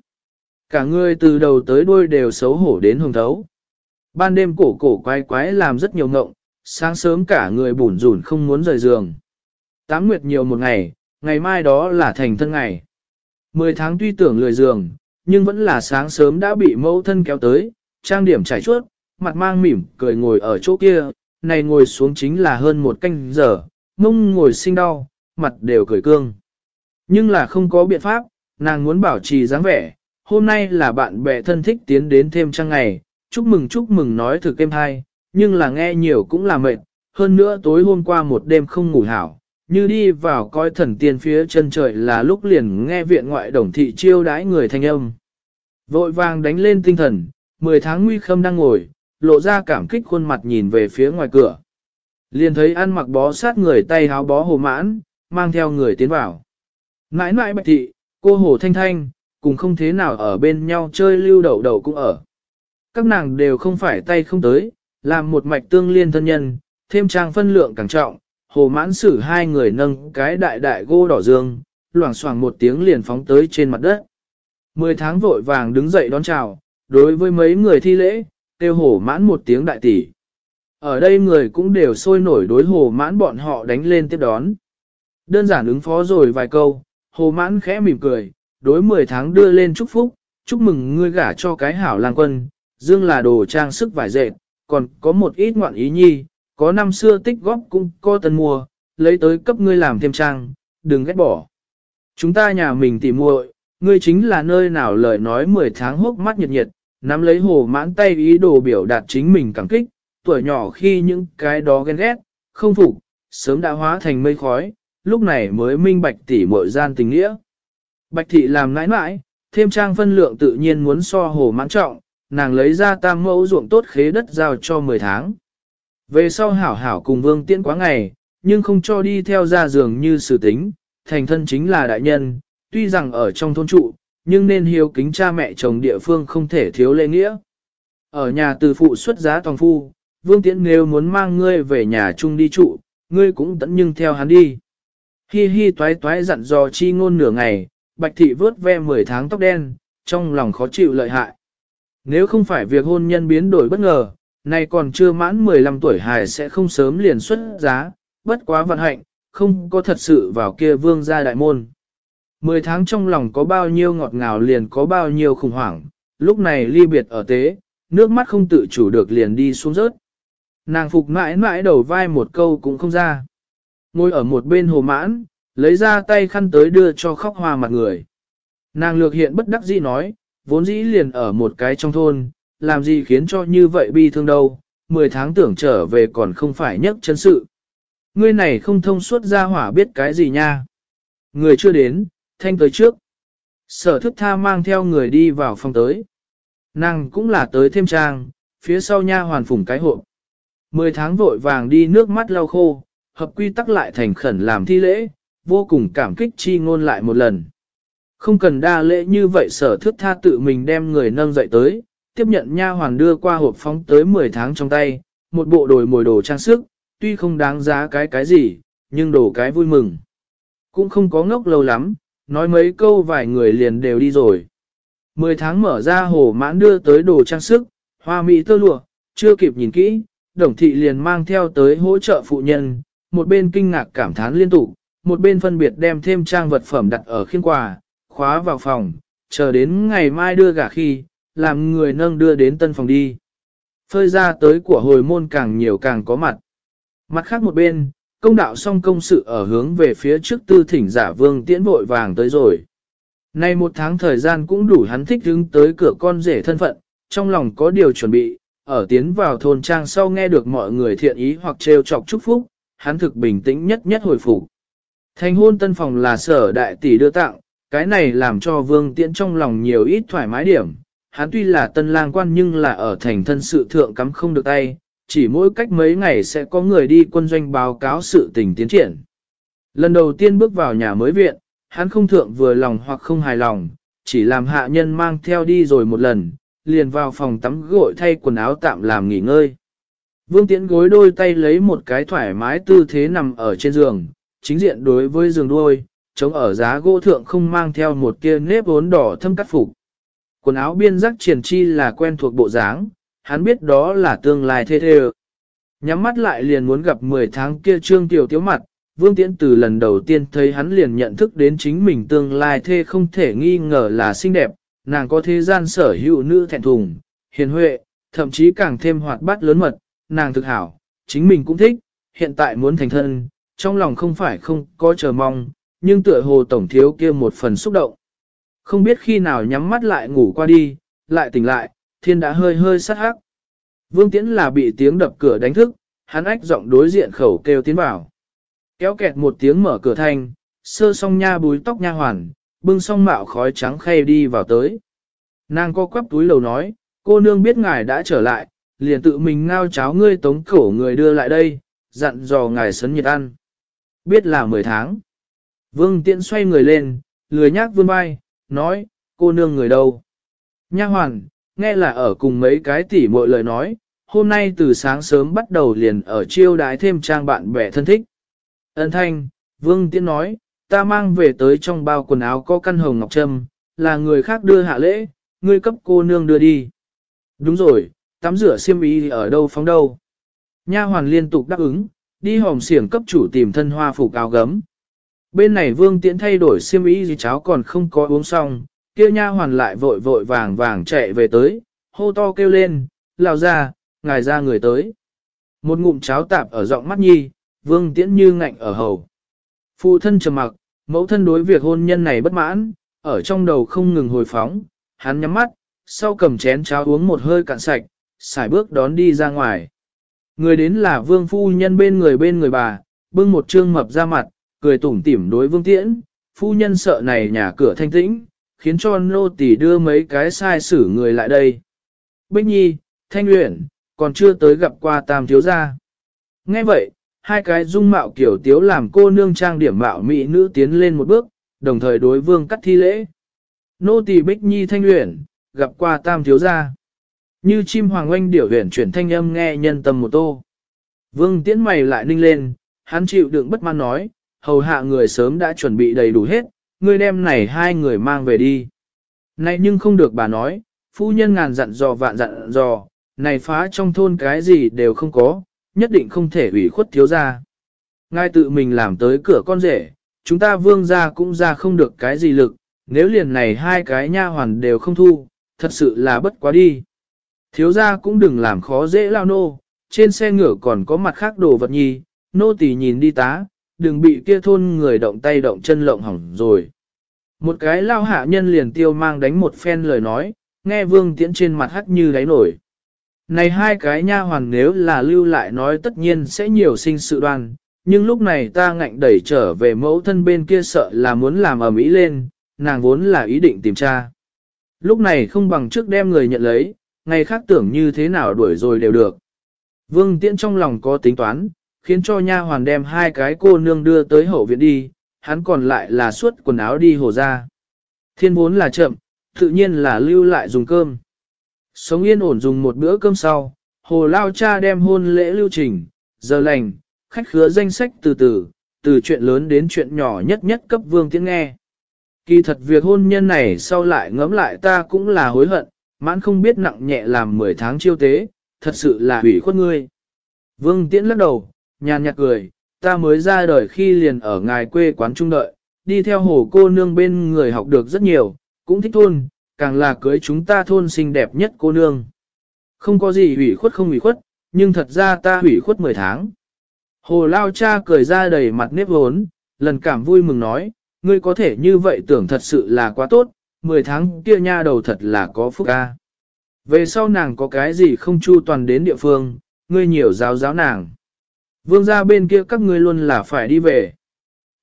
Cả người từ đầu tới đuôi đều xấu hổ đến hồng thấu. Ban đêm cổ cổ quái quái làm rất nhiều ngộng, sáng sớm cả người bủn rủn không muốn rời giường. Tám nguyệt nhiều một ngày, ngày mai đó là thành thân ngày. Mười tháng tuy tưởng lười giường, nhưng vẫn là sáng sớm đã bị mẫu thân kéo tới, trang điểm trải chuốt, mặt mang mỉm, cười ngồi ở chỗ kia, này ngồi xuống chính là hơn một canh giờ, mông ngồi sinh đau, mặt đều cười cương. Nhưng là không có biện pháp, nàng muốn bảo trì dáng vẻ, hôm nay là bạn bè thân thích tiến đến thêm trang ngày, chúc mừng chúc mừng nói thực êm hay, nhưng là nghe nhiều cũng là mệt, hơn nữa tối hôm qua một đêm không ngủ hảo, như đi vào coi thần tiên phía chân trời là lúc liền nghe viện ngoại đồng thị chiêu đãi người thanh âm. Vội vàng đánh lên tinh thần, 10 tháng nguy khâm đang ngồi, lộ ra cảm kích khuôn mặt nhìn về phía ngoài cửa. Liền thấy ăn mặc bó sát người tay háo bó hồ mãn, mang theo người tiến vào. Nãi nãi bạch thị, cô hồ thanh thanh, cùng không thế nào ở bên nhau chơi lưu đậu đậu cũng ở. Các nàng đều không phải tay không tới, làm một mạch tương liên thân nhân, thêm trang phân lượng càng trọng, hồ mãn xử hai người nâng cái đại đại gô đỏ dương, loảng xoảng một tiếng liền phóng tới trên mặt đất. Mười tháng vội vàng đứng dậy đón chào, đối với mấy người thi lễ, kêu hồ mãn một tiếng đại tỷ. Ở đây người cũng đều sôi nổi đối hồ mãn bọn họ đánh lên tiếp đón. Đơn giản ứng phó rồi vài câu, hồ mãn khẽ mỉm cười, đối 10 tháng đưa lên chúc phúc, chúc mừng ngươi gả cho cái hảo lang quân, dương là đồ trang sức vải dệt, còn có một ít ngoạn ý nhi, có năm xưa tích góp cũng có tân mua, lấy tới cấp ngươi làm thêm trang, đừng ghét bỏ. Chúng ta nhà mình tỉ muội, ngươi chính là nơi nào lời nói 10 tháng hốc mắt nhiệt nhiệt, nắm lấy hồ mãn tay ý đồ biểu đạt chính mình cảm kích, tuổi nhỏ khi những cái đó ghen ghét, không phục, sớm đã hóa thành mây khói, lúc này mới minh bạch tỉ muội gian tình nghĩa. Bạch thị làm nãi nãi, thêm trang phân lượng tự nhiên muốn so hồ mãn trọng, nàng lấy ra tam mẫu ruộng tốt khế đất giao cho 10 tháng. Về sau hảo hảo cùng vương tiễn quá ngày, nhưng không cho đi theo ra giường như sử tính, thành thân chính là đại nhân, tuy rằng ở trong thôn trụ, nhưng nên hiếu kính cha mẹ chồng địa phương không thể thiếu lễ nghĩa. Ở nhà từ phụ xuất giá toàn phu, vương tiễn nếu muốn mang ngươi về nhà chung đi trụ, ngươi cũng tẫn nhưng theo hắn đi. Hi hi toái toái dặn dò chi ngôn nửa ngày, bạch thị vớt ve 10 tháng tóc đen, trong lòng khó chịu lợi hại. Nếu không phải việc hôn nhân biến đổi bất ngờ, nay còn chưa mãn 15 tuổi hài sẽ không sớm liền xuất giá, bất quá vận hạnh, không có thật sự vào kia vương gia đại môn. 10 tháng trong lòng có bao nhiêu ngọt ngào liền có bao nhiêu khủng hoảng, lúc này ly biệt ở tế, nước mắt không tự chủ được liền đi xuống rớt. Nàng phục mãi mãi đầu vai một câu cũng không ra. Ngồi ở một bên hồ mãn, lấy ra tay khăn tới đưa cho khóc hoa mặt người. Nàng lược hiện bất đắc dĩ nói, vốn dĩ liền ở một cái trong thôn, làm gì khiến cho như vậy bi thương đâu, 10 tháng tưởng trở về còn không phải nhấc chân sự. Ngươi này không thông suốt ra hỏa biết cái gì nha. Người chưa đến, thanh tới trước. Sở thức tha mang theo người đi vào phòng tới. Nàng cũng là tới thêm trang, phía sau nha hoàn phủng cái hộp. Mười tháng vội vàng đi nước mắt lau khô, hợp quy tắc lại thành khẩn làm thi lễ, vô cùng cảm kích chi ngôn lại một lần. Không cần đa lễ như vậy sở thức tha tự mình đem người nâng dậy tới, tiếp nhận nha hoàn đưa qua hộp phóng tới 10 tháng trong tay, một bộ đồi mồi đồ trang sức, tuy không đáng giá cái cái gì, nhưng đồ cái vui mừng. Cũng không có ngốc lâu lắm, nói mấy câu vài người liền đều đi rồi. 10 tháng mở ra hồ mãn đưa tới đồ trang sức, hoa mỹ tơ lụa, chưa kịp nhìn kỹ, đồng thị liền mang theo tới hỗ trợ phụ nhân, một bên kinh ngạc cảm thán liên tục, một bên phân biệt đem thêm trang vật phẩm đặt ở khiên quà, khóa vào phòng, chờ đến ngày mai đưa gả khi, làm người nâng đưa đến tân phòng đi. Phơi ra tới của hồi môn càng nhiều càng có mặt. Mặt khác một bên, công đạo xong công sự ở hướng về phía trước tư thỉnh giả vương tiễn vội vàng tới rồi. Nay một tháng thời gian cũng đủ hắn thích đứng tới cửa con rể thân phận, trong lòng có điều chuẩn bị, ở tiến vào thôn trang sau nghe được mọi người thiện ý hoặc trêu chọc chúc phúc, hắn thực bình tĩnh nhất nhất hồi phục. Thành hôn tân phòng là sở đại tỷ đưa tặng, cái này làm cho vương tiễn trong lòng nhiều ít thoải mái điểm, hắn tuy là tân lang quan nhưng là ở thành thân sự thượng cắm không được tay, chỉ mỗi cách mấy ngày sẽ có người đi quân doanh báo cáo sự tình tiến triển. Lần đầu tiên bước vào nhà mới viện, hắn không thượng vừa lòng hoặc không hài lòng, chỉ làm hạ nhân mang theo đi rồi một lần, liền vào phòng tắm gội thay quần áo tạm làm nghỉ ngơi. Vương Tiễn gối đôi tay lấy một cái thoải mái tư thế nằm ở trên giường, chính diện đối với giường đuôi, chống ở giá gỗ thượng không mang theo một kia nếp vốn đỏ thâm cắt phục. Quần áo biên giác triển chi là quen thuộc bộ dáng, hắn biết đó là tương lai thê thê. Nhắm mắt lại liền muốn gặp 10 tháng kia trương tiểu tiếu mặt, Vương Tiễn từ lần đầu tiên thấy hắn liền nhận thức đến chính mình tương lai thê không thể nghi ngờ là xinh đẹp, nàng có thế gian sở hữu nữ thẹn thùng, hiền huệ, thậm chí càng thêm hoạt bát lớn mật, nàng thực hảo, chính mình cũng thích, hiện tại muốn thành thân, trong lòng không phải không có chờ mong, nhưng tựa hồ tổng thiếu kia một phần xúc động. Không biết khi nào nhắm mắt lại ngủ qua đi, lại tỉnh lại, thiên đã hơi hơi sát hắc. Vương Tiễn là bị tiếng đập cửa đánh thức, hắn ách giọng đối diện khẩu kêu tiến vào. Kéo kẹt một tiếng mở cửa thanh, sơ song nha búi tóc nha hoàn, bưng song mạo khói trắng khay đi vào tới. Nàng co quắp túi lầu nói, cô nương biết ngài đã trở lại, liền tự mình ngao cháo ngươi tống cổ người đưa lại đây, dặn dò ngài sấn nhiệt ăn. Biết là 10 tháng. Vương Tiễn xoay người lên, lười nhác vươn vai, nói, cô nương người đâu? Nha hoàn, nghe là ở cùng mấy cái tỉ muội lời nói, hôm nay từ sáng sớm bắt đầu liền ở chiêu đái thêm trang bạn bè thân thích. Ân thanh, Vương Tiễn nói, ta mang về tới trong bao quần áo có căn hồng ngọc trâm, là người khác đưa hạ lễ, ngươi cấp cô nương đưa đi. Đúng rồi, tắm rửa xiêm y ở đâu phóng đâu. Nha hoàn liên tục đáp ứng, đi hòm xiển cấp chủ tìm thân hoa phục áo gấm. Bên này vương tiễn thay đổi xiêm y gì cháo còn không có uống xong, kia nha hoàn lại vội vội vàng vàng chạy về tới, hô to kêu lên, lao ra, ngài ra người tới. Một ngụm cháo tạp ở giọng mắt nhi, vương tiễn như ngạnh ở hầu. Phụ thân trầm mặc, mẫu thân đối việc hôn nhân này bất mãn, ở trong đầu không ngừng hồi phóng, hắn nhắm mắt, sau cầm chén cháo uống một hơi cạn sạch, xài bước đón đi ra ngoài. Người đến là vương phu nhân bên người bên người bà, bưng một trương mập ra mặt, cười tủm tỉm đối vương tiễn, phu nhân sợ này nhà cửa thanh tĩnh, khiến cho nô tỳ đưa mấy cái sai xử người lại đây. Bích Nhi, Thanh Uyển, còn chưa tới gặp qua tam thiếu gia. Nghe vậy, hai cái dung mạo kiểu tiếu làm cô nương trang điểm mạo mỹ nữ tiến lên một bước, đồng thời đối vương cắt thi lễ. Nô tỳ Bích Nhi Thanh Uyển, gặp qua tam thiếu gia. Như chim hoàng oanh điểu huyền chuyển thanh âm nghe nhân tâm một tô. Vương tiễn mày lại ninh lên, hắn chịu đựng bất mãn nói, hầu hạ người sớm đã chuẩn bị đầy đủ hết, ngươi đem này hai người mang về đi. Này nhưng không được bà nói, phu nhân ngàn dặn dò vạn dặn dò, này phá trong thôn cái gì đều không có, nhất định không thể ủy khuất thiếu ra. Ngài tự mình làm tới cửa con rể, chúng ta vương ra cũng ra không được cái gì lực, nếu liền này hai cái nha hoàn đều không thu, thật sự là bất quá đi. Thiếu ra cũng đừng làm khó dễ lao nô, trên xe ngựa còn có mặt khác đồ vật nhi, nô tỳ nhìn đi tá, đừng bị kia thôn người động tay động chân lộng hỏng rồi. Một cái lao hạ nhân liền tiêu mang đánh một phen lời nói, nghe vương tiễn trên mặt hắc như đáy nổi. Này hai cái nha hoàn nếu là lưu lại nói tất nhiên sẽ nhiều sinh sự đoan, nhưng lúc này ta ngạnh đẩy trở về mẫu thân bên kia sợ là muốn làm ở mỹ lên, nàng vốn là ý định tìm cha. Lúc này không bằng trước đem người nhận lấy, ngày khác tưởng như thế nào đuổi rồi đều được. Vương Tiễn trong lòng có tính toán, khiến cho nha hoàn đem hai cái cô nương đưa tới hậu viện đi, hắn còn lại là suốt quần áo đi hồ ra. Thiên vốn là chậm, tự nhiên là lưu lại dùng cơm. Sống yên ổn dùng một bữa cơm sau, hồ lao cha đem hôn lễ lưu trình, giờ lành, khách khứa danh sách từ từ, từ chuyện lớn đến chuyện nhỏ nhất nhất cấp vương tiễn nghe. Kỳ thật việc hôn nhân này sau lại ngẫm lại ta cũng là hối hận, mãn không biết nặng nhẹ làm 10 tháng chiêu tế, thật sự là hủy khuất ngươi. Vương Tiễn lắc đầu, nhàn nhạt cười, ta mới ra đời khi liền ở ngài quê quán trung đợi, đi theo hồ cô nương bên người học được rất nhiều, cũng thích thôn, càng là cưới chúng ta thôn xinh đẹp nhất cô nương. Không có gì hủy khuất không hủy khuất, nhưng thật ra ta hủy khuất 10 tháng. Hồ Lao Cha cười ra đầy mặt nếp hốn, lần cảm vui mừng nói, ngươi có thể như vậy tưởng thật sự là quá tốt, 10 tháng kia nha đầu thật là có phúc ca. Về sau nàng có cái gì không chu toàn đến địa phương, ngươi nhiều giáo giáo nàng. Vương gia bên kia các ngươi luôn là phải đi về.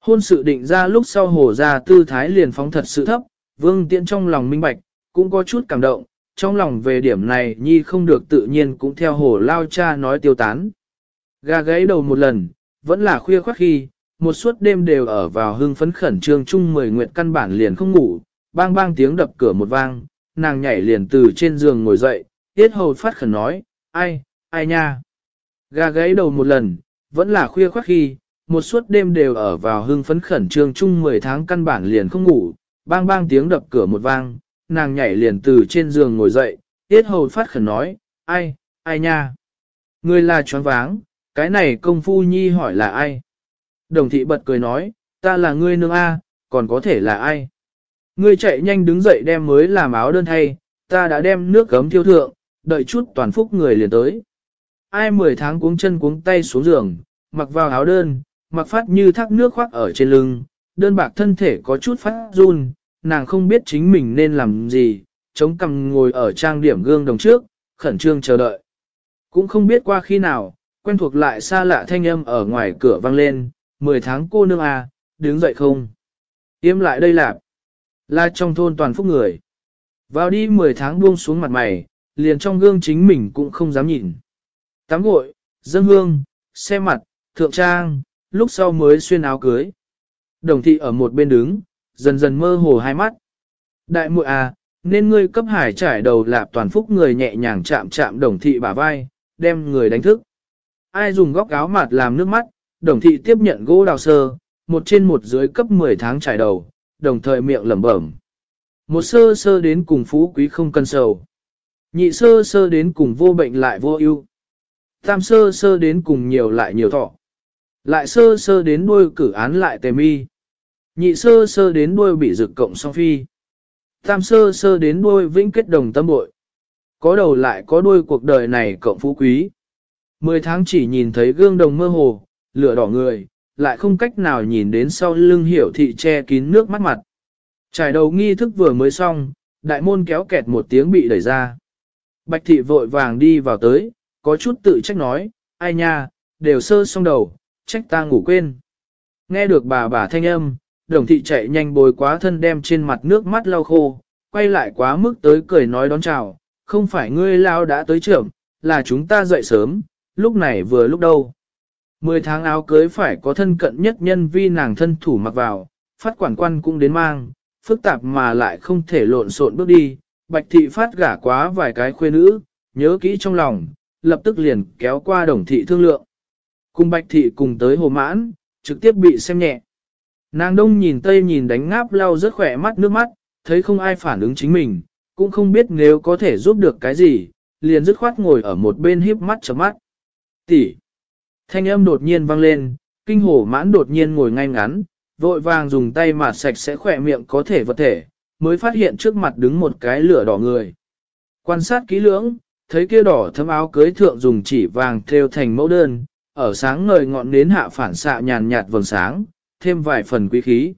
Hôn sự định ra lúc sau hồ gia tư thái liền phóng thật sự thấp, vương tiện trong lòng minh bạch, cũng có chút cảm động, trong lòng về điểm này nhi không được tự nhiên cũng theo hồ lao cha nói tiêu tán. Gà gáy đầu một lần, vẫn là khuya khoác khi, một suốt đêm đều ở vào hưng phấn khẩn trương chung mười nguyện căn bản liền không ngủ, bang bang tiếng đập cửa một vang, nàng nhảy liền từ trên giường ngồi dậy, tiết hầu phát khẩn nói, ai, ai nha. Gà gáy đầu một lần, vẫn là khuya khoác khi, một suốt đêm đều ở vào hưng phấn khẩn trương chung 10 tháng căn bản liền không ngủ, bang bang tiếng đập cửa một vang, nàng nhảy liền từ trên giường ngồi dậy, tiết hầu phát khẩn nói, ai, ai nha. Người là choáng váng, cái này công phu nhi hỏi là ai? Đồng thị bật cười nói, ta là ngươi nương A, còn có thể là ai? Ngươi chạy nhanh đứng dậy đem mới làm áo đơn thay, ta đã đem nước gấm thiêu thượng, đợi chút toàn phúc người liền tới. Ai mười tháng cuống chân cuống tay xuống giường, mặc vào áo đơn, mặc phát như thác nước khoác ở trên lưng, đơn bạc thân thể có chút phát run, nàng không biết chính mình nên làm gì, chống cằm ngồi ở trang điểm gương đồng trước, khẩn trương chờ đợi. Cũng không biết qua khi nào, quen thuộc lại xa lạ thanh âm ở ngoài cửa vang lên, 10 tháng cô nương à, đứng dậy không? Yếm lại đây lạp. Là trong thôn toàn phúc người. Vào đi 10 tháng buông xuống mặt mày, liền trong gương chính mình cũng không dám nhìn. Tắm gội, dâng hương, xe mặt, thượng trang, lúc sau mới xuyên áo cưới. Đồng thị ở một bên đứng, dần dần mơ hồ hai mắt. Đại muội à, nên ngươi cấp hải trải đầu lạp toàn phúc người nhẹ nhàng chạm chạm đồng thị bả vai, đem người đánh thức. Ai dùng góc áo mặt làm nước mắt, đồng thị tiếp nhận gỗ đào sơ, một trên một dưới cấp 10 tháng trải đầu, đồng thời miệng lẩm bẩm. Một sơ sơ đến cùng phú quý không cân sầu. Nhị sơ sơ đến cùng vô bệnh lại vô ưu. Tam sơ sơ đến cùng nhiều lại nhiều thọ. Lại sơ sơ đến đuôi cử án lại tề mi. Nhị sơ sơ đến đuôi bị rực cộng song phi. Tam sơ sơ đến đuôi vĩnh kết đồng tâm bội. Có đầu lại có đuôi cuộc đời này cộng phú quý. Mười tháng chỉ nhìn thấy gương đồng mơ hồ, lửa đỏ người, lại không cách nào nhìn đến sau lưng hiểu thị che kín nước mắt mặt. Trải đầu nghi thức vừa mới xong, đại môn kéo kẹt một tiếng bị đẩy ra. Bạch thị vội vàng đi vào tới, có chút tự trách nói, ai nha, đều sơ xong đầu, trách ta ngủ quên. Nghe được bà bà thanh âm, đồng thị chạy nhanh bồi quá thân đem trên mặt nước mắt lau khô, quay lại quá mức tới cười nói đón chào, không phải ngươi lao đã tới trưởng, là chúng ta dậy sớm, lúc này vừa lúc đâu. Mười tháng áo cưới phải có thân cận nhất nhân vi nàng thân thủ mặc vào, phát quản quan cũng đến mang, phức tạp mà lại không thể lộn xộn bước đi, bạch thị phát gả quá vài cái khuê nữ, nhớ kỹ trong lòng, lập tức liền kéo qua đồng thị thương lượng. Cùng bạch thị cùng tới hồ mãn, trực tiếp bị xem nhẹ. Nàng đông nhìn tây nhìn đánh ngáp lau rất khỏe mắt nước mắt, thấy không ai phản ứng chính mình, cũng không biết nếu có thể giúp được cái gì, liền dứt khoát ngồi ở một bên híp mắt chấm mắt. Tỷ. Thanh âm đột nhiên vang lên, kinh hổ mãn đột nhiên ngồi ngay ngắn, vội vàng dùng tay mà sạch sẽ khỏe miệng có thể vật thể, mới phát hiện trước mặt đứng một cái lửa đỏ người. Quan sát kỹ lưỡng, thấy kia đỏ thấm áo cưới thượng dùng chỉ vàng thêu thành mẫu đơn, ở sáng ngời ngọn nến hạ phản xạ nhàn nhạt vầng sáng, thêm vài phần quý khí.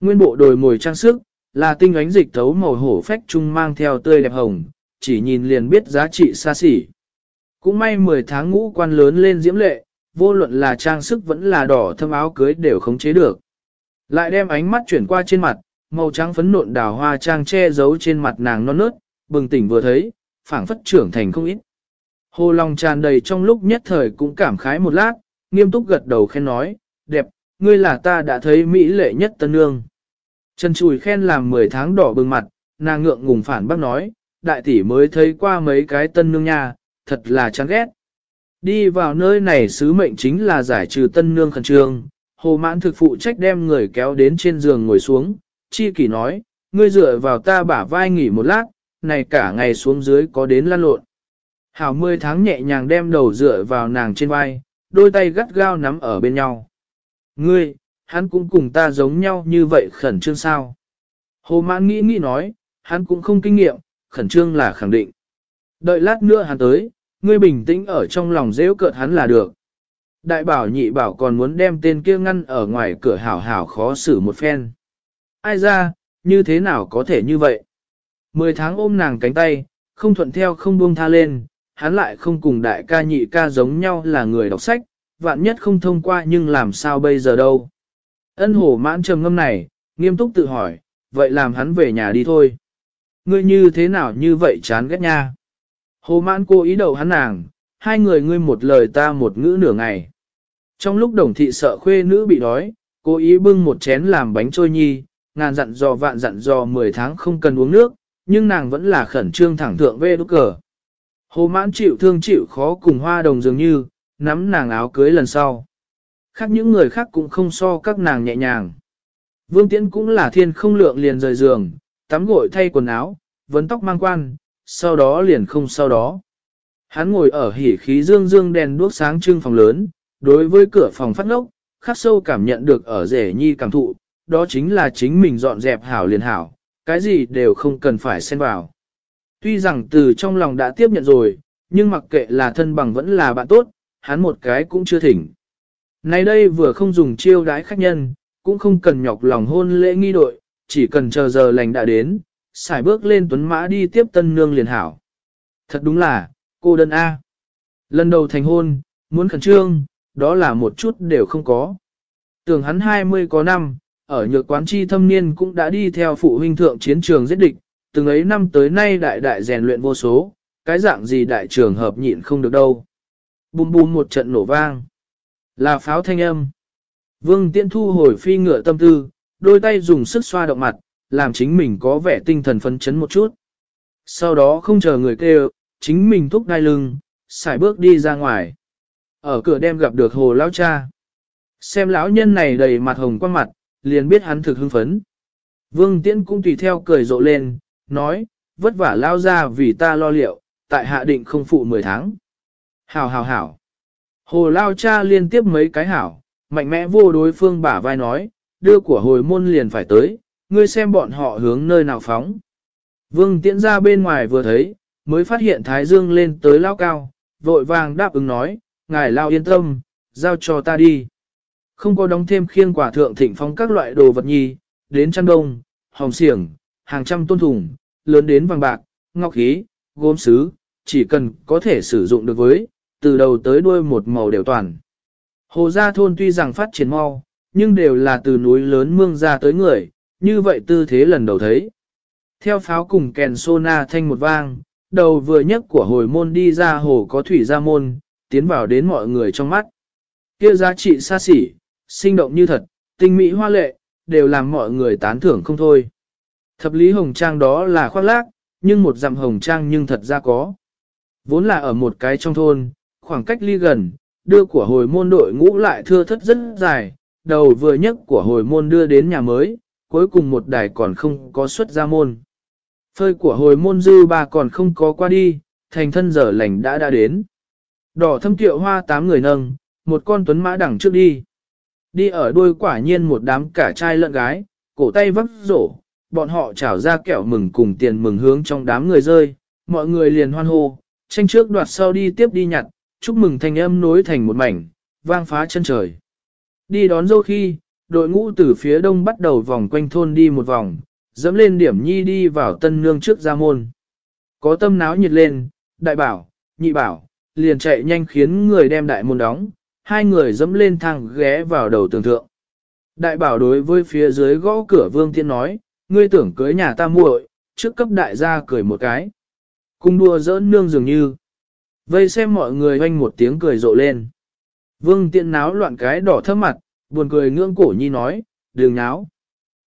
Nguyên bộ đồi mồi trang sức, là tinh ánh dịch thấu màu hổ phách trung mang theo tươi đẹp hồng, chỉ nhìn liền biết giá trị xa xỉ. Cũng may 10 tháng ngũ quan lớn lên diễm lệ, vô luận là trang sức vẫn là đỏ thâm áo cưới đều khống chế được. Lại đem ánh mắt chuyển qua trên mặt, màu trắng phấn nộn đào hoa trang che giấu trên mặt nàng non nớt, bừng tỉnh vừa thấy, phảng phất trưởng thành không ít. Hồ lòng tràn đầy trong lúc nhất thời cũng cảm khái một lát, nghiêm túc gật đầu khen nói, đẹp, ngươi là ta đã thấy mỹ lệ nhất tân nương. Trần Chùi khen làm 10 tháng đỏ bừng mặt, nàng ngượng ngùng phản bác nói, đại tỷ mới thấy qua mấy cái tân nương nha, thật là chán ghét. Đi vào nơi này sứ mệnh chính là giải trừ tân nương khẩn trương, hồ mãn thực phụ trách đem người kéo đến trên giường ngồi xuống, chi kỷ nói, ngươi dựa vào ta bả vai nghỉ một lát, này cả ngày xuống dưới có đến lăn lộn. Hảo mươi tháng nhẹ nhàng đem đầu dựa vào nàng trên vai, đôi tay gắt gao nắm ở bên nhau. Ngươi, hắn cũng cùng ta giống nhau như vậy khẩn trương sao? Hồ mãn nghĩ nghĩ nói, hắn cũng không kinh nghiệm, khẩn trương là khẳng định. Đợi lát nữa hắn tới, ngươi bình tĩnh ở trong lòng dễ cợt hắn là được. Đại bảo nhị bảo còn muốn đem tên kia ngăn ở ngoài cửa hảo hảo khó xử một phen. Ai ra, như thế nào có thể như vậy? Mười tháng ôm nàng cánh tay, không thuận theo không buông tha lên, hắn lại không cùng đại ca nhị ca giống nhau là người đọc sách, vạn nhất không thông qua nhưng làm sao bây giờ đâu. Ân hổ mãn trầm ngâm này, nghiêm túc tự hỏi, vậy làm hắn về nhà đi thôi. ngươi như thế nào như vậy chán ghét nha. Hồ mãn cô ý đầu hắn nàng, hai người ngươi một lời ta một ngữ nửa ngày. Trong lúc đồng thị sợ khuê nữ bị đói, cô ý bưng một chén làm bánh trôi nhi, ngàn dặn dò vạn dặn dò 10 tháng không cần uống nước, nhưng nàng vẫn là khẩn trương thẳng thượng về đúc cờ. Hồ mãn chịu thương chịu khó cùng hoa đồng dường như, nắm nàng áo cưới lần sau. Khác những người khác cũng không so các nàng nhẹ nhàng. Vương Tiễn cũng là thiên không lượng liền rời giường, tắm gội thay quần áo, vấn tóc mang quan, sau đó liền không sau đó. Hắn ngồi ở hỉ khí dương dương đèn đuốc sáng trưng phòng lớn, đối với cửa phòng phát ngốc, khắc sâu cảm nhận được ở rể nhi cảm thụ, đó chính là chính mình dọn dẹp hảo liền hảo, cái gì đều không cần phải xen vào. Tuy rằng từ trong lòng đã tiếp nhận rồi, nhưng mặc kệ là thân bằng vẫn là bạn tốt, hắn một cái cũng chưa thỉnh. Nay đây vừa không dùng chiêu đái khách nhân, cũng không cần nhọc lòng hôn lễ nghi đội, chỉ cần chờ giờ lành đã đến, xài bước lên tuấn mã đi tiếp tân nương liền hảo. Thật đúng là, cô đơn A. Lần đầu thành hôn, muốn khẩn trương, đó là một chút đều không có. Tưởng hắn 20 có năm, ở nhược quán chi thâm niên cũng đã đi theo phụ huynh thượng chiến trường giết địch, từng ấy năm tới nay đại đại rèn luyện vô số, cái dạng gì đại trường hợp nhịn không được đâu. Bùm bùm một trận nổ vang. Là pháo thanh âm. Vương Tiễn thu hồi phi ngựa tâm tư, đôi tay dùng sức xoa động mặt, làm chính mình có vẻ tinh thần phấn chấn một chút. Sau đó không chờ người kêu, chính mình thúc đai lưng, xài bước đi ra ngoài. Ở cửa đem gặp được hồ lão cha. Xem lão nhân này đầy mặt hồng qua mặt, liền biết hắn thực hưng phấn. Vương Tiễn cũng tùy theo cười rộ lên, nói, vất vả lao ra vì ta lo liệu, tại hạ định không phụ 10 tháng. Hảo hảo hảo. Hồ lao cha liên tiếp mấy cái hảo, mạnh mẽ vô đối phương bả vai nói, đưa của hồi môn liền phải tới, ngươi xem bọn họ hướng nơi nào phóng. Vương tiễn ra bên ngoài vừa thấy, mới phát hiện Thái Dương lên tới lao cao, vội vàng đáp ứng nói, ngài lao yên tâm, giao cho ta đi. Không có đóng thêm khiêng quả thượng thịnh phóng các loại đồ vật nhi, đến chăn đông, hồng xiềng, hàng trăm tôn thùng, lớn đến vàng bạc, ngọc khí, gốm sứ, chỉ cần có thể sử dụng được với, từ đầu tới đuôi một màu đều toàn. Hồ Gia Thôn tuy rằng phát triển mau, nhưng đều là từ núi lớn mương ra tới người, như vậy tư thế lần đầu thấy. Theo pháo cùng kèn sona thanh một vang, đầu vừa nhất của hồi môn đi ra hồ có thủy ra môn, tiến vào đến mọi người trong mắt. kia giá trị xa xỉ, sinh động như thật, tinh mỹ hoa lệ, đều làm mọi người tán thưởng không thôi. Thập lý hồng trang đó là khoác lác, nhưng một dặm hồng trang nhưng thật ra có. Vốn là ở một cái trong thôn, khoảng cách ly gần, đưa của hồi môn đội ngũ lại thưa thất rất dài, đầu vừa nhất của hồi môn đưa đến nhà mới, cuối cùng một đài còn không có xuất ra môn. Phơi của hồi môn dư ba còn không có qua đi, thành thân giờ lành đã đã đến. Đỏ thâm tiệu hoa tám người nâng, một con tuấn mã đẳng trước đi. Đi ở đuôi quả nhiên một đám cả trai lẫn gái, cổ tay vấp rổ, bọn họ trảo ra kẹo mừng cùng tiền mừng hướng trong đám người rơi, mọi người liền hoan hô, tranh trước đoạt sau đi tiếp đi nhặt, chúc mừng thanh âm nối thành một mảnh, vang phá chân trời. Đi đón dâu khi, đội ngũ từ phía đông bắt đầu vòng quanh thôn đi một vòng, dẫm lên điểm nhi đi vào tân nương trước gia môn. Có tâm náo nhiệt lên, đại bảo, nhị bảo, liền chạy nhanh khiến người đem đại môn đóng, hai người dẫm lên thang ghé vào đầu tường thượng. Đại bảo đối với phía dưới gõ cửa vương tiên nói, ngươi tưởng cưới nhà ta muội, trước cấp đại gia cười một cái. cùng đua giỡn nương dường như. Vây xem mọi người hoanh một tiếng cười rộ lên. Vương Thiên náo loạn cái đỏ thấp mặt, buồn cười ngưỡng cổ nhi nói, đường náo.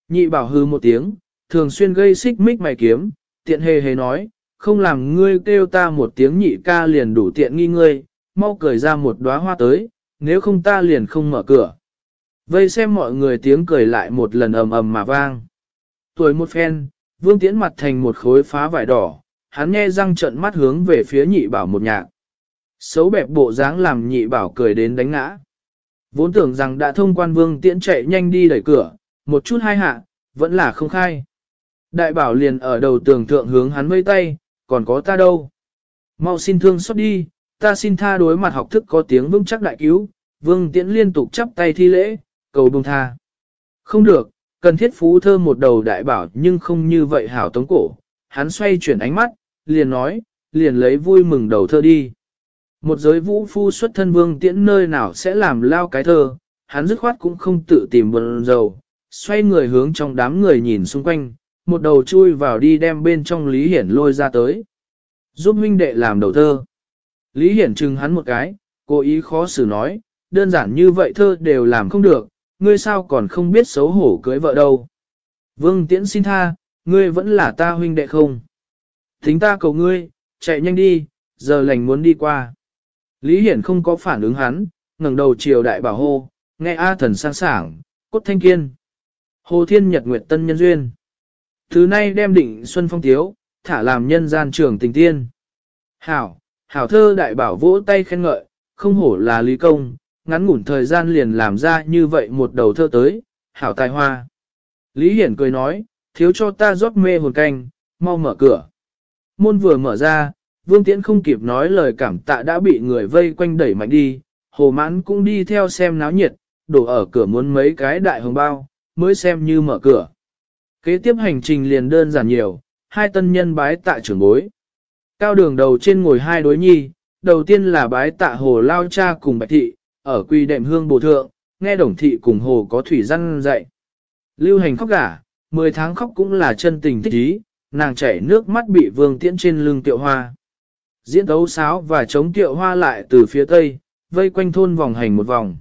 Nhị bảo hư một tiếng, thường xuyên gây xích mích mày kiếm, tiện hề hề nói, không làm ngươi kêu ta một tiếng nhị ca liền đủ tiện nghi ngươi, mau cười ra một đóa hoa tới, nếu không ta liền không mở cửa. Vây xem mọi người tiếng cười lại một lần ầm ầm mà vang. Tuổi một phen, vương tiễn mặt thành một khối phá vải đỏ, hắn nghe răng trận mắt hướng về phía nhị bảo một nhạc. Xấu bẹp bộ dáng làm nhị bảo cười đến đánh ngã. Vốn tưởng rằng đã thông quan vương tiễn chạy nhanh đi đẩy cửa, một chút hai hạ, vẫn là không khai. Đại bảo liền ở đầu tường thượng hướng hắn vây tay, còn có ta đâu. Mau xin thương xót đi, ta xin tha đối mặt học thức có tiếng vững chắc đại cứu, vương tiễn liên tục chắp tay thi lễ, cầu bông tha. Không được, cần thiết phú thơ một đầu đại bảo nhưng không như vậy hảo tống cổ, hắn xoay chuyển ánh mắt, liền nói, liền lấy vui mừng đầu thơ đi. Một giới vũ phu xuất thân vương tiễn nơi nào sẽ làm lao cái thơ, hắn dứt khoát cũng không tự tìm buồn dầu, xoay người hướng trong đám người nhìn xung quanh, một đầu chui vào đi đem bên trong Lý Hiển lôi ra tới. Giúp huynh đệ làm đầu thơ. Lý Hiển chừng hắn một cái, cố ý khó xử nói, đơn giản như vậy thơ đều làm không được, ngươi sao còn không biết xấu hổ cưới vợ đâu. Vương Tiễn xin tha, ngươi vẫn là ta huynh đệ không? Thính ta cầu ngươi, chạy nhanh đi, giờ lành muốn đi qua. Lý Hiển không có phản ứng hắn, ngẩng đầu chiều đại bảo hô, nghe A thần sang sảng, cốt thanh kiên. Hồ Thiên Nhật Nguyệt Tân Nhân Duyên. Thứ nay đem định Xuân Phong Tiếu, thả làm nhân gian trưởng tình tiên. Hảo, hảo thơ đại bảo vỗ tay khen ngợi, không hổ là lý công, ngắn ngủn thời gian liền làm ra như vậy một đầu thơ tới, hảo tài hoa. Lý Hiển cười nói, thiếu cho ta rót mê hồn canh, mau mở cửa. Môn vừa mở ra, Vương Tiễn không kịp nói lời cảm tạ đã bị người vây quanh đẩy mạnh đi, hồ mãn cũng đi theo xem náo nhiệt, đổ ở cửa muốn mấy cái đại hồng bao, mới xem như mở cửa. Kế tiếp hành trình liền đơn giản nhiều, hai tân nhân bái tạ trưởng bối. Cao đường đầu trên ngồi hai đối nhi, đầu tiên là bái tạ hồ lao cha cùng bạch thị, ở quy đệm hương bồ thượng, nghe đồng thị cùng hồ có thủy răn dạy. Lưu hành khóc gả, 10 tháng khóc cũng là chân tình thích ý, nàng chảy nước mắt bị vương tiễn trên lưng tiệu hoa. Diễn đấu sáo và chống tiệu hoa lại từ phía tây, vây quanh thôn vòng hành một vòng.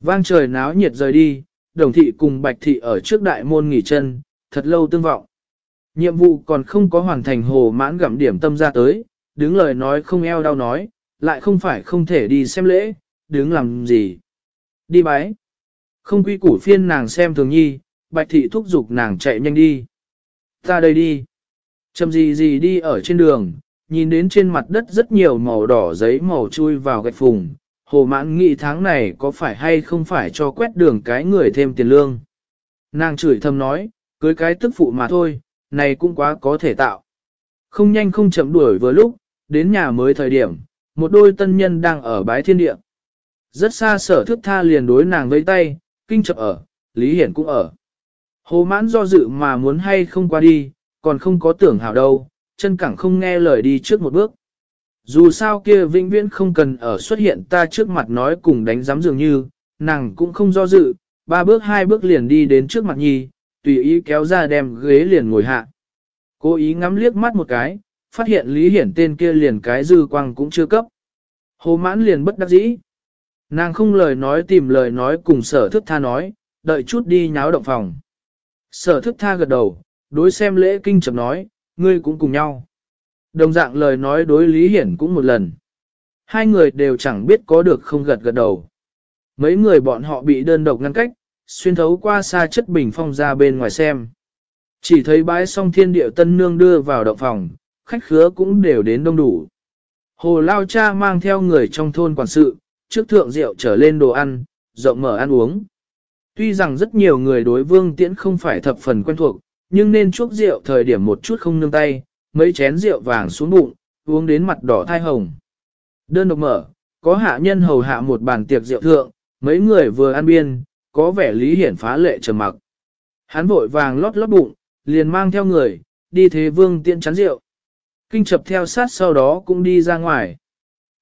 Vang trời náo nhiệt rời đi, đồng thị cùng bạch thị ở trước đại môn nghỉ chân, thật lâu tương vọng. Nhiệm vụ còn không có hoàn thành hồ mãn gặm điểm tâm ra tới, đứng lời nói không eo đau nói, lại không phải không thể đi xem lễ, đứng làm gì. Đi bái. Không quy củ phiên nàng xem thường nhi, bạch thị thúc giục nàng chạy nhanh đi. Ta đây đi. Chầm gì gì đi ở trên đường, nhìn đến trên mặt đất rất nhiều màu đỏ giấy màu chui vào gạch phùng. Hồ mãn nghĩ tháng này có phải hay không phải cho quét đường cái người thêm tiền lương. Nàng chửi thầm nói, cưới cái tức phụ mà thôi, này cũng quá có thể tạo. Không nhanh không chậm đuổi vừa lúc, đến nhà mới thời điểm, một đôi tân nhân đang ở bái thiên địa. Rất xa sở thước tha liền đối nàng với tay, kinh chập ở, Lý Hiển cũng ở. Hồ mãn do dự mà muốn hay không qua đi, còn không có tưởng hảo đâu, chân cẳng không nghe lời đi trước một bước. Dù sao kia vĩnh viễn không cần ở xuất hiện ta trước mặt nói cùng đánh giám dường như, nàng cũng không do dự, ba bước hai bước liền đi đến trước mặt nhi, tùy ý kéo ra đem ghế liền ngồi hạ. Cố ý ngắm liếc mắt một cái, phát hiện Lý Hiển tên kia liền cái dư quang cũng chưa cấp. Hồ mãn liền bất đắc dĩ. Nàng không lời nói tìm lời nói cùng sở thức tha nói, đợi chút đi nháo động phòng. Sở thức tha gật đầu, đối xem lễ kinh chậm nói, ngươi cũng cùng nhau. Đồng dạng lời nói đối Lý Hiển cũng một lần. Hai người đều chẳng biết có được không gật gật đầu. Mấy người bọn họ bị đơn độc ngăn cách, xuyên thấu qua xa chất bình phong ra bên ngoài xem. Chỉ thấy bãi song thiên điệu tân nương đưa vào động phòng, khách khứa cũng đều đến đông đủ. Hồ Lao Cha mang theo người trong thôn quản sự, trước thượng rượu trở lên đồ ăn, rộng mở ăn uống. Tuy rằng rất nhiều người đối vương tiễn không phải thập phần quen thuộc, nhưng nên chuốc rượu thời điểm một chút không nương tay, mấy chén rượu vàng xuống bụng, uống đến mặt đỏ thai hồng. Đơn độc mở, có hạ nhân hầu hạ một bàn tiệc rượu thượng, mấy người vừa ăn biên, có vẻ lý hiển phá lệ trầm mặc. Hắn vội vàng lót lót bụng, liền mang theo người, đi thế vương tiện chắn rượu. Kinh chập theo sát sau đó cũng đi ra ngoài.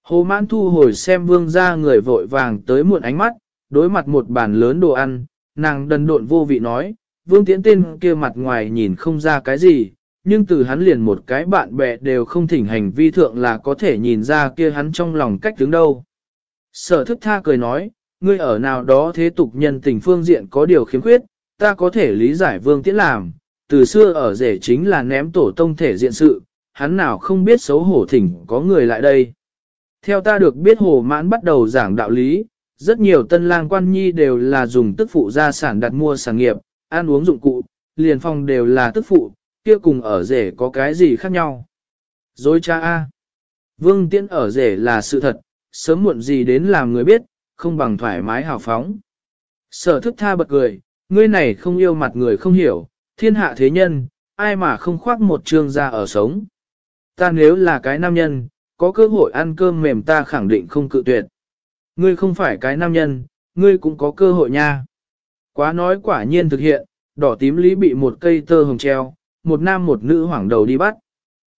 Hồ mãn thu hồi xem vương ra người vội vàng tới muộn ánh mắt, đối mặt một bàn lớn đồ ăn, nàng đần độn vô vị nói, vương tiễn tên kia mặt ngoài nhìn không ra cái gì, nhưng từ hắn liền một cái bạn bè đều không thỉnh hành vi thượng là có thể nhìn ra kia hắn trong lòng cách đứng đâu. Sở thức tha cười nói, ngươi ở nào đó thế tục nhân tình phương diện có điều khiếm khuyết, ta có thể lý giải vương tiễn làm, từ xưa ở rể chính là ném tổ tông thể diện sự, hắn nào không biết xấu hổ thỉnh có người lại đây. Theo ta được biết hồ mãn bắt đầu giảng đạo lý, rất nhiều tân lang quan nhi đều là dùng tức phụ gia sản đặt mua sản nghiệp, ăn uống dụng cụ, liền phòng đều là tức phụ, kia cùng ở rể có cái gì khác nhau. Dối cha A. Vương tiễn ở rể là sự thật, sớm muộn gì đến làm người biết, không bằng thoải mái hào phóng. Sở thức tha bật cười, ngươi này không yêu mặt người không hiểu, thiên hạ thế nhân, ai mà không khoác một trương ra ở sống. Ta nếu là cái nam nhân, có cơ hội ăn cơm mềm ta khẳng định không cự tuyệt. Ngươi không phải cái nam nhân, ngươi cũng có cơ hội nha. Quá nói quả nhiên thực hiện, đỏ tím lý bị một cây tơ hồng treo, một nam một nữ hoảng đầu đi bắt.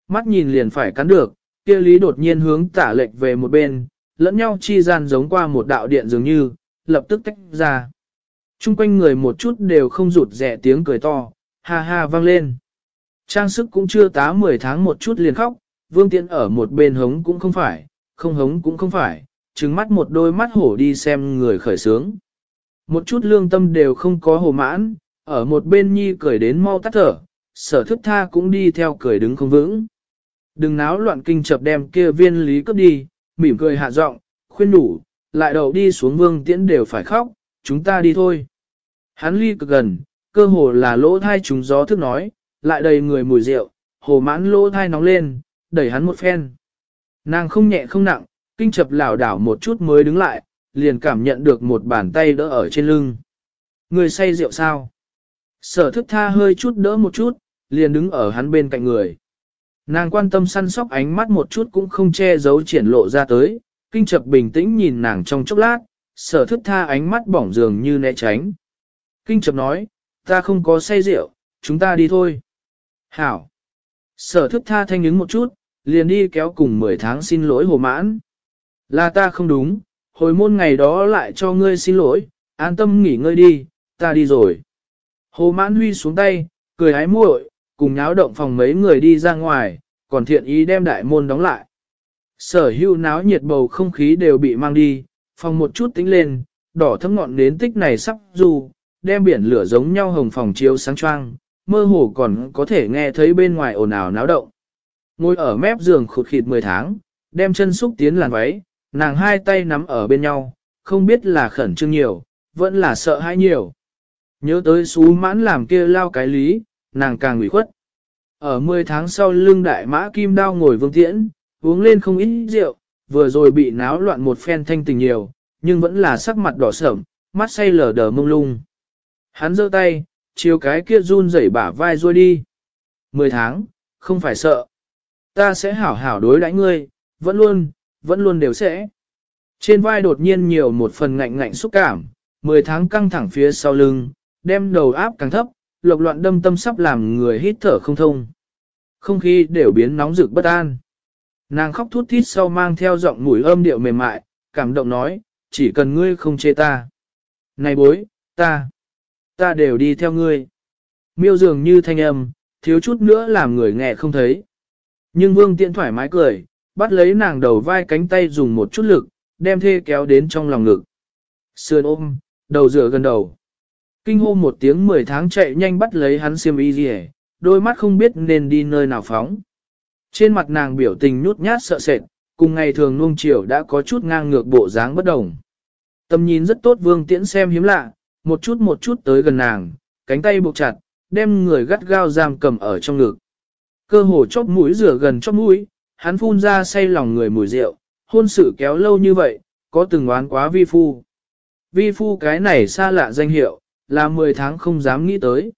Mắt nhìn liền phải cắn được, kia lý đột nhiên hướng tả lệch về một bên, lẫn nhau chi gian giống qua một đạo điện dường như, lập tức tách ra. Trung quanh người một chút đều không rụt rẻ tiếng cười to, ha ha vang lên. Trang sức cũng chưa tá 10 tháng một chút liền khóc, Vương Tiễn ở một bên hống cũng không phải, không hống cũng không phải, trừng mắt một đôi mắt hổ đi xem người khởi sướng. Một chút lương tâm đều không có hồ mãn, ở một bên nhi cười đến mau tắt thở, sở thức tha cũng đi theo cười đứng không vững. Đừng náo loạn kinh chập đem kia viên lý cấp đi, mỉm cười hạ giọng, khuyên đủ, lại đầu đi xuống vương tiễn đều phải khóc, chúng ta đi thôi. Hắn ly cực gần, cơ hồ là lỗ thai trúng gió thức nói, lại đầy người mùi rượu, hồ mãn lỗ thai nóng lên, đẩy hắn một phen. Nàng không nhẹ không nặng, kinh chập lảo đảo một chút mới đứng lại, liền cảm nhận được một bàn tay đỡ ở trên lưng. Người say rượu sao? Sở thức tha hơi chút đỡ một chút, liền đứng ở hắn bên cạnh người. Nàng quan tâm săn sóc ánh mắt một chút cũng không che giấu triển lộ ra tới, kinh chập bình tĩnh nhìn nàng trong chốc lát, sở thức tha ánh mắt bỏng dường như né tránh. Kinh chập nói, ta không có say rượu, chúng ta đi thôi. Hảo. Sở thức tha thanh ứng một chút, liền đi kéo cùng 10 tháng xin lỗi hồ mãn. Là ta không đúng, hồi môn ngày đó lại cho ngươi xin lỗi, an tâm nghỉ ngơi đi, ta đi rồi. Hồ mãn huy xuống tay, cười hái muội, cùng nháo động phòng mấy người đi ra ngoài, còn thiện ý đem đại môn đóng lại. Sở hưu náo nhiệt bầu không khí đều bị mang đi, phòng một chút tính lên, đỏ thấm ngọn nến tích này sắp dù, đem biển lửa giống nhau hồng phòng chiếu sáng choang, mơ hồ còn có thể nghe thấy bên ngoài ồn ào náo động. Ngồi ở mép giường khụt khịt 10 tháng, đem chân xúc tiến làn váy, nàng hai tay nắm ở bên nhau, không biết là khẩn trương nhiều, vẫn là sợ hãi nhiều. Nhớ tới xú mãn làm kia lao cái lý, nàng càng ủy khuất. Ở 10 tháng sau lưng đại mã kim đao ngồi vương tiễn, uống lên không ít rượu, vừa rồi bị náo loạn một phen thanh tình nhiều, nhưng vẫn là sắc mặt đỏ sởm, mắt say lờ đờ mông lung. Hắn giơ tay, chiều cái kia run rẩy bả vai ruôi đi. 10 tháng, không phải sợ. Ta sẽ hảo hảo đối đãi ngươi, vẫn luôn, vẫn luôn đều sẽ. Trên vai đột nhiên nhiều một phần ngạnh ngạnh xúc cảm, 10 tháng căng thẳng phía sau lưng, đem đầu áp càng thấp, lộc loạn đâm tâm sắp làm người hít thở không thông. Không khí đều biến nóng rực bất an. Nàng khóc thút thít sau mang theo giọng mũi âm điệu mềm mại, cảm động nói, chỉ cần ngươi không chê ta. Này bối, ta, ta đều đi theo ngươi. Miêu dường như thanh âm, thiếu chút nữa làm người nghe không thấy. Nhưng vương tiện thoải mái cười, bắt lấy nàng đầu vai cánh tay dùng một chút lực, đem thê kéo đến trong lòng ngực. Sườn ôm, đầu dựa gần đầu. Kinh hô một tiếng 10 tháng chạy nhanh bắt lấy hắn xiêm y gì đôi mắt không biết nên đi nơi nào phóng. Trên mặt nàng biểu tình nhút nhát sợ sệt, cùng ngày thường nuông chiều đã có chút ngang ngược bộ dáng bất đồng. Tầm nhìn rất tốt vương tiễn xem hiếm lạ, một chút một chút tới gần nàng, cánh tay buộc chặt, đem người gắt gao giam cầm ở trong ngực. Cơ hồ chóp mũi rửa gần chóp mũi, hắn phun ra say lòng người mùi rượu, hôn sự kéo lâu như vậy, có từng oán quá vi phu. Vi phu cái này xa lạ danh hiệu, là 10 tháng không dám nghĩ tới.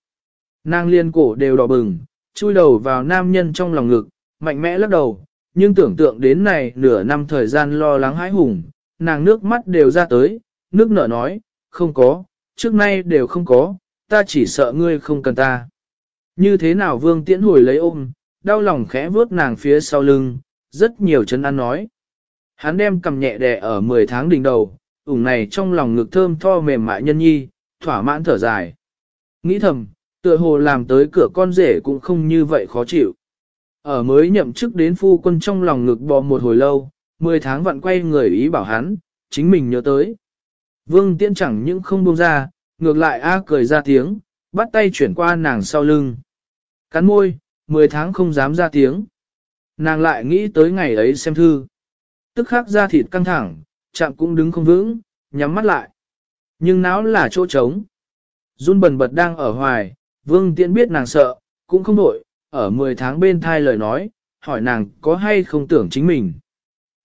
Nàng liên cổ đều đỏ bừng, chui đầu vào nam nhân trong lòng ngực, mạnh mẽ lắc đầu, nhưng tưởng tượng đến này nửa năm thời gian lo lắng hãi hùng, nàng nước mắt đều ra tới, nước nở nói, không có, trước nay đều không có, ta chỉ sợ ngươi không cần ta. Như thế nào vương tiễn hồi lấy ôm, đau lòng khẽ vuốt nàng phía sau lưng, rất nhiều chân ăn nói. Hắn đem cầm nhẹ đè ở 10 tháng đỉnh đầu, ủng này trong lòng ngực thơm tho mềm mại nhân nhi, thỏa mãn thở dài. Nghĩ thầm, tựa hồ làm tới cửa con rể cũng không như vậy khó chịu. Ở mới nhậm chức đến phu quân trong lòng ngực bò một hồi lâu, 10 tháng vặn quay người ý bảo hắn, chính mình nhớ tới. Vương tiễn chẳng những không buông ra, ngược lại A cười ra tiếng, bắt tay chuyển qua nàng sau lưng. Cắn môi, 10 tháng không dám ra tiếng. Nàng lại nghĩ tới ngày ấy xem thư. Tức khắc ra thịt căng thẳng, chạm cũng đứng không vững, nhắm mắt lại. Nhưng não là chỗ trống. Run bần bật đang ở hoài, vương tiễn biết nàng sợ, cũng không nổi, ở 10 tháng bên thai lời nói, hỏi nàng có hay không tưởng chính mình.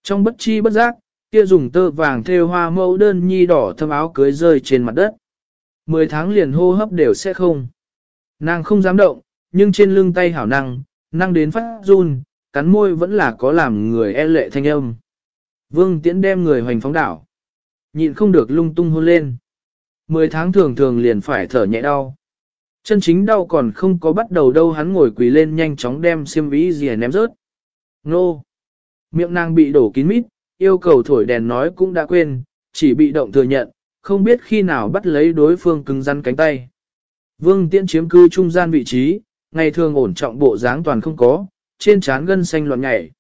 Trong bất chi bất giác, kia dùng tơ vàng thêu hoa mẫu đơn nhi đỏ thâm áo cưới rơi trên mặt đất. 10 tháng liền hô hấp đều sẽ không. Nàng không dám động, nhưng trên lưng tay hảo năng, năng đến phát run, cắn môi vẫn là có làm người e lệ thanh âm. Vương Tiễn đem người hoành phóng đảo. Nhịn không được lung tung hôn lên. Mười tháng thường thường liền phải thở nhẹ đau. Chân chính đau còn không có bắt đầu đâu hắn ngồi quỳ lên nhanh chóng đem xiêm vĩ gì ném rớt. Nô! Miệng nàng bị đổ kín mít, yêu cầu thổi đèn nói cũng đã quên, chỉ bị động thừa nhận, không biết khi nào bắt lấy đối phương cứng rắn cánh tay. Vương Tiễn chiếm cư trung gian vị trí, ngày thường ổn trọng bộ dáng toàn không có, trên trán gân xanh loạn nhảy.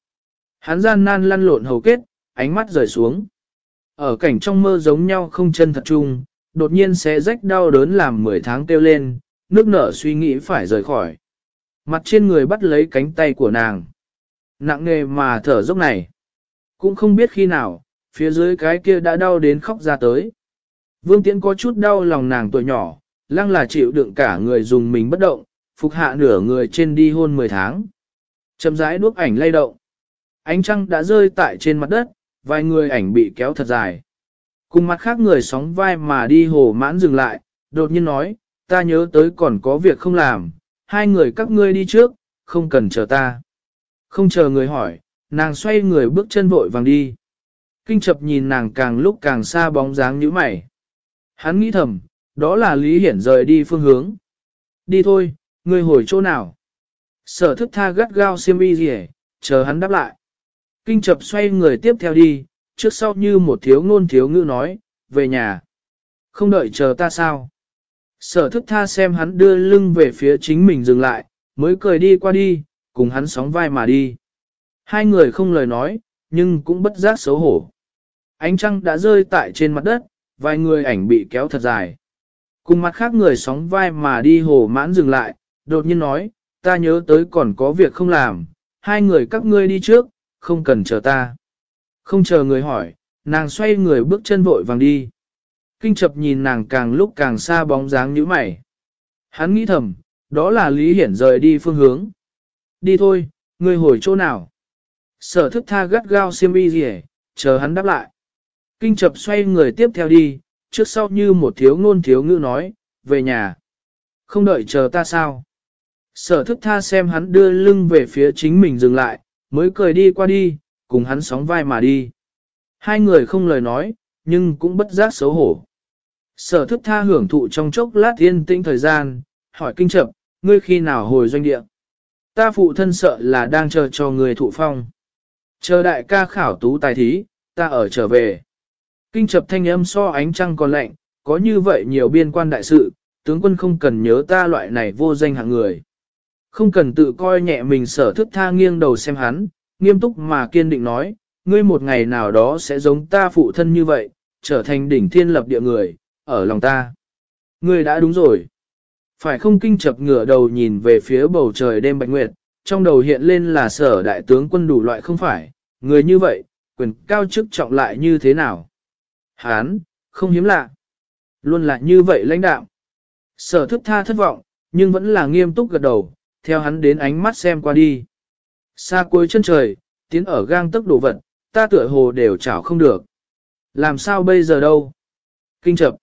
Hắn gian nan lăn lộn hầu kết, ánh mắt rời xuống. Ở cảnh trong mơ giống nhau không chân thật chung, đột nhiên sẽ rách đau đớn làm 10 tháng kêu lên, nước nở suy nghĩ phải rời khỏi. Mặt trên người bắt lấy cánh tay của nàng. Nặng nề mà thở dốc này. Cũng không biết khi nào, phía dưới cái kia đã đau đến khóc ra tới. Vương Tiễn có chút đau lòng nàng tuổi nhỏ, lăng là chịu đựng cả người dùng mình bất động, phục hạ nửa người trên đi hôn 10 tháng. Chậm rãi đuốc ảnh lay động. Ánh trăng đã rơi tại trên mặt đất, vài người ảnh bị kéo thật dài. Cùng mặt khác người sóng vai mà đi hồ mãn dừng lại, đột nhiên nói, ta nhớ tới còn có việc không làm, hai người các ngươi đi trước, không cần chờ ta. Không chờ người hỏi, nàng xoay người bước chân vội vàng đi. Kinh chập nhìn nàng càng lúc càng xa bóng dáng như mày. Hắn nghĩ thầm, đó là Lý Hiển rời đi phương hướng. Đi thôi, ngươi hồi chỗ nào? Sở thức tha gắt gao xiêm y gì chờ hắn đáp lại. Kinh chập xoay người tiếp theo đi, trước sau như một thiếu ngôn thiếu ngữ nói, về nhà. Không đợi chờ ta sao? Sở thức tha xem hắn đưa lưng về phía chính mình dừng lại, mới cười đi qua đi, cùng hắn sóng vai mà đi. Hai người không lời nói, nhưng cũng bất giác xấu hổ. Ánh trăng đã rơi tại trên mặt đất, vài người ảnh bị kéo thật dài. Cùng mặt khác người sóng vai mà đi hồ mãn dừng lại, đột nhiên nói, ta nhớ tới còn có việc không làm, hai người các ngươi đi trước, không cần chờ ta. Không chờ người hỏi, nàng xoay người bước chân vội vàng đi. Kinh chập nhìn nàng càng lúc càng xa bóng dáng như mày. Hắn nghĩ thầm, đó là Lý Hiển rời đi phương hướng. Đi thôi, ngươi hồi chỗ nào? Sở thức tha gắt gao xiêm y gì chờ hắn đáp lại. Kinh chập xoay người tiếp theo đi, trước sau như một thiếu ngôn thiếu ngữ nói, về nhà. Không đợi chờ ta sao? Sở thức tha xem hắn đưa lưng về phía chính mình dừng lại, mới cười đi qua đi, cùng hắn sóng vai mà đi. Hai người không lời nói, nhưng cũng bất giác xấu hổ. Sở thức tha hưởng thụ trong chốc lát yên tĩnh thời gian, hỏi kinh chậm, ngươi khi nào hồi doanh địa? Ta phụ thân sợ là đang chờ cho người thụ phong. Chờ đại ca khảo tú tài thí, ta ở trở về. Kinh chập thanh âm so ánh trăng còn lạnh, có như vậy nhiều biên quan đại sự, tướng quân không cần nhớ ta loại này vô danh hạng người. Không cần tự coi nhẹ mình sở thức tha nghiêng đầu xem hắn, nghiêm túc mà kiên định nói, ngươi một ngày nào đó sẽ giống ta phụ thân như vậy, trở thành đỉnh thiên lập địa người, ở lòng ta. Ngươi đã đúng rồi. Phải không kinh chập ngửa đầu nhìn về phía bầu trời đêm bạch nguyệt, trong đầu hiện lên là sở đại tướng quân đủ loại không phải, người như vậy, quyền cao chức trọng lại như thế nào. Hán, không hiếm lạ. Luôn là như vậy lãnh đạo. Sở thức tha thất vọng, nhưng vẫn là nghiêm túc gật đầu, theo hắn đến ánh mắt xem qua đi. Xa cuối chân trời, tiến ở gang tấc đồ vật, ta tựa hồ đều chảo không được. Làm sao bây giờ đâu? Kinh chập.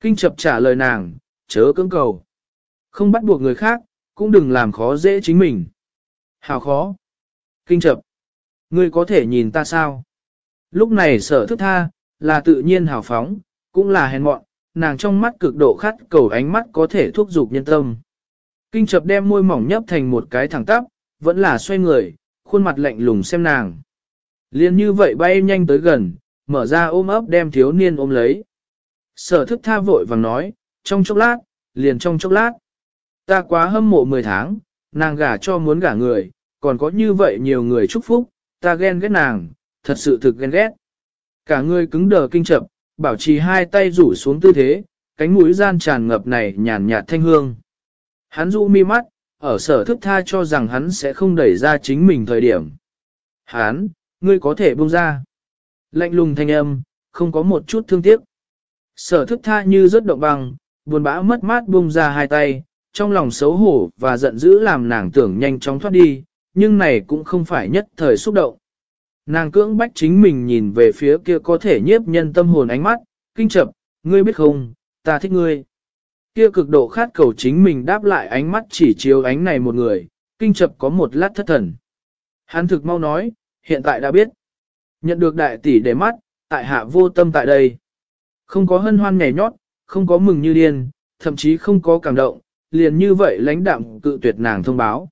Kinh chập trả lời nàng, chớ cưỡng cầu. Không bắt buộc người khác, cũng đừng làm khó dễ chính mình. Hào khó. Kinh chập. Ngươi có thể nhìn ta sao? Lúc này sở thức tha, là tự nhiên hào phóng, cũng là hèn mọn, nàng trong mắt cực độ khát cầu ánh mắt có thể thúc giục nhân tâm. Kinh chập đem môi mỏng nhấp thành một cái thẳng tắp, vẫn là xoay người, khuôn mặt lạnh lùng xem nàng. Liên như vậy bay nhanh tới gần, mở ra ôm ấp đem thiếu niên ôm lấy. Sở thức tha vội vàng nói, trong chốc lát, liền trong chốc lát. Ta quá hâm mộ 10 tháng, nàng gả cho muốn gả người, còn có như vậy nhiều người chúc phúc, ta ghen ghét nàng, thật sự thực ghen ghét. Cả người cứng đờ kinh chậm, bảo trì hai tay rủ xuống tư thế, cánh mũi gian tràn ngập này nhàn nhạt thanh hương. Hắn dụ mi mắt, ở sở thức tha cho rằng hắn sẽ không đẩy ra chính mình thời điểm. Hắn, ngươi có thể buông ra. Lạnh lùng thanh âm, không có một chút thương tiếc. Sở thức tha như rất động băng, buồn bã mất mát buông ra hai tay, trong lòng xấu hổ và giận dữ làm nàng tưởng nhanh chóng thoát đi, nhưng này cũng không phải nhất thời xúc động. Nàng cưỡng bách chính mình nhìn về phía kia có thể nhiếp nhân tâm hồn ánh mắt, kinh chập, ngươi biết không, ta thích ngươi. Kia cực độ khát cầu chính mình đáp lại ánh mắt chỉ chiếu ánh này một người, kinh chập có một lát thất thần. Hắn thực mau nói, hiện tại đã biết. Nhận được đại tỷ để mắt, tại hạ vô tâm tại đây. Không có hân hoan nhảy nhót, không có mừng như điên, thậm chí không có cảm động, liền như vậy lãnh đạm cự tuyệt nàng thông báo.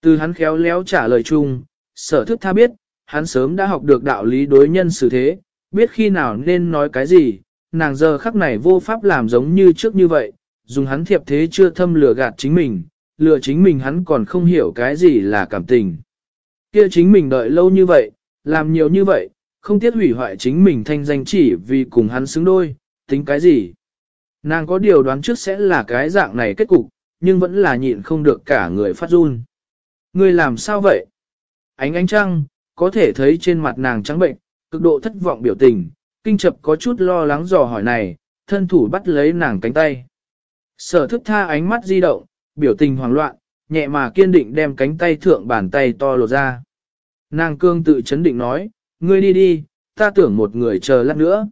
Từ hắn khéo léo trả lời chung, sở thức tha biết, hắn sớm đã học được đạo lý đối nhân xử thế, biết khi nào nên nói cái gì, nàng giờ khắc này vô pháp làm giống như trước như vậy, dùng hắn thiệp thế chưa thâm lửa gạt chính mình, lừa chính mình hắn còn không hiểu cái gì là cảm tình. Kia chính mình đợi lâu như vậy, làm nhiều như vậy, không tiếc hủy hoại chính mình thanh danh chỉ vì cùng hắn xứng đôi, tính cái gì. Nàng có điều đoán trước sẽ là cái dạng này kết cục, nhưng vẫn là nhịn không được cả người phát run. Ngươi làm sao vậy? Ánh ánh trăng, có thể thấy trên mặt nàng trắng bệnh, cực độ thất vọng biểu tình, kinh chập có chút lo lắng dò hỏi này, thân thủ bắt lấy nàng cánh tay. Sở thức tha ánh mắt di động, biểu tình hoảng loạn, nhẹ mà kiên định đem cánh tay thượng bàn tay to lột ra. Nàng cương tự chấn định nói, ngươi đi đi, ta tưởng một người chờ lát nữa.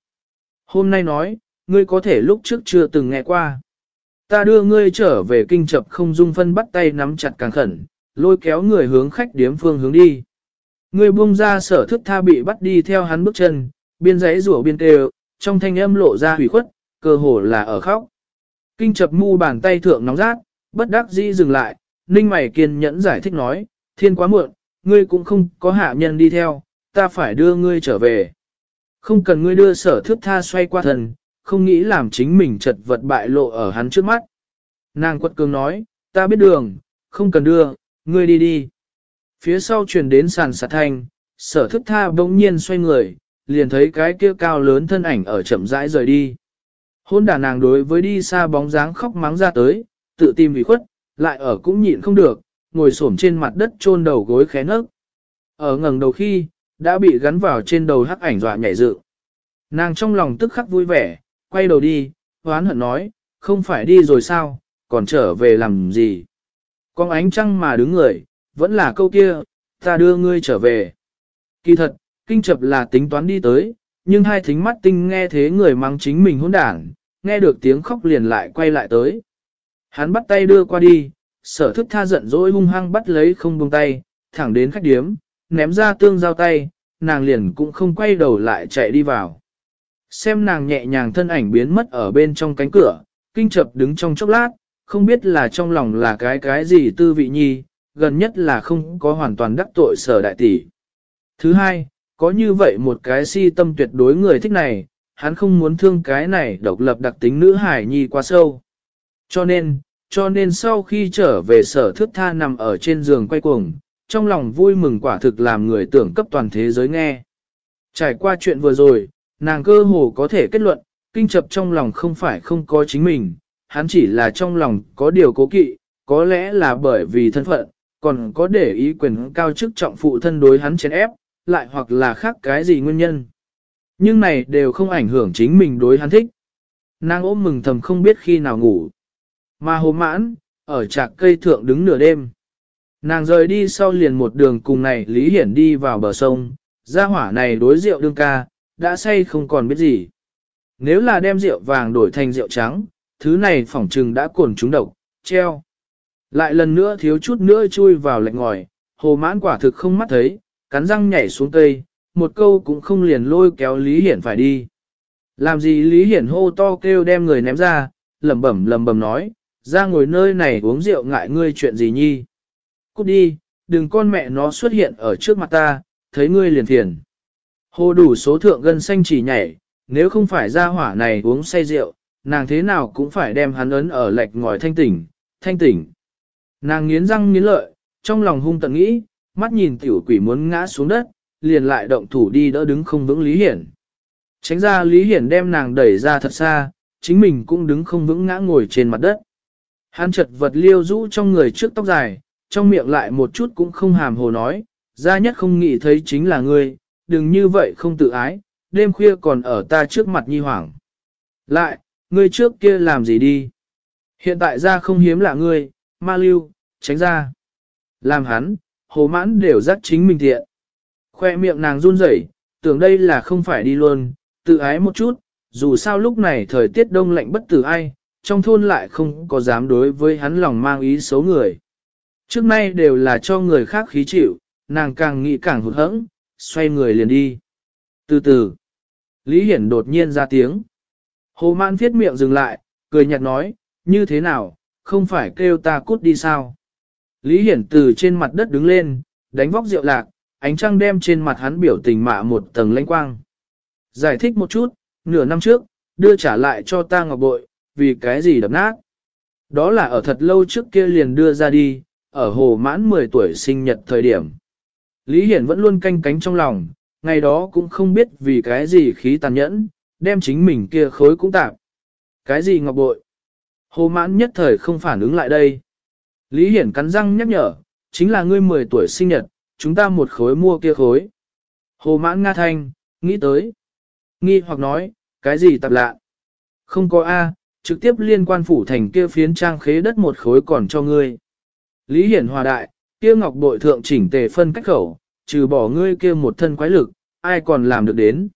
Hôm nay nói, ngươi có thể lúc trước chưa từng nghe qua. Ta đưa ngươi trở về kinh chập không dung phân bắt tay nắm chặt càng khẩn, lôi kéo người hướng khách điếm phương hướng đi. Ngươi buông ra sở thức tha bị bắt đi theo hắn bước chân, biên giấy rủa biên kêu, trong thanh âm lộ ra hủy khuất, cơ hồ là ở khóc. Kinh chập mu bàn tay thượng nóng rát, bất đắc dĩ dừng lại, ninh mày kiên nhẫn giải thích nói, thiên quá muộn, ngươi cũng không có hạ nhân đi theo, ta phải đưa ngươi trở về. Không cần ngươi đưa sở thước tha xoay qua thần, không nghĩ làm chính mình chật vật bại lộ ở hắn trước mắt. Nàng quật cường nói, ta biết đường, không cần đưa, ngươi đi đi. Phía sau truyền đến sàn sạt thanh, sở thức tha bỗng nhiên xoay người, liền thấy cái kia cao lớn thân ảnh ở chậm rãi rời đi. Hôn đà nàng đối với đi xa bóng dáng khóc mắng ra tới, tự tìm vì khuất, lại ở cũng nhịn không được, ngồi xổm trên mặt đất chôn đầu gối khé nấc. Ở ngẩng đầu khi, đã bị gắn vào trên đầu hắc ảnh dọa nhảy dự. Nàng trong lòng tức khắc vui vẻ, quay đầu đi, hoán hận nói, không phải đi rồi sao, còn trở về làm gì. Con ánh trăng mà đứng người, vẫn là câu kia, ta đưa ngươi trở về. Kỳ thật, kinh chập là tính toán đi tới, nhưng hai thính mắt tinh nghe thế người mang chính mình hôn đảng, nghe được tiếng khóc liền lại quay lại tới. Hắn bắt tay đưa qua đi, sở thức tha giận dỗi hung hăng bắt lấy không buông tay, thẳng đến khách điếm, ném ra tương giao tay, nàng liền cũng không quay đầu lại chạy đi vào. Xem nàng nhẹ nhàng thân ảnh biến mất ở bên trong cánh cửa, kinh chập đứng trong chốc lát, không biết là trong lòng là cái cái gì tư vị nhi, gần nhất là không có hoàn toàn đắc tội sở đại tỷ. Thứ hai, có như vậy một cái si tâm tuyệt đối người thích này, hắn không muốn thương cái này độc lập đặc tính nữ hải nhi quá sâu. Cho nên, cho nên sau khi trở về sở thước tha nằm ở trên giường quay cuồng, trong lòng vui mừng quả thực làm người tưởng cấp toàn thế giới nghe. Trải qua chuyện vừa rồi, nàng cơ hồ có thể kết luận, kinh chập trong lòng không phải không có chính mình, hắn chỉ là trong lòng có điều cố kỵ, có lẽ là bởi vì thân phận, còn có để ý quyền cao chức trọng phụ thân đối hắn chén ép, lại hoặc là khác cái gì nguyên nhân. Nhưng này đều không ảnh hưởng chính mình đối hắn thích. Nàng ôm mừng thầm không biết khi nào ngủ. Mà hồ mãn, ở trạc cây thượng đứng nửa đêm. Nàng rời đi sau liền một đường cùng này Lý Hiển đi vào bờ sông, gia hỏa này đối rượu đương ca, đã say không còn biết gì. Nếu là đem rượu vàng đổi thành rượu trắng, thứ này phỏng trừng đã cồn trúng độc, treo. Lại lần nữa thiếu chút nữa chui vào lạnh ngòi, hồ mãn quả thực không mắt thấy, cắn răng nhảy xuống cây, một câu cũng không liền lôi kéo Lý Hiển phải đi. Làm gì Lý Hiển hô to kêu đem người ném ra, lẩm bẩm lẩm bẩm nói, ra ngồi nơi này uống rượu ngại ngươi chuyện gì nhi. Cút đi, đừng con mẹ nó xuất hiện ở trước mặt ta, thấy ngươi liền thiền. hô đủ số thượng gân xanh chỉ nhảy, nếu không phải ra hỏa này uống say rượu, nàng thế nào cũng phải đem hắn ấn ở lệch ngòi thanh tỉnh, thanh tỉnh. Nàng nghiến răng nghiến lợi, trong lòng hung tận nghĩ, mắt nhìn tiểu quỷ muốn ngã xuống đất, liền lại động thủ đi đỡ đứng không vững Lý Hiển. Tránh ra Lý Hiển đem nàng đẩy ra thật xa, chính mình cũng đứng không vững ngã ngồi trên mặt đất. Hắn chật vật liêu rũ trong người trước tóc dài, trong miệng lại một chút cũng không hàm hồ nói, ra nhất không nghĩ thấy chính là ngươi, đừng như vậy không tự ái, đêm khuya còn ở ta trước mặt nhi hoảng. Lại, ngươi trước kia làm gì đi? Hiện tại ra không hiếm là ngươi, ma lưu, tránh ra. Làm hắn, hồ mãn đều dắt chính mình thiện. Khoe miệng nàng run rẩy, tưởng đây là không phải đi luôn, tự ái một chút, dù sao lúc này thời tiết đông lạnh bất tử ai, trong thôn lại không có dám đối với hắn lòng mang ý xấu người. Trước nay đều là cho người khác khí chịu, nàng càng nghĩ càng hụt hẫng, xoay người liền đi. Từ từ, Lý Hiển đột nhiên ra tiếng. Hồ Mãn viết miệng dừng lại, cười nhạt nói, như thế nào, không phải kêu ta cút đi sao? Lý Hiển từ trên mặt đất đứng lên, đánh vóc rượu lạc, ánh trăng đem trên mặt hắn biểu tình mạ một tầng lãnh quang. Giải thích một chút, nửa năm trước, đưa trả lại cho ta ngọc bội, vì cái gì đập nát. Đó là ở thật lâu trước kia liền đưa ra đi, ở hồ mãn 10 tuổi sinh nhật thời điểm. Lý Hiển vẫn luôn canh cánh trong lòng, ngày đó cũng không biết vì cái gì khí tàn nhẫn, đem chính mình kia khối cũng tạp. Cái gì ngọc bội? Hồ mãn nhất thời không phản ứng lại đây. Lý Hiển cắn răng nhắc nhở, chính là ngươi 10 tuổi sinh nhật, chúng ta một khối mua kia khối. Hồ mãn Nga Thanh, nghĩ tới. Nghi hoặc nói, cái gì tạp lạ? Không có A, trực tiếp liên quan phủ thành kia phiến trang khế đất một khối còn cho ngươi. Lý Hiển hòa đại, kia ngọc bội thượng chỉnh tề phân cách khẩu, trừ bỏ ngươi kia một thân quái lực, ai còn làm được đến.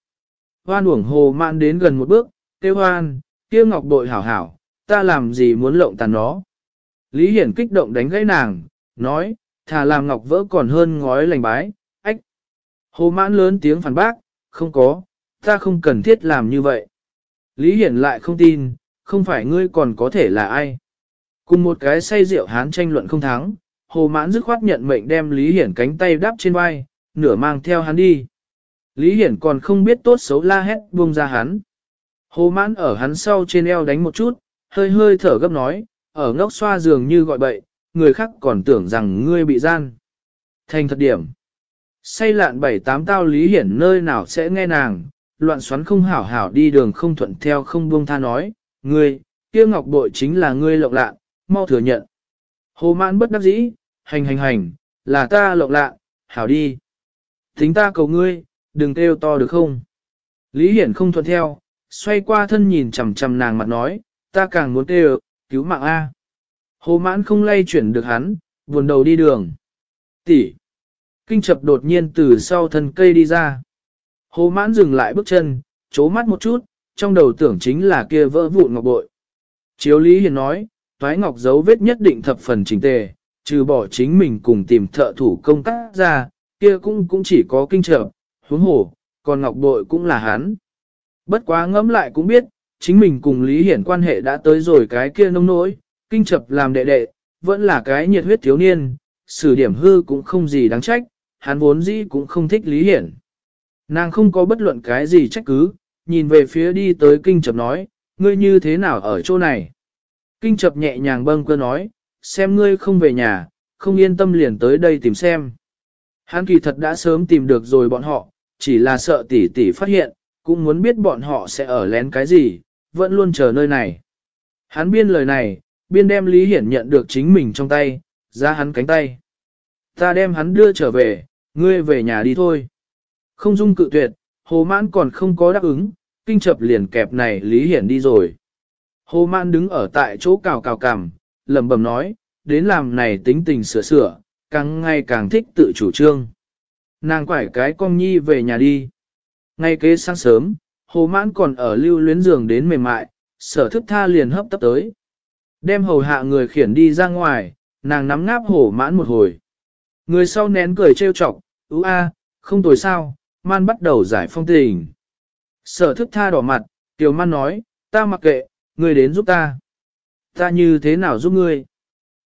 Hoan uổng hồ mãn đến gần một bước, tiêu hoan, kia ngọc bội hảo hảo, ta làm gì muốn lộng tàn nó. Lý Hiển kích động đánh gãy nàng, nói, thà làm ngọc vỡ còn hơn ngói lành bái, ách. Hồ mãn lớn tiếng phản bác, không có, ta không cần thiết làm như vậy. Lý Hiển lại không tin, không phải ngươi còn có thể là ai. Cùng một cái say rượu hán tranh luận không thắng, hồ mãn dứt khoát nhận mệnh đem Lý Hiển cánh tay đắp trên vai, nửa mang theo hắn đi. Lý Hiển còn không biết tốt xấu la hét buông ra hắn. Hồ mãn ở hắn sau trên eo đánh một chút, hơi hơi thở gấp nói, ở ngốc xoa giường như gọi bậy, người khác còn tưởng rằng ngươi bị gian. Thành thật điểm. Say lạn bảy tám tao Lý Hiển nơi nào sẽ nghe nàng, loạn xoắn không hảo hảo đi đường không thuận theo không buông tha nói, ngươi, kia ngọc bội chính là ngươi lộng lạ, mau thừa nhận. Hồ mãn bất đắc dĩ, hành hành hành, là ta lộng lạ, hảo đi. Tính ta cầu ngươi, đừng kêu to được không? Lý Hiển không thuận theo, xoay qua thân nhìn chằm chằm nàng mặt nói, ta càng muốn kêu, cứu mạng A. Hồ mãn không lay chuyển được hắn, buồn đầu đi đường. Tỷ. Kinh chập đột nhiên từ sau thân cây đi ra. Hồ mãn dừng lại bước chân, chố mắt một chút, trong đầu tưởng chính là kia vỡ vụn ngọc bội. Chiếu Lý Hiền nói, thoái ngọc dấu vết nhất định thập phần chỉnh tề, trừ bỏ chính mình cùng tìm thợ thủ công tác ra, kia cũng cũng chỉ có kinh chập, huống hồ, còn ngọc bội cũng là hắn. Bất quá ngẫm lại cũng biết, chính mình cùng Lý Hiển quan hệ đã tới rồi cái kia nông nỗi, kinh chập làm đệ đệ, vẫn là cái nhiệt huyết thiếu niên, xử điểm hư cũng không gì đáng trách, hắn vốn dĩ cũng không thích Lý Hiển. Nàng không có bất luận cái gì trách cứ, nhìn về phía đi tới kinh chập nói, ngươi như thế nào ở chỗ này? Kinh chập nhẹ nhàng bâng cơ nói, xem ngươi không về nhà, không yên tâm liền tới đây tìm xem. Hắn kỳ thật đã sớm tìm được rồi bọn họ, chỉ là sợ tỷ tỷ phát hiện, cũng muốn biết bọn họ sẽ ở lén cái gì, vẫn luôn chờ nơi này. Hắn biên lời này, biên đem Lý Hiển nhận được chính mình trong tay, ra hắn cánh tay. Ta đem hắn đưa trở về, ngươi về nhà đi thôi. Không dung cự tuyệt, hồ mãn còn không có đáp ứng, kinh chập liền kẹp này Lý Hiển đi rồi. Hồ mãn đứng ở tại chỗ cào cào cằm, lẩm bẩm nói, đến làm này tính tình sửa sửa, càng ngày càng thích tự chủ trương. Nàng quải cái con nhi về nhà đi. Ngay kế sáng sớm, hồ mãn còn ở lưu luyến giường đến mềm mại, sở thức tha liền hấp tấp tới. Đem hầu hạ người khiển đi ra ngoài, nàng nắm ngáp hổ mãn một hồi. Người sau nén cười trêu chọc, ú a, không tồi sao, man bắt đầu giải phong tình. Sở thức tha đỏ mặt, tiểu man nói, ta mặc kệ, ngươi đến giúp ta. Ta như thế nào giúp ngươi?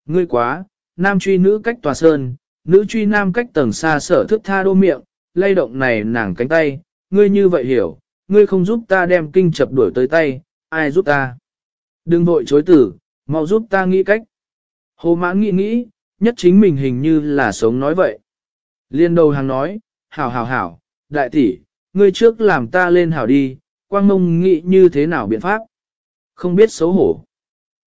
Ngươi quá, nam truy nữ cách tòa sơn, nữ truy nam cách tầng xa sở thức tha đô miệng, lay động này nàng cánh tay, ngươi như vậy hiểu, ngươi không giúp ta đem kinh chập đuổi tới tay, ai giúp ta? Đừng vội chối tử, mau giúp ta nghĩ cách. Hồ mãn nghĩ nghĩ, nhất chính mình hình như là sống nói vậy. Liên đầu hàng nói, hảo hảo hảo, đại tỷ, ngươi trước làm ta lên hảo đi, quang mông nghĩ như thế nào biện pháp. Không biết xấu hổ.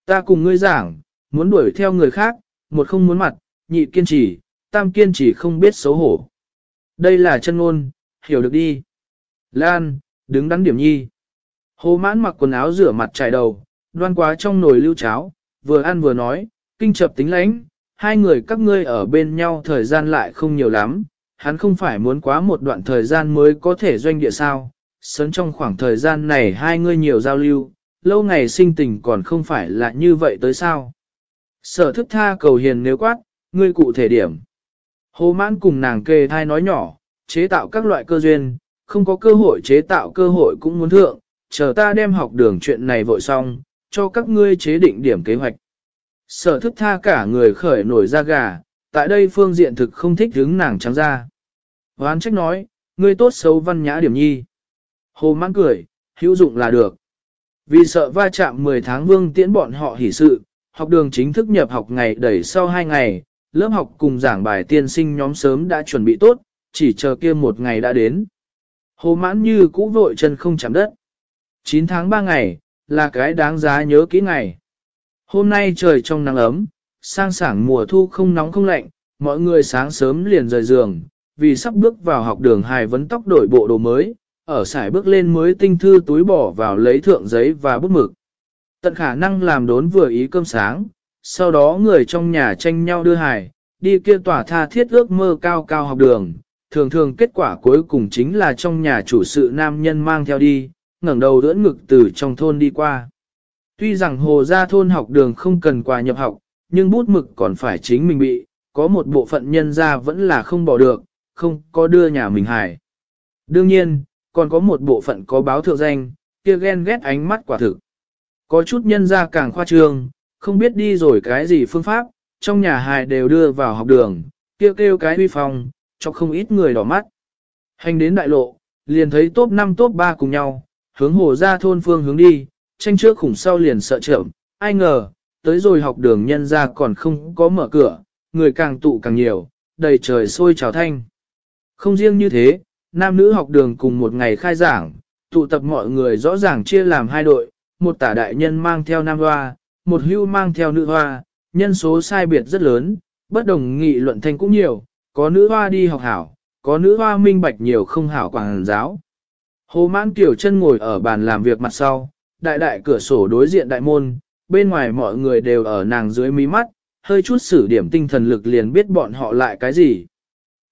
Ta cùng ngươi giảng, muốn đuổi theo người khác, một không muốn mặt, nhị kiên trì, tam kiên trì không biết xấu hổ. Đây là chân ngôn, hiểu được đi. Lan, đứng đắn điểm nhi. Hồ mãn mặc quần áo rửa mặt trải đầu, đoan quá trong nồi lưu cháo, vừa ăn vừa nói, kinh chập tính lãnh, hai người các ngươi ở bên nhau thời gian lại không nhiều lắm, hắn không phải muốn quá một đoạn thời gian mới có thể doanh địa sao, sớm trong khoảng thời gian này hai ngươi nhiều giao lưu, lâu ngày sinh tình còn không phải là như vậy tới sao. Sở thức tha cầu hiền nếu quát, ngươi cụ thể điểm. Hồ mãn cùng nàng kê thai nói nhỏ, chế tạo các loại cơ duyên, không có cơ hội chế tạo cơ hội cũng muốn thượng, chờ ta đem học đường chuyện này vội xong, cho các ngươi chế định điểm kế hoạch. Sở thức tha cả người khởi nổi ra gà, tại đây phương diện thực không thích hứng nàng trắng ra. Hoán trách nói, ngươi tốt xấu văn nhã điểm nhi. Hồ mãn cười, hữu dụng là được. Vì sợ va chạm 10 tháng vương tiễn bọn họ hỉ sự, học đường chính thức nhập học ngày đẩy sau 2 ngày, lớp học cùng giảng bài tiên sinh nhóm sớm đã chuẩn bị tốt, chỉ chờ kia một ngày đã đến. Hồ mãn như cũ vội chân không chạm đất. 9 tháng 3 ngày, là cái đáng giá nhớ kỹ ngày. Hôm nay trời trong nắng ấm, sang sảng mùa thu không nóng không lạnh, mọi người sáng sớm liền rời giường, vì sắp bước vào học đường hài vấn tóc đổi bộ đồ mới, ở sải bước lên mới tinh thư túi bỏ vào lấy thượng giấy và bút mực. Tận khả năng làm đốn vừa ý cơm sáng, sau đó người trong nhà tranh nhau đưa hài, đi kia tỏa tha thiết ước mơ cao cao học đường. Thường thường kết quả cuối cùng chính là trong nhà chủ sự nam nhân mang theo đi, ngẩng đầu đỡ ngực từ trong thôn đi qua. Tuy rằng hồ gia thôn học đường không cần quà nhập học, nhưng bút mực còn phải chính mình bị, có một bộ phận nhân gia vẫn là không bỏ được, không có đưa nhà mình hài. Đương nhiên, còn có một bộ phận có báo thượng danh, kia ghen ghét ánh mắt quả thực. Có chút nhân gia càng khoa trương, không biết đi rồi cái gì phương pháp, trong nhà hài đều đưa vào học đường, kêu kêu cái huy phong, cho không ít người đỏ mắt. Hành đến đại lộ, liền thấy top 5 top 3 cùng nhau, hướng hồ ra thôn phương hướng đi, tranh trước khủng sau liền sợ trộm, ai ngờ, tới rồi học đường nhân ra còn không có mở cửa, người càng tụ càng nhiều, đầy trời sôi trào thanh. Không riêng như thế, nam nữ học đường cùng một ngày khai giảng, tụ tập mọi người rõ ràng chia làm hai đội, một tả đại nhân mang theo nam hoa, một hưu mang theo nữ hoa, nhân số sai biệt rất lớn, bất đồng nghị luận thanh cũng nhiều, có nữ hoa đi học hảo, có nữ hoa minh bạch nhiều không hảo quảng giáo. Hồ mãn tiểu chân ngồi ở bàn làm việc mặt sau, đại đại cửa sổ đối diện đại môn, bên ngoài mọi người đều ở nàng dưới mí mắt, hơi chút sử điểm tinh thần lực liền biết bọn họ lại cái gì.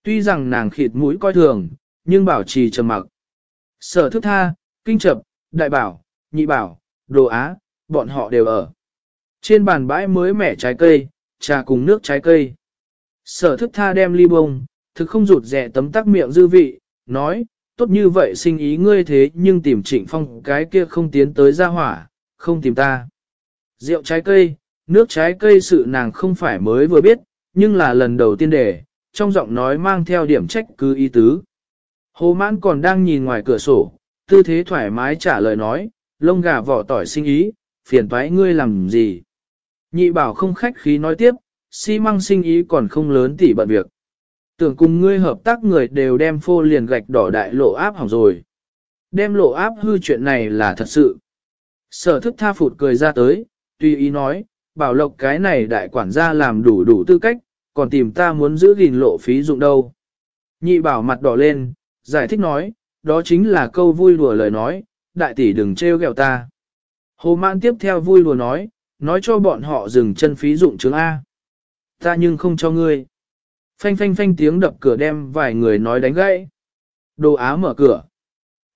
Tuy rằng nàng khịt mũi coi thường, nhưng bảo trì trầm mặc. Sở thức tha, kinh chập, đại bảo, nhị bảo, đồ á, bọn họ đều ở. Trên bàn bãi mới mẻ trái cây, trà cùng nước trái cây. Sở thức tha đem ly bông, thực không rụt rẻ tấm tắc miệng dư vị, nói, tốt như vậy sinh ý ngươi thế nhưng tìm trịnh phong cái kia không tiến tới ra hỏa, không tìm ta. Rượu trái cây, nước trái cây sự nàng không phải mới vừa biết, nhưng là lần đầu tiên để, trong giọng nói mang theo điểm trách cứ ý tứ. Hồ mãn còn đang nhìn ngoài cửa sổ, tư thế thoải mái trả lời nói, lông gà vỏ tỏi sinh ý, phiền toái ngươi làm gì. Nhị bảo không khách khí nói tiếp, xi măng sinh ý còn không lớn tỉ bận việc. Tưởng cùng ngươi hợp tác người đều đem phô liền gạch đỏ đại lộ áp hỏng rồi. Đem lộ áp hư chuyện này là thật sự. Sở thức tha phụt cười ra tới, tùy ý nói, bảo lộc cái này đại quản gia làm đủ đủ tư cách, còn tìm ta muốn giữ gìn lộ phí dụng đâu. Nhị bảo mặt đỏ lên, giải thích nói, đó chính là câu vui đùa lời nói, đại tỷ đừng trêu ghẹo ta. Hồ mãn tiếp theo vui đùa nói, nói cho bọn họ dừng chân phí dụng chứng A. Ta nhưng không cho ngươi. Phanh phanh phanh tiếng đập cửa đem vài người nói đánh gãy. Đồ á mở cửa.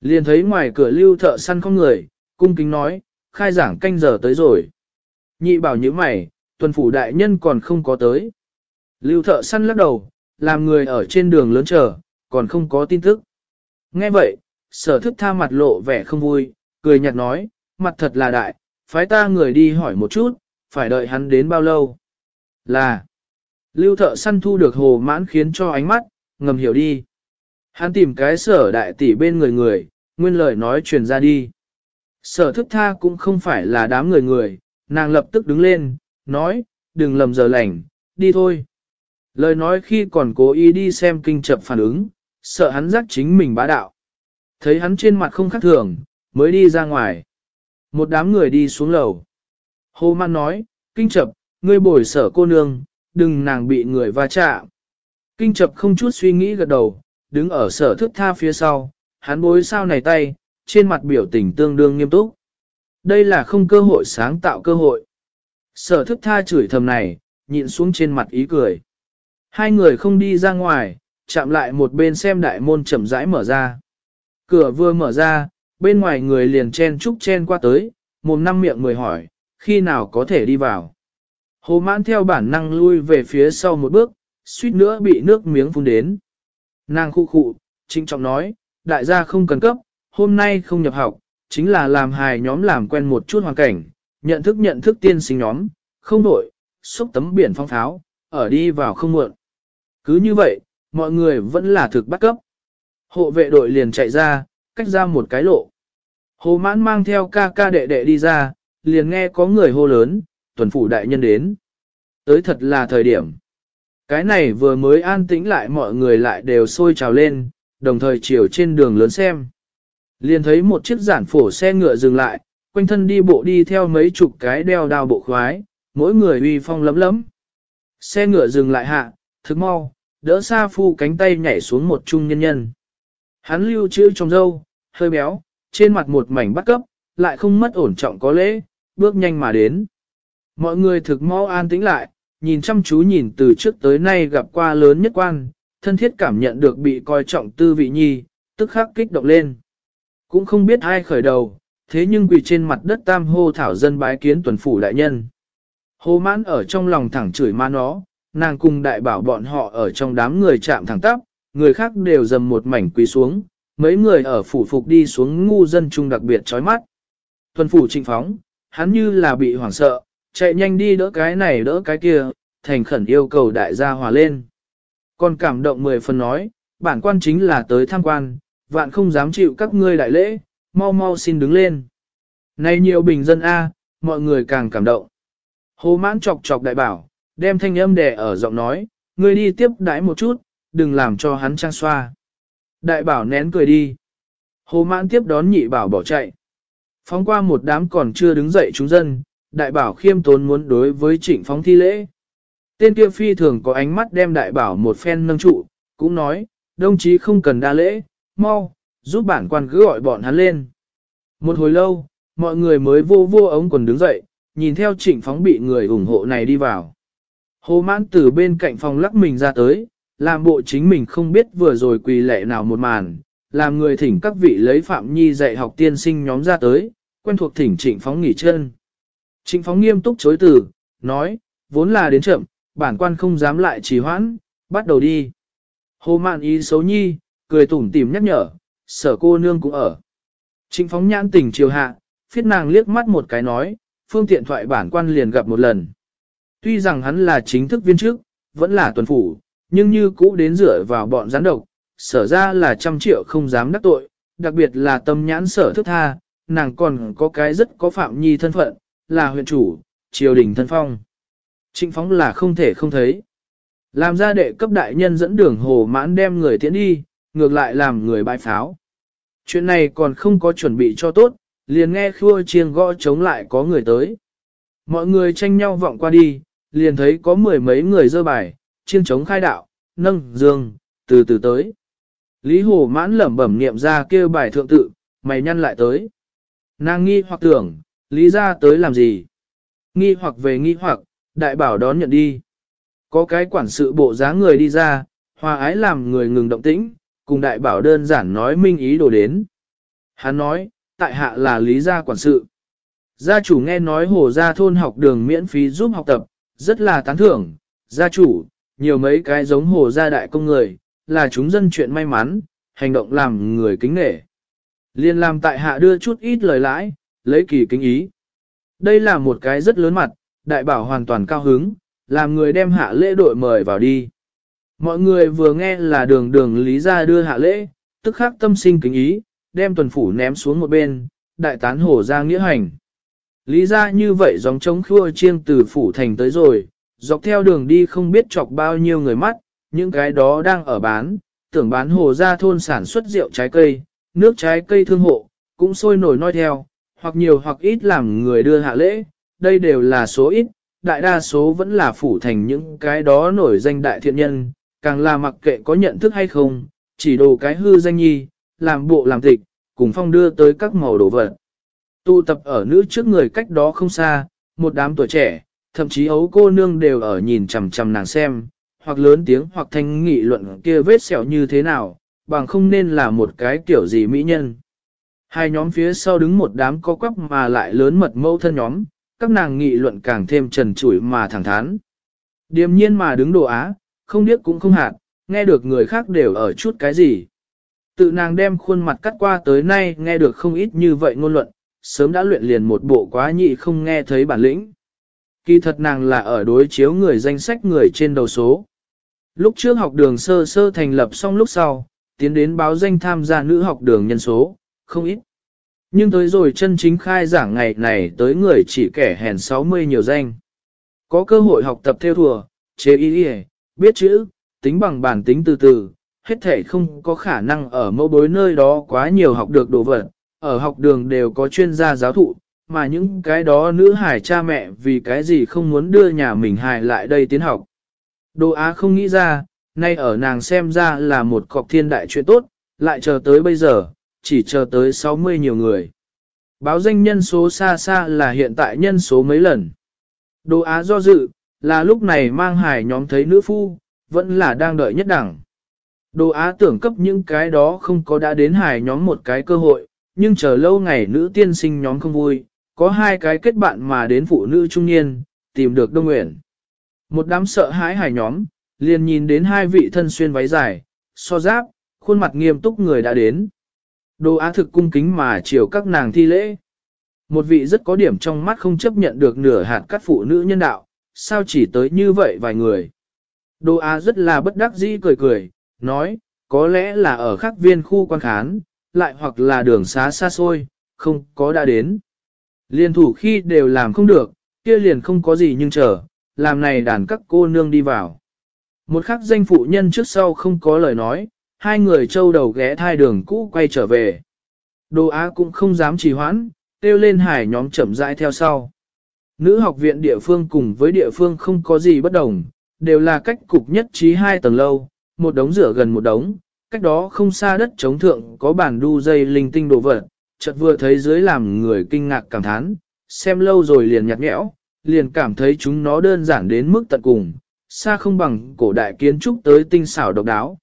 Liền thấy ngoài cửa lưu thợ săn không người, cung kính nói, khai giảng canh giờ tới rồi. Nhị bảo như mày, tuần phủ đại nhân còn không có tới. Lưu thợ săn lắc đầu, làm người ở trên đường lớn chờ, còn không có tin tức. Nghe vậy, sở thức tha mặt lộ vẻ không vui, cười nhạt nói, mặt thật là đại, phái ta người đi hỏi một chút, phải đợi hắn đến bao lâu. Là, lưu thợ săn thu được hồ mãn khiến cho ánh mắt, ngầm hiểu đi. Hắn tìm cái sở đại tỷ bên người người, nguyên lời nói truyền ra đi. Sở thức tha cũng không phải là đám người người, nàng lập tức đứng lên, nói, đừng lầm giờ lành, đi thôi. Lời nói khi còn cố ý đi xem kinh chập phản ứng, sợ hắn giác chính mình bá đạo. Thấy hắn trên mặt không khác thường, mới đi ra ngoài. Một đám người đi xuống lầu. Hồ Man nói, kinh chập, ngươi bồi sở cô nương, đừng nàng bị người va chạm. Kinh chập không chút suy nghĩ gật đầu, đứng ở sở thức tha phía sau, hắn bối sao này tay, trên mặt biểu tình tương đương nghiêm túc. Đây là không cơ hội sáng tạo cơ hội. Sở thức tha chửi thầm này, nhịn xuống trên mặt ý cười. Hai người không đi ra ngoài, chạm lại một bên xem đại môn chậm rãi mở ra. Cửa vừa mở ra, bên ngoài người liền chen trúc chen qua tới, mồm năm miệng người hỏi, khi nào có thể đi vào. Hồ mãn theo bản năng lui về phía sau một bước, suýt nữa bị nước miếng phun đến. Nàng khu khụ, trinh trọng nói, đại gia không cần cấp, hôm nay không nhập học, chính là làm hài nhóm làm quen một chút hoàn cảnh, nhận thức nhận thức tiên sinh nhóm, không đổi, xúc tấm biển phong pháo, ở đi vào không muộn. Cứ như vậy, mọi người vẫn là thực bắt cấp. Hộ vệ đội liền chạy ra, cách ra một cái lộ. Hồ mãn mang theo ca ca đệ đệ đi ra, liền nghe có người hô lớn, tuần phủ đại nhân đến. Tới thật là thời điểm. Cái này vừa mới an tĩnh lại mọi người lại đều sôi trào lên, đồng thời chiều trên đường lớn xem. Liền thấy một chiếc giản phổ xe ngựa dừng lại, quanh thân đi bộ đi theo mấy chục cái đeo đao bộ khoái, mỗi người uy phong lấm lấm. Xe ngựa dừng lại hạ, thức mau, đỡ xa phu cánh tay nhảy xuống một trung nhân nhân. Hắn lưu chữ trong dâu, hơi béo, trên mặt một mảnh bắt cấp, lại không mất ổn trọng có lễ, bước nhanh mà đến. Mọi người thực mau an tĩnh lại, nhìn chăm chú nhìn từ trước tới nay gặp qua lớn nhất quan, thân thiết cảm nhận được bị coi trọng tư vị nhi, tức khắc kích động lên. Cũng không biết ai khởi đầu, thế nhưng quỳ trên mặt đất tam hô thảo dân bái kiến tuần phủ đại nhân. hô mãn ở trong lòng thẳng chửi ma nó, nàng cùng đại bảo bọn họ ở trong đám người chạm thẳng tắp, người khác đều dầm một mảnh quỳ xuống, mấy người ở phủ phục đi xuống ngu dân trung đặc biệt chói mắt. Tuần phủ trịnh phóng, hắn như là bị hoảng sợ, chạy nhanh đi đỡ cái này đỡ cái kia, thành khẩn yêu cầu đại gia hòa lên. Còn cảm động mười phần nói, bản quan chính là tới tham quan, vạn không dám chịu các ngươi đại lễ, mau mau xin đứng lên. Này nhiều bình dân A, mọi người càng cảm động. Hồ mãn chọc chọc đại bảo, đem thanh âm đè ở giọng nói, ngươi đi tiếp đãi một chút, đừng làm cho hắn trang xoa. Đại bảo nén cười đi. Hồ mãn tiếp đón nhị bảo bỏ chạy. Phóng qua một đám còn chưa đứng dậy chúng dân, đại bảo khiêm tốn muốn đối với trịnh phóng thi lễ. Tên kia phi thường có ánh mắt đem đại bảo một phen nâng trụ, cũng nói, đồng chí không cần đa lễ, mau, giúp bản quan cứ gọi bọn hắn lên. Một hồi lâu, mọi người mới vô vô ống quần đứng dậy, nhìn theo trịnh phóng bị người ủng hộ này đi vào. Hồ mãn từ bên cạnh phòng lắc mình ra tới, làm bộ chính mình không biết vừa rồi quỳ lệ nào một màn, làm người thỉnh các vị lấy Phạm Nhi dạy học tiên sinh nhóm ra tới, quen thuộc thỉnh trịnh phóng nghỉ chân. Trịnh phóng nghiêm túc chối từ, nói, vốn là đến chậm, bản quan không dám lại trì hoãn, bắt đầu đi. Hồ mạn ý xấu nhi, cười tủm tỉm nhắc nhở, sở cô nương cũng ở. Trịnh phóng nhãn tình chiều hạ, phiết nàng liếc mắt một cái nói, phương tiện thoại bản quan liền gặp một lần. Tuy rằng hắn là chính thức viên chức, vẫn là tuần phủ, nhưng như cũ đến dựa vào bọn gián độc, sở ra là trăm triệu không dám đắc tội, đặc biệt là tâm nhãn sở thức tha, nàng còn có cái rất có phạm nhi thân phận, là huyện chủ, triều đình thân phong. Trịnh phóng là không thể không thấy. Làm ra đệ cấp đại nhân dẫn đường hồ mãn đem người tiến đi, ngược lại làm người bãi pháo. Chuyện này còn không có chuẩn bị cho tốt, liền nghe khua chiêng gõ chống lại có người tới. Mọi người tranh nhau vọng qua đi, liền thấy có mười mấy người dơ bài, chiêng chống khai đạo, nâng, dương, từ từ tới. Lý Hồ mãn lẩm bẩm niệm ra kêu bài thượng tự, mày nhăn lại tới. Nàng nghi hoặc tưởng, lý ra tới làm gì? Nghi hoặc về nghi hoặc, đại bảo đón nhận đi. Có cái quản sự bộ dáng người đi ra, hòa ái làm người ngừng động tĩnh, cùng đại bảo đơn giản nói minh ý đồ đến. Hắn nói, tại hạ là lý gia quản sự. Gia chủ nghe nói hồ gia thôn học đường miễn phí giúp học tập, rất là tán thưởng. Gia chủ, nhiều mấy cái giống hồ gia đại công người, là chúng dân chuyện may mắn, hành động làm người kính nể. Liên làm tại hạ đưa chút ít lời lãi, lấy kỳ kính ý. Đây là một cái rất lớn mặt, đại bảo hoàn toàn cao hứng, làm người đem hạ lễ đội mời vào đi. Mọi người vừa nghe là đường đường lý ra đưa hạ lễ, tức khắc tâm sinh kính ý, đem tuần phủ ném xuống một bên, đại tán hổ ra nghĩa hành. Lý ra như vậy dòng trống khua chiêng từ phủ thành tới rồi, dọc theo đường đi không biết chọc bao nhiêu người mắt, những cái đó đang ở bán, tưởng bán hồ ra thôn sản xuất rượu trái cây, nước trái cây thương hộ, cũng sôi nổi nói theo, hoặc nhiều hoặc ít làm người đưa hạ lễ, đây đều là số ít, đại đa số vẫn là phủ thành những cái đó nổi danh đại thiện nhân, càng là mặc kệ có nhận thức hay không, chỉ đồ cái hư danh nhi, làm bộ làm tịch, cùng phong đưa tới các màu đồ vật. Tụ tập ở nữ trước người cách đó không xa, một đám tuổi trẻ, thậm chí ấu cô nương đều ở nhìn chằm chằm nàng xem, hoặc lớn tiếng hoặc thanh nghị luận kia vết sẹo như thế nào, bằng không nên là một cái kiểu gì mỹ nhân. Hai nhóm phía sau đứng một đám co quắp mà lại lớn mật mâu thân nhóm, các nàng nghị luận càng thêm trần trụi mà thẳng thắn. Điềm nhiên mà đứng đồ á, không điếc cũng không hạt, nghe được người khác đều ở chút cái gì. Tự nàng đem khuôn mặt cắt qua tới nay nghe được không ít như vậy ngôn luận, sớm đã luyện liền một bộ quá nhị không nghe thấy bản lĩnh. Kỳ thật nàng là ở đối chiếu người danh sách người trên đầu số. Lúc trước học đường sơ sơ thành lập xong lúc sau, tiến đến báo danh tham gia nữ học đường nhân số, không ít. Nhưng tới rồi chân chính khai giảng ngày này tới người chỉ kẻ hèn 60 nhiều danh. Có cơ hội học tập theo thùa, chế ý đi biết chữ, tính bằng bản tính từ từ, hết thể không có khả năng ở mẫu bối nơi đó quá nhiều học được đồ vật, ở học đường đều có chuyên gia giáo thụ, mà những cái đó nữ hải cha mẹ vì cái gì không muốn đưa nhà mình hài lại đây tiến học. Đồ Á không nghĩ ra, nay ở nàng xem ra là một cọc thiên đại chuyện tốt, lại chờ tới bây giờ, chỉ chờ tới 60 nhiều người. Báo danh nhân số xa xa là hiện tại nhân số mấy lần. Đồ Á do dự, là lúc này mang hải nhóm thấy nữ phu, vẫn là đang đợi nhất đẳng. Đồ Á tưởng cấp những cái đó không có đã đến hải nhóm một cái cơ hội, nhưng chờ lâu ngày nữ tiên sinh nhóm không vui, có hai cái kết bạn mà đến phụ nữ trung niên, tìm được Đông Nguyện. Một đám sợ hãi hải nhóm, liền nhìn đến hai vị thân xuyên váy dài, so giáp, khuôn mặt nghiêm túc người đã đến. Đồ Á thực cung kính mà chiều các nàng thi lễ. Một vị rất có điểm trong mắt không chấp nhận được nửa hạt cắt phụ nữ nhân đạo, sao chỉ tới như vậy vài người. Đồ Á rất là bất đắc dĩ cười cười, nói, có lẽ là ở khác viên khu quan khán, lại hoặc là đường xá xa xôi, không có đã đến. Liên thủ khi đều làm không được, kia liền không có gì nhưng chờ, làm này đàn các cô nương đi vào. Một khắc danh phụ nhân trước sau không có lời nói, hai người châu đầu ghé thai đường cũ quay trở về. Đồ Á cũng không dám trì hoãn, kêu lên hải nhóm chậm rãi theo sau. Nữ học viện địa phương cùng với địa phương không có gì bất đồng, đều là cách cục nhất trí hai tầng lâu, một đống rửa gần một đống, cách đó không xa đất chống thượng có bản đu dây linh tinh đồ vật, chợt vừa thấy dưới làm người kinh ngạc cảm thán, xem lâu rồi liền nhạt nhẽo, liền cảm thấy chúng nó đơn giản đến mức tận cùng, xa không bằng cổ đại kiến trúc tới tinh xảo độc đáo.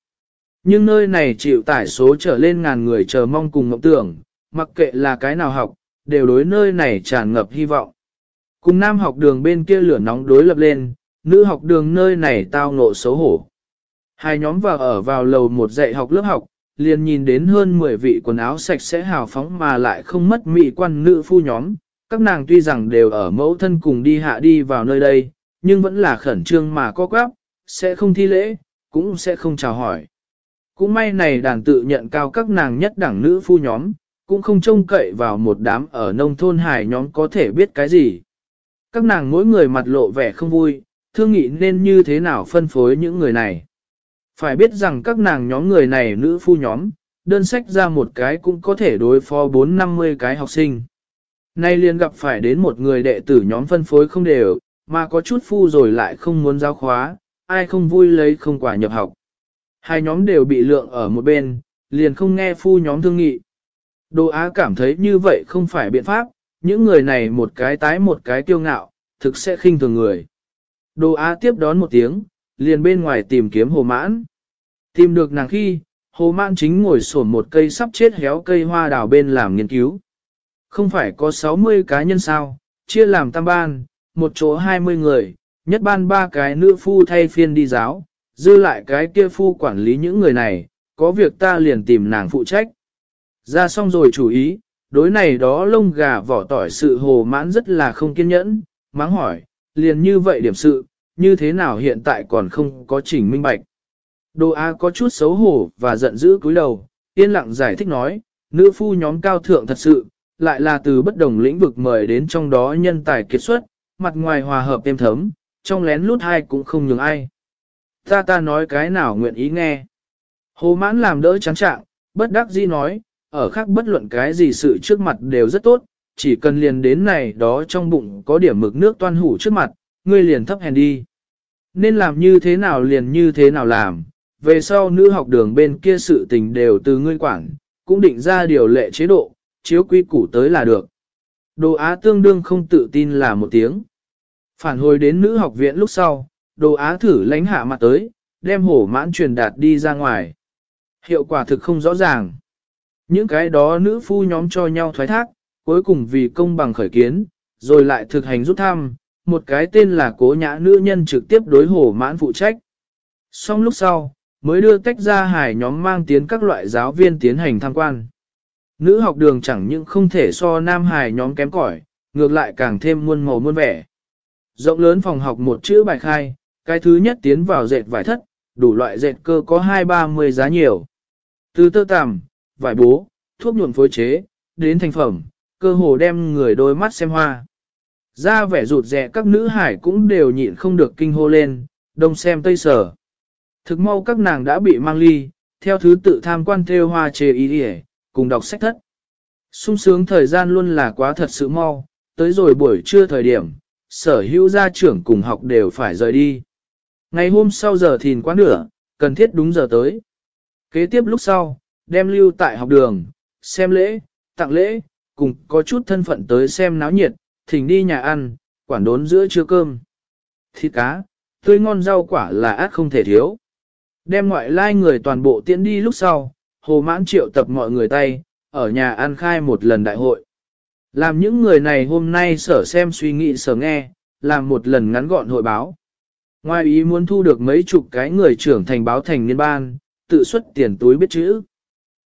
Nhưng nơi này chịu tải số trở lên ngàn người chờ mong cùng mộng tưởng, mặc kệ là cái nào học, đều đối nơi này tràn ngập hy vọng. Cùng nam học đường bên kia lửa nóng đối lập lên, nữ học đường nơi này tao ngộ xấu hổ. Hai nhóm vào ở vào lầu một dạy học lớp học, liền nhìn đến hơn 10 vị quần áo sạch sẽ hào phóng mà lại không mất mỹ quan nữ phu nhóm. Các nàng tuy rằng đều ở mẫu thân cùng đi hạ đi vào nơi đây, nhưng vẫn là khẩn trương mà co quắp sẽ không thi lễ, cũng sẽ không chào hỏi. Cũng may này đàn tự nhận cao các nàng nhất đẳng nữ phu nhóm, cũng không trông cậy vào một đám ở nông thôn hải nhóm có thể biết cái gì. Các nàng mỗi người mặt lộ vẻ không vui, thương nghị nên như thế nào phân phối những người này. Phải biết rằng các nàng nhóm người này nữ phu nhóm, đơn sách ra một cái cũng có thể đối phó 4-50 cái học sinh. Nay liền gặp phải đến một người đệ tử nhóm phân phối không đều, mà có chút phu rồi lại không muốn giáo khóa, ai không vui lấy không quả nhập học. Hai nhóm đều bị lượng ở một bên, liền không nghe phu nhóm thương nghị. Đồ Á cảm thấy như vậy không phải biện pháp, những người này một cái tái một cái tiêu ngạo, thực sẽ khinh thường người. Đồ Á tiếp đón một tiếng, liền bên ngoài tìm kiếm hồ mãn. Tìm được nàng khi, hồ mãn chính ngồi sổn một cây sắp chết héo cây hoa đào bên làm nghiên cứu. Không phải có 60 cá nhân sao, chia làm tam ban, một chỗ 20 người, nhất ban ba cái nữ phu thay phiên đi giáo, dư lại cái kia phu quản lý những người này, có việc ta liền tìm nàng phụ trách. Ra xong rồi chủ ý, đối này đó lông gà vỏ tỏi sự hồ mãn rất là không kiên nhẫn, mắng hỏi, liền như vậy điểm sự, như thế nào hiện tại còn không có chỉnh minh bạch. đô A có chút xấu hổ và giận dữ cúi đầu, yên lặng giải thích nói, nữ phu nhóm cao thượng thật sự, lại là từ bất đồng lĩnh vực mời đến trong đó nhân tài kiệt xuất, mặt ngoài hòa hợp êm thấm, trong lén lút hai cũng không nhường ai. Ta ta nói cái nào nguyện ý nghe. Hồ mãn làm đỡ chán trạng, bất đắc dĩ nói, ở khác bất luận cái gì sự trước mặt đều rất tốt, chỉ cần liền đến này đó trong bụng có điểm mực nước toan hủ trước mặt, ngươi liền thấp hèn đi. Nên làm như thế nào liền như thế nào làm, về sau nữ học đường bên kia sự tình đều từ ngươi quản, cũng định ra điều lệ chế độ, chiếu quy củ tới là được. Đồ Á tương đương không tự tin là một tiếng. Phản hồi đến nữ học viện lúc sau, đồ Á thử lánh hạ mặt tới, đem hổ mãn truyền đạt đi ra ngoài. Hiệu quả thực không rõ ràng. Những cái đó nữ phu nhóm cho nhau thoái thác, cuối cùng vì công bằng khởi kiến, rồi lại thực hành rút thăm, một cái tên là cố nhã nữ nhân trực tiếp đối hổ mãn phụ trách. Xong lúc sau, mới đưa tách ra hải nhóm mang tiến các loại giáo viên tiến hành tham quan. Nữ học đường chẳng những không thể so nam hải nhóm kém cỏi, ngược lại càng thêm muôn màu muôn vẻ. Rộng lớn phòng học một chữ bài khai, cái thứ nhất tiến vào dệt vải thất, đủ loại dệt cơ có hai ba mươi giá nhiều. Từ tơ tằm, vải bố, thuốc nhuộm phối chế, đến thành phẩm, cơ hồ đem người đôi mắt xem hoa. Ra vẻ rụt rè các nữ hải cũng đều nhịn không được kinh hô lên, đông xem tây sở. Thực mau các nàng đã bị mang ly, theo thứ tự tham quan theo hoa chê ý đi cùng đọc sách thất. sung sướng thời gian luôn là quá thật sự mau, tới rồi buổi trưa thời điểm, sở hữu gia trưởng cùng học đều phải rời đi. Ngày hôm sau giờ thìn quá nửa, cần thiết đúng giờ tới. Kế tiếp lúc sau, đem lưu tại học đường, xem lễ, tặng lễ, cùng có chút thân phận tới xem náo nhiệt, thỉnh đi nhà ăn, quản đốn giữa trưa cơm. Thịt cá, tươi ngon rau quả là át không thể thiếu. Đem ngoại lai người toàn bộ tiễn đi lúc sau, hồ mãn triệu tập mọi người tay, ở nhà ăn khai một lần đại hội. Làm những người này hôm nay sở xem suy nghĩ sở nghe, làm một lần ngắn gọn hội báo. Ngoài ý muốn thu được mấy chục cái người trưởng thành báo thành niên ban, tự xuất tiền túi biết chữ.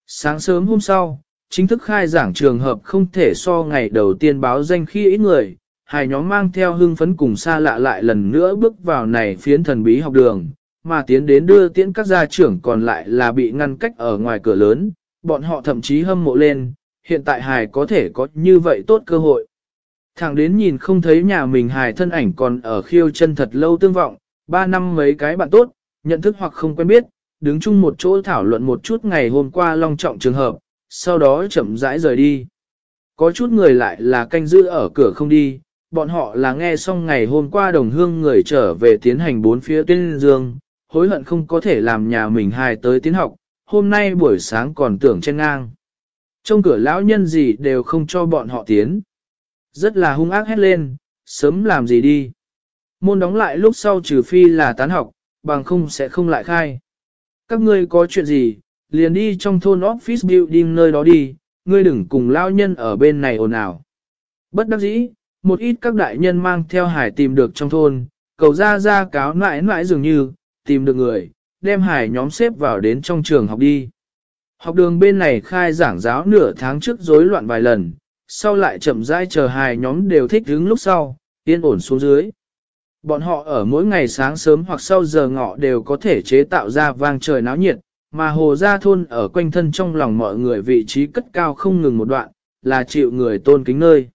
Sáng sớm hôm sau, chính thức khai giảng trường hợp không thể so ngày đầu tiên báo danh khi ít người, hai nhóm mang theo hưng phấn cùng xa lạ lại lần nữa bước vào này phiến thần bí học đường, mà tiến đến đưa tiễn các gia trưởng còn lại là bị ngăn cách ở ngoài cửa lớn, bọn họ thậm chí hâm mộ lên, hiện tại hài có thể có như vậy tốt cơ hội. Thẳng đến nhìn không thấy nhà mình hài thân ảnh còn ở khiêu chân thật lâu tương vọng, ba năm mấy cái bạn tốt, nhận thức hoặc không quen biết, đứng chung một chỗ thảo luận một chút ngày hôm qua long trọng trường hợp, sau đó chậm rãi rời đi. Có chút người lại là canh giữ ở cửa không đi, bọn họ là nghe xong ngày hôm qua đồng hương người trở về tiến hành bốn phía tuyên dương, hối hận không có thể làm nhà mình hài tới tiến học, hôm nay buổi sáng còn tưởng trên ngang. Trong cửa lão nhân gì đều không cho bọn họ tiến. Rất là hung ác hét lên, sớm làm gì đi. Môn đóng lại lúc sau trừ phi là tán học, bằng không sẽ không lại khai. Các ngươi có chuyện gì, liền đi trong thôn office building nơi đó đi, ngươi đừng cùng lao nhân ở bên này ồn ào. Bất đắc dĩ, một ít các đại nhân mang theo hải tìm được trong thôn, cầu ra ra cáo nãi nãi dường như, tìm được người, đem hải nhóm xếp vào đến trong trường học đi. Học đường bên này khai giảng giáo nửa tháng trước rối loạn vài lần, sau lại chậm rãi chờ hài nhóm đều thích đứng lúc sau, yên ổn xuống dưới. Bọn họ ở mỗi ngày sáng sớm hoặc sau giờ ngọ đều có thể chế tạo ra vang trời náo nhiệt, mà hồ gia thôn ở quanh thân trong lòng mọi người vị trí cất cao không ngừng một đoạn, là chịu người tôn kính nơi.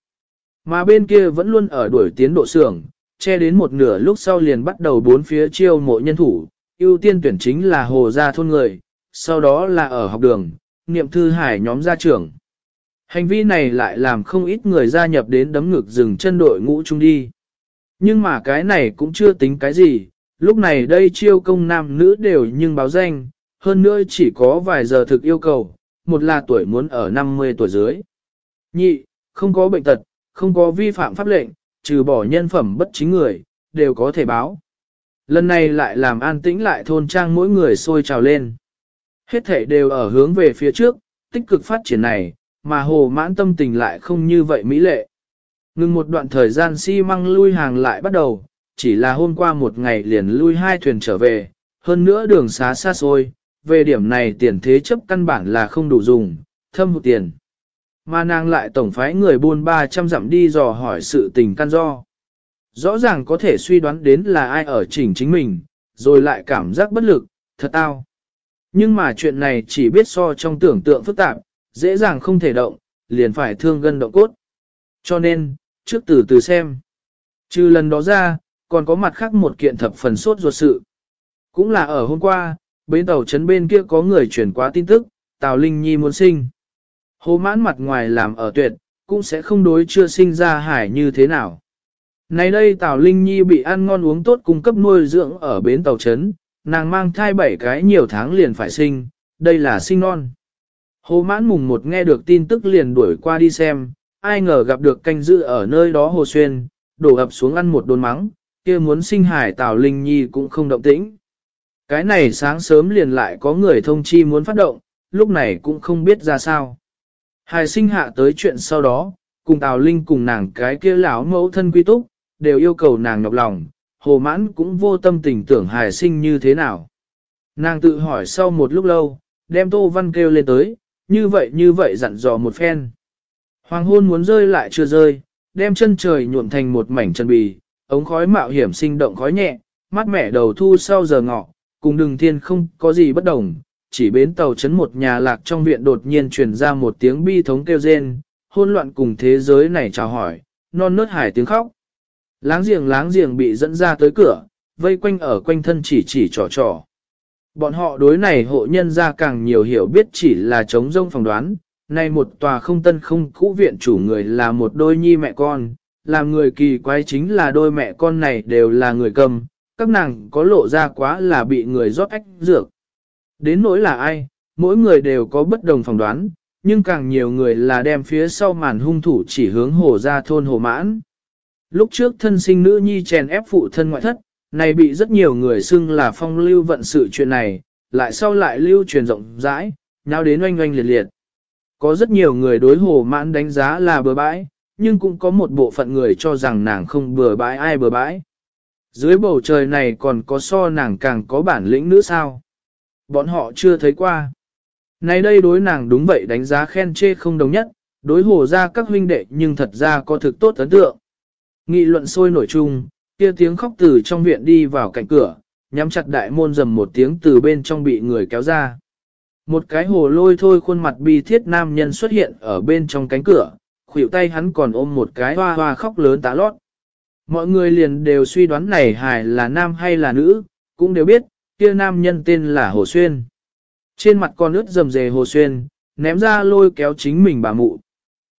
Mà bên kia vẫn luôn ở đuổi tiến độ xưởng, che đến một nửa lúc sau liền bắt đầu bốn phía chiêu mộ nhân thủ, ưu tiên tuyển chính là hồ gia thôn người, sau đó là ở học đường, niệm thư hải nhóm gia trưởng. Hành vi này lại làm không ít người gia nhập đến đấm ngực dừng chân đội ngũ chung đi. Nhưng mà cái này cũng chưa tính cái gì, lúc này đây chiêu công nam nữ đều nhưng báo danh, hơn nữa chỉ có vài giờ thực yêu cầu, một là tuổi muốn ở 50 tuổi dưới. Nhị, không có bệnh tật, không có vi phạm pháp lệnh, trừ bỏ nhân phẩm bất chính người, đều có thể báo. Lần này lại làm an tĩnh lại thôn trang mỗi người sôi trào lên. Hết thể đều ở hướng về phía trước, tích cực phát triển này, mà hồ mãn tâm tình lại không như vậy mỹ lệ. Ngừng một đoạn thời gian xi si măng lui hàng lại bắt đầu, chỉ là hôm qua một ngày liền lui hai thuyền trở về, hơn nữa đường xá xa xôi, về điểm này tiền thế chấp căn bản là không đủ dùng, thâm hụt tiền. Mà nàng lại tổng phái người buôn 300 dặm đi dò hỏi sự tình căn do. Rõ ràng có thể suy đoán đến là ai ở chỉnh chính mình, rồi lại cảm giác bất lực, thật tao. Nhưng mà chuyện này chỉ biết so trong tưởng tượng phức tạp, dễ dàng không thể động, liền phải thương gân động cốt. Cho nên, trước từ từ xem. Trừ lần đó ra, còn có mặt khác một kiện thập phần sốt ruột sự. Cũng là ở hôm qua, bến tàu trấn bên kia có người chuyển qua tin tức, Tào Linh Nhi muốn sinh. Hồ mãn mặt ngoài làm ở tuyệt, cũng sẽ không đối chưa sinh ra hải như thế nào. Này đây Tào Linh Nhi bị ăn ngon uống tốt cung cấp nuôi dưỡng ở bến tàu trấn, nàng mang thai bảy cái nhiều tháng liền phải sinh, đây là sinh non. Hồ mãn mùng một nghe được tin tức liền đuổi qua đi xem, ai ngờ gặp được canh dự ở nơi đó hồ xuyên, đổ ập xuống ăn một đồn mắng, kia muốn sinh hải Tào Linh Nhi cũng không động tĩnh. Cái này sáng sớm liền lại có người thông chi muốn phát động, lúc này cũng không biết ra sao. Hải sinh hạ tới chuyện sau đó, cùng Tào Linh cùng nàng cái kia lão mẫu thân quy túc, đều yêu cầu nàng nhọc lòng, hồ mãn cũng vô tâm tình tưởng hải sinh như thế nào. Nàng tự hỏi sau một lúc lâu, đem Tô Văn kêu lên tới, như vậy như vậy dặn dò một phen. Hoàng hôn muốn rơi lại chưa rơi, đem chân trời nhuộm thành một mảnh chân bì, ống khói mạo hiểm sinh động khói nhẹ, mắt mẻ đầu thu sau giờ ngọ, cùng đường thiên không có gì bất đồng, chỉ bến tàu chấn một nhà lạc trong viện đột nhiên truyền ra một tiếng bi thống kêu rên, hôn loạn cùng thế giới này chào hỏi, non nớt hải tiếng khóc. Láng giềng láng giềng bị dẫn ra tới cửa, vây quanh ở quanh thân chỉ chỉ trò trò. Bọn họ đối này hộ nhân ra càng nhiều hiểu biết chỉ là chống rông phỏng đoán, nay một tòa không tân không cũ viện chủ người là một đôi nhi mẹ con, làm người kỳ quái chính là đôi mẹ con này đều là người cầm, các nàng có lộ ra quá là bị người rót ách dược. Đến nỗi là ai, mỗi người đều có bất đồng phỏng đoán, nhưng càng nhiều người là đem phía sau màn hung thủ chỉ hướng hồ ra thôn hồ mãn. Lúc trước thân sinh nữ nhi chèn ép phụ thân ngoại thất, này bị rất nhiều người xưng là phong lưu vận sự chuyện này, lại sau lại lưu truyền rộng rãi, nhau đến oanh oanh liệt liệt. Có rất nhiều người đối hồ mãn đánh giá là bừa bãi, nhưng cũng có một bộ phận người cho rằng nàng không bừa bãi ai bừa bãi. Dưới bầu trời này còn có so nàng càng có bản lĩnh nữa sao? Bọn họ chưa thấy qua. nay đây đối nàng đúng vậy đánh giá khen chê không đồng nhất, đối hồ ra các huynh đệ nhưng thật ra có thực tốt ấn tượng. Nghị luận sôi nổi chung, kia tiếng khóc từ trong viện đi vào cạnh cửa, nhắm chặt đại môn dầm một tiếng từ bên trong bị người kéo ra. Một cái hồ lôi thôi khuôn mặt bi thiết nam nhân xuất hiện ở bên trong cánh cửa, khuỷu tay hắn còn ôm một cái hoa hoa khóc lớn tá lót. Mọi người liền đều suy đoán này hài là nam hay là nữ, cũng đều biết, kia nam nhân tên là Hồ Xuyên. Trên mặt con ướt rầm rề Hồ Xuyên, ném ra lôi kéo chính mình bà mụ.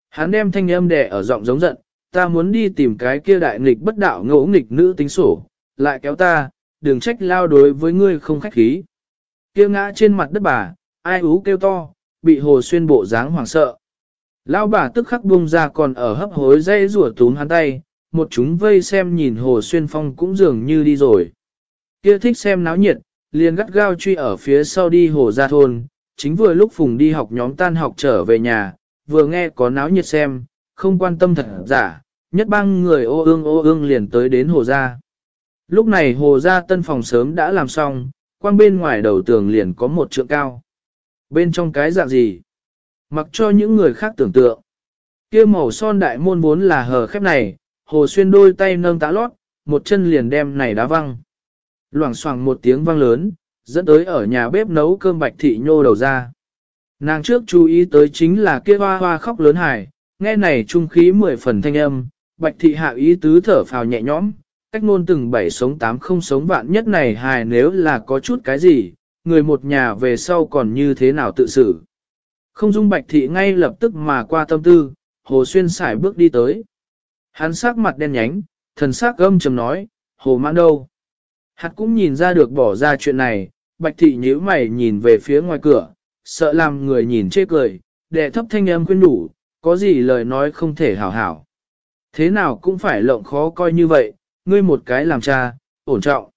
Hắn đem thanh âm đẻ ở giọng giống giận, ta muốn đi tìm cái kia đại nghịch bất đạo ngỗ nghịch nữ tính sổ, lại kéo ta, đừng trách lao đối với ngươi không khách khí. Kia ngã trên mặt đất bà, ai ú kêu to, bị hồ xuyên bộ dáng hoảng sợ. Lao bà tức khắc buông ra còn ở hấp hối dây rủa túm hắn tay, một chúng vây xem nhìn hồ xuyên phong cũng dường như đi rồi. Kia thích xem náo nhiệt, liền gắt gao truy ở phía sau đi hồ ra thôn, chính vừa lúc Phùng đi học nhóm tan học trở về nhà, vừa nghe có náo nhiệt xem, không quan tâm thật giả, nhất bang người ô ương ô ương liền tới đến hồ gia. Lúc này hồ gia tân phòng sớm đã làm xong, quang bên ngoài đầu tường liền có một trượng cao. Bên trong cái dạng gì? Mặc cho những người khác tưởng tượng. kia màu son đại môn vốn là hờ khép này, hồ xuyên đôi tay nâng tá lót, một chân liền đem này đá văng. Loảng xoảng một tiếng vang lớn, dẫn tới ở nhà bếp nấu cơm bạch thị nhô đầu ra. Nàng trước chú ý tới chính là kia hoa hoa khóc lớn hài, nghe này trung khí mười phần thanh âm, bạch thị hạ ý tứ thở phào nhẹ nhõm, cách nôn từng bảy sống tám không sống vạn nhất này hài nếu là có chút cái gì, người một nhà về sau còn như thế nào tự xử. Không dung bạch thị ngay lập tức mà qua tâm tư, hồ xuyên xài bước đi tới. Hắn sắc mặt đen nhánh, thần sắc gâm trầm nói, hồ mãn đâu. Hạt cũng nhìn ra được bỏ ra chuyện này, bạch thị nhíu mày nhìn về phía ngoài cửa, sợ làm người nhìn chê cười, đệ thấp thanh âm khuyên đủ, có gì lời nói không thể hảo hảo. Thế nào cũng phải lộng khó coi như vậy, ngươi một cái làm cha, ổn trọng.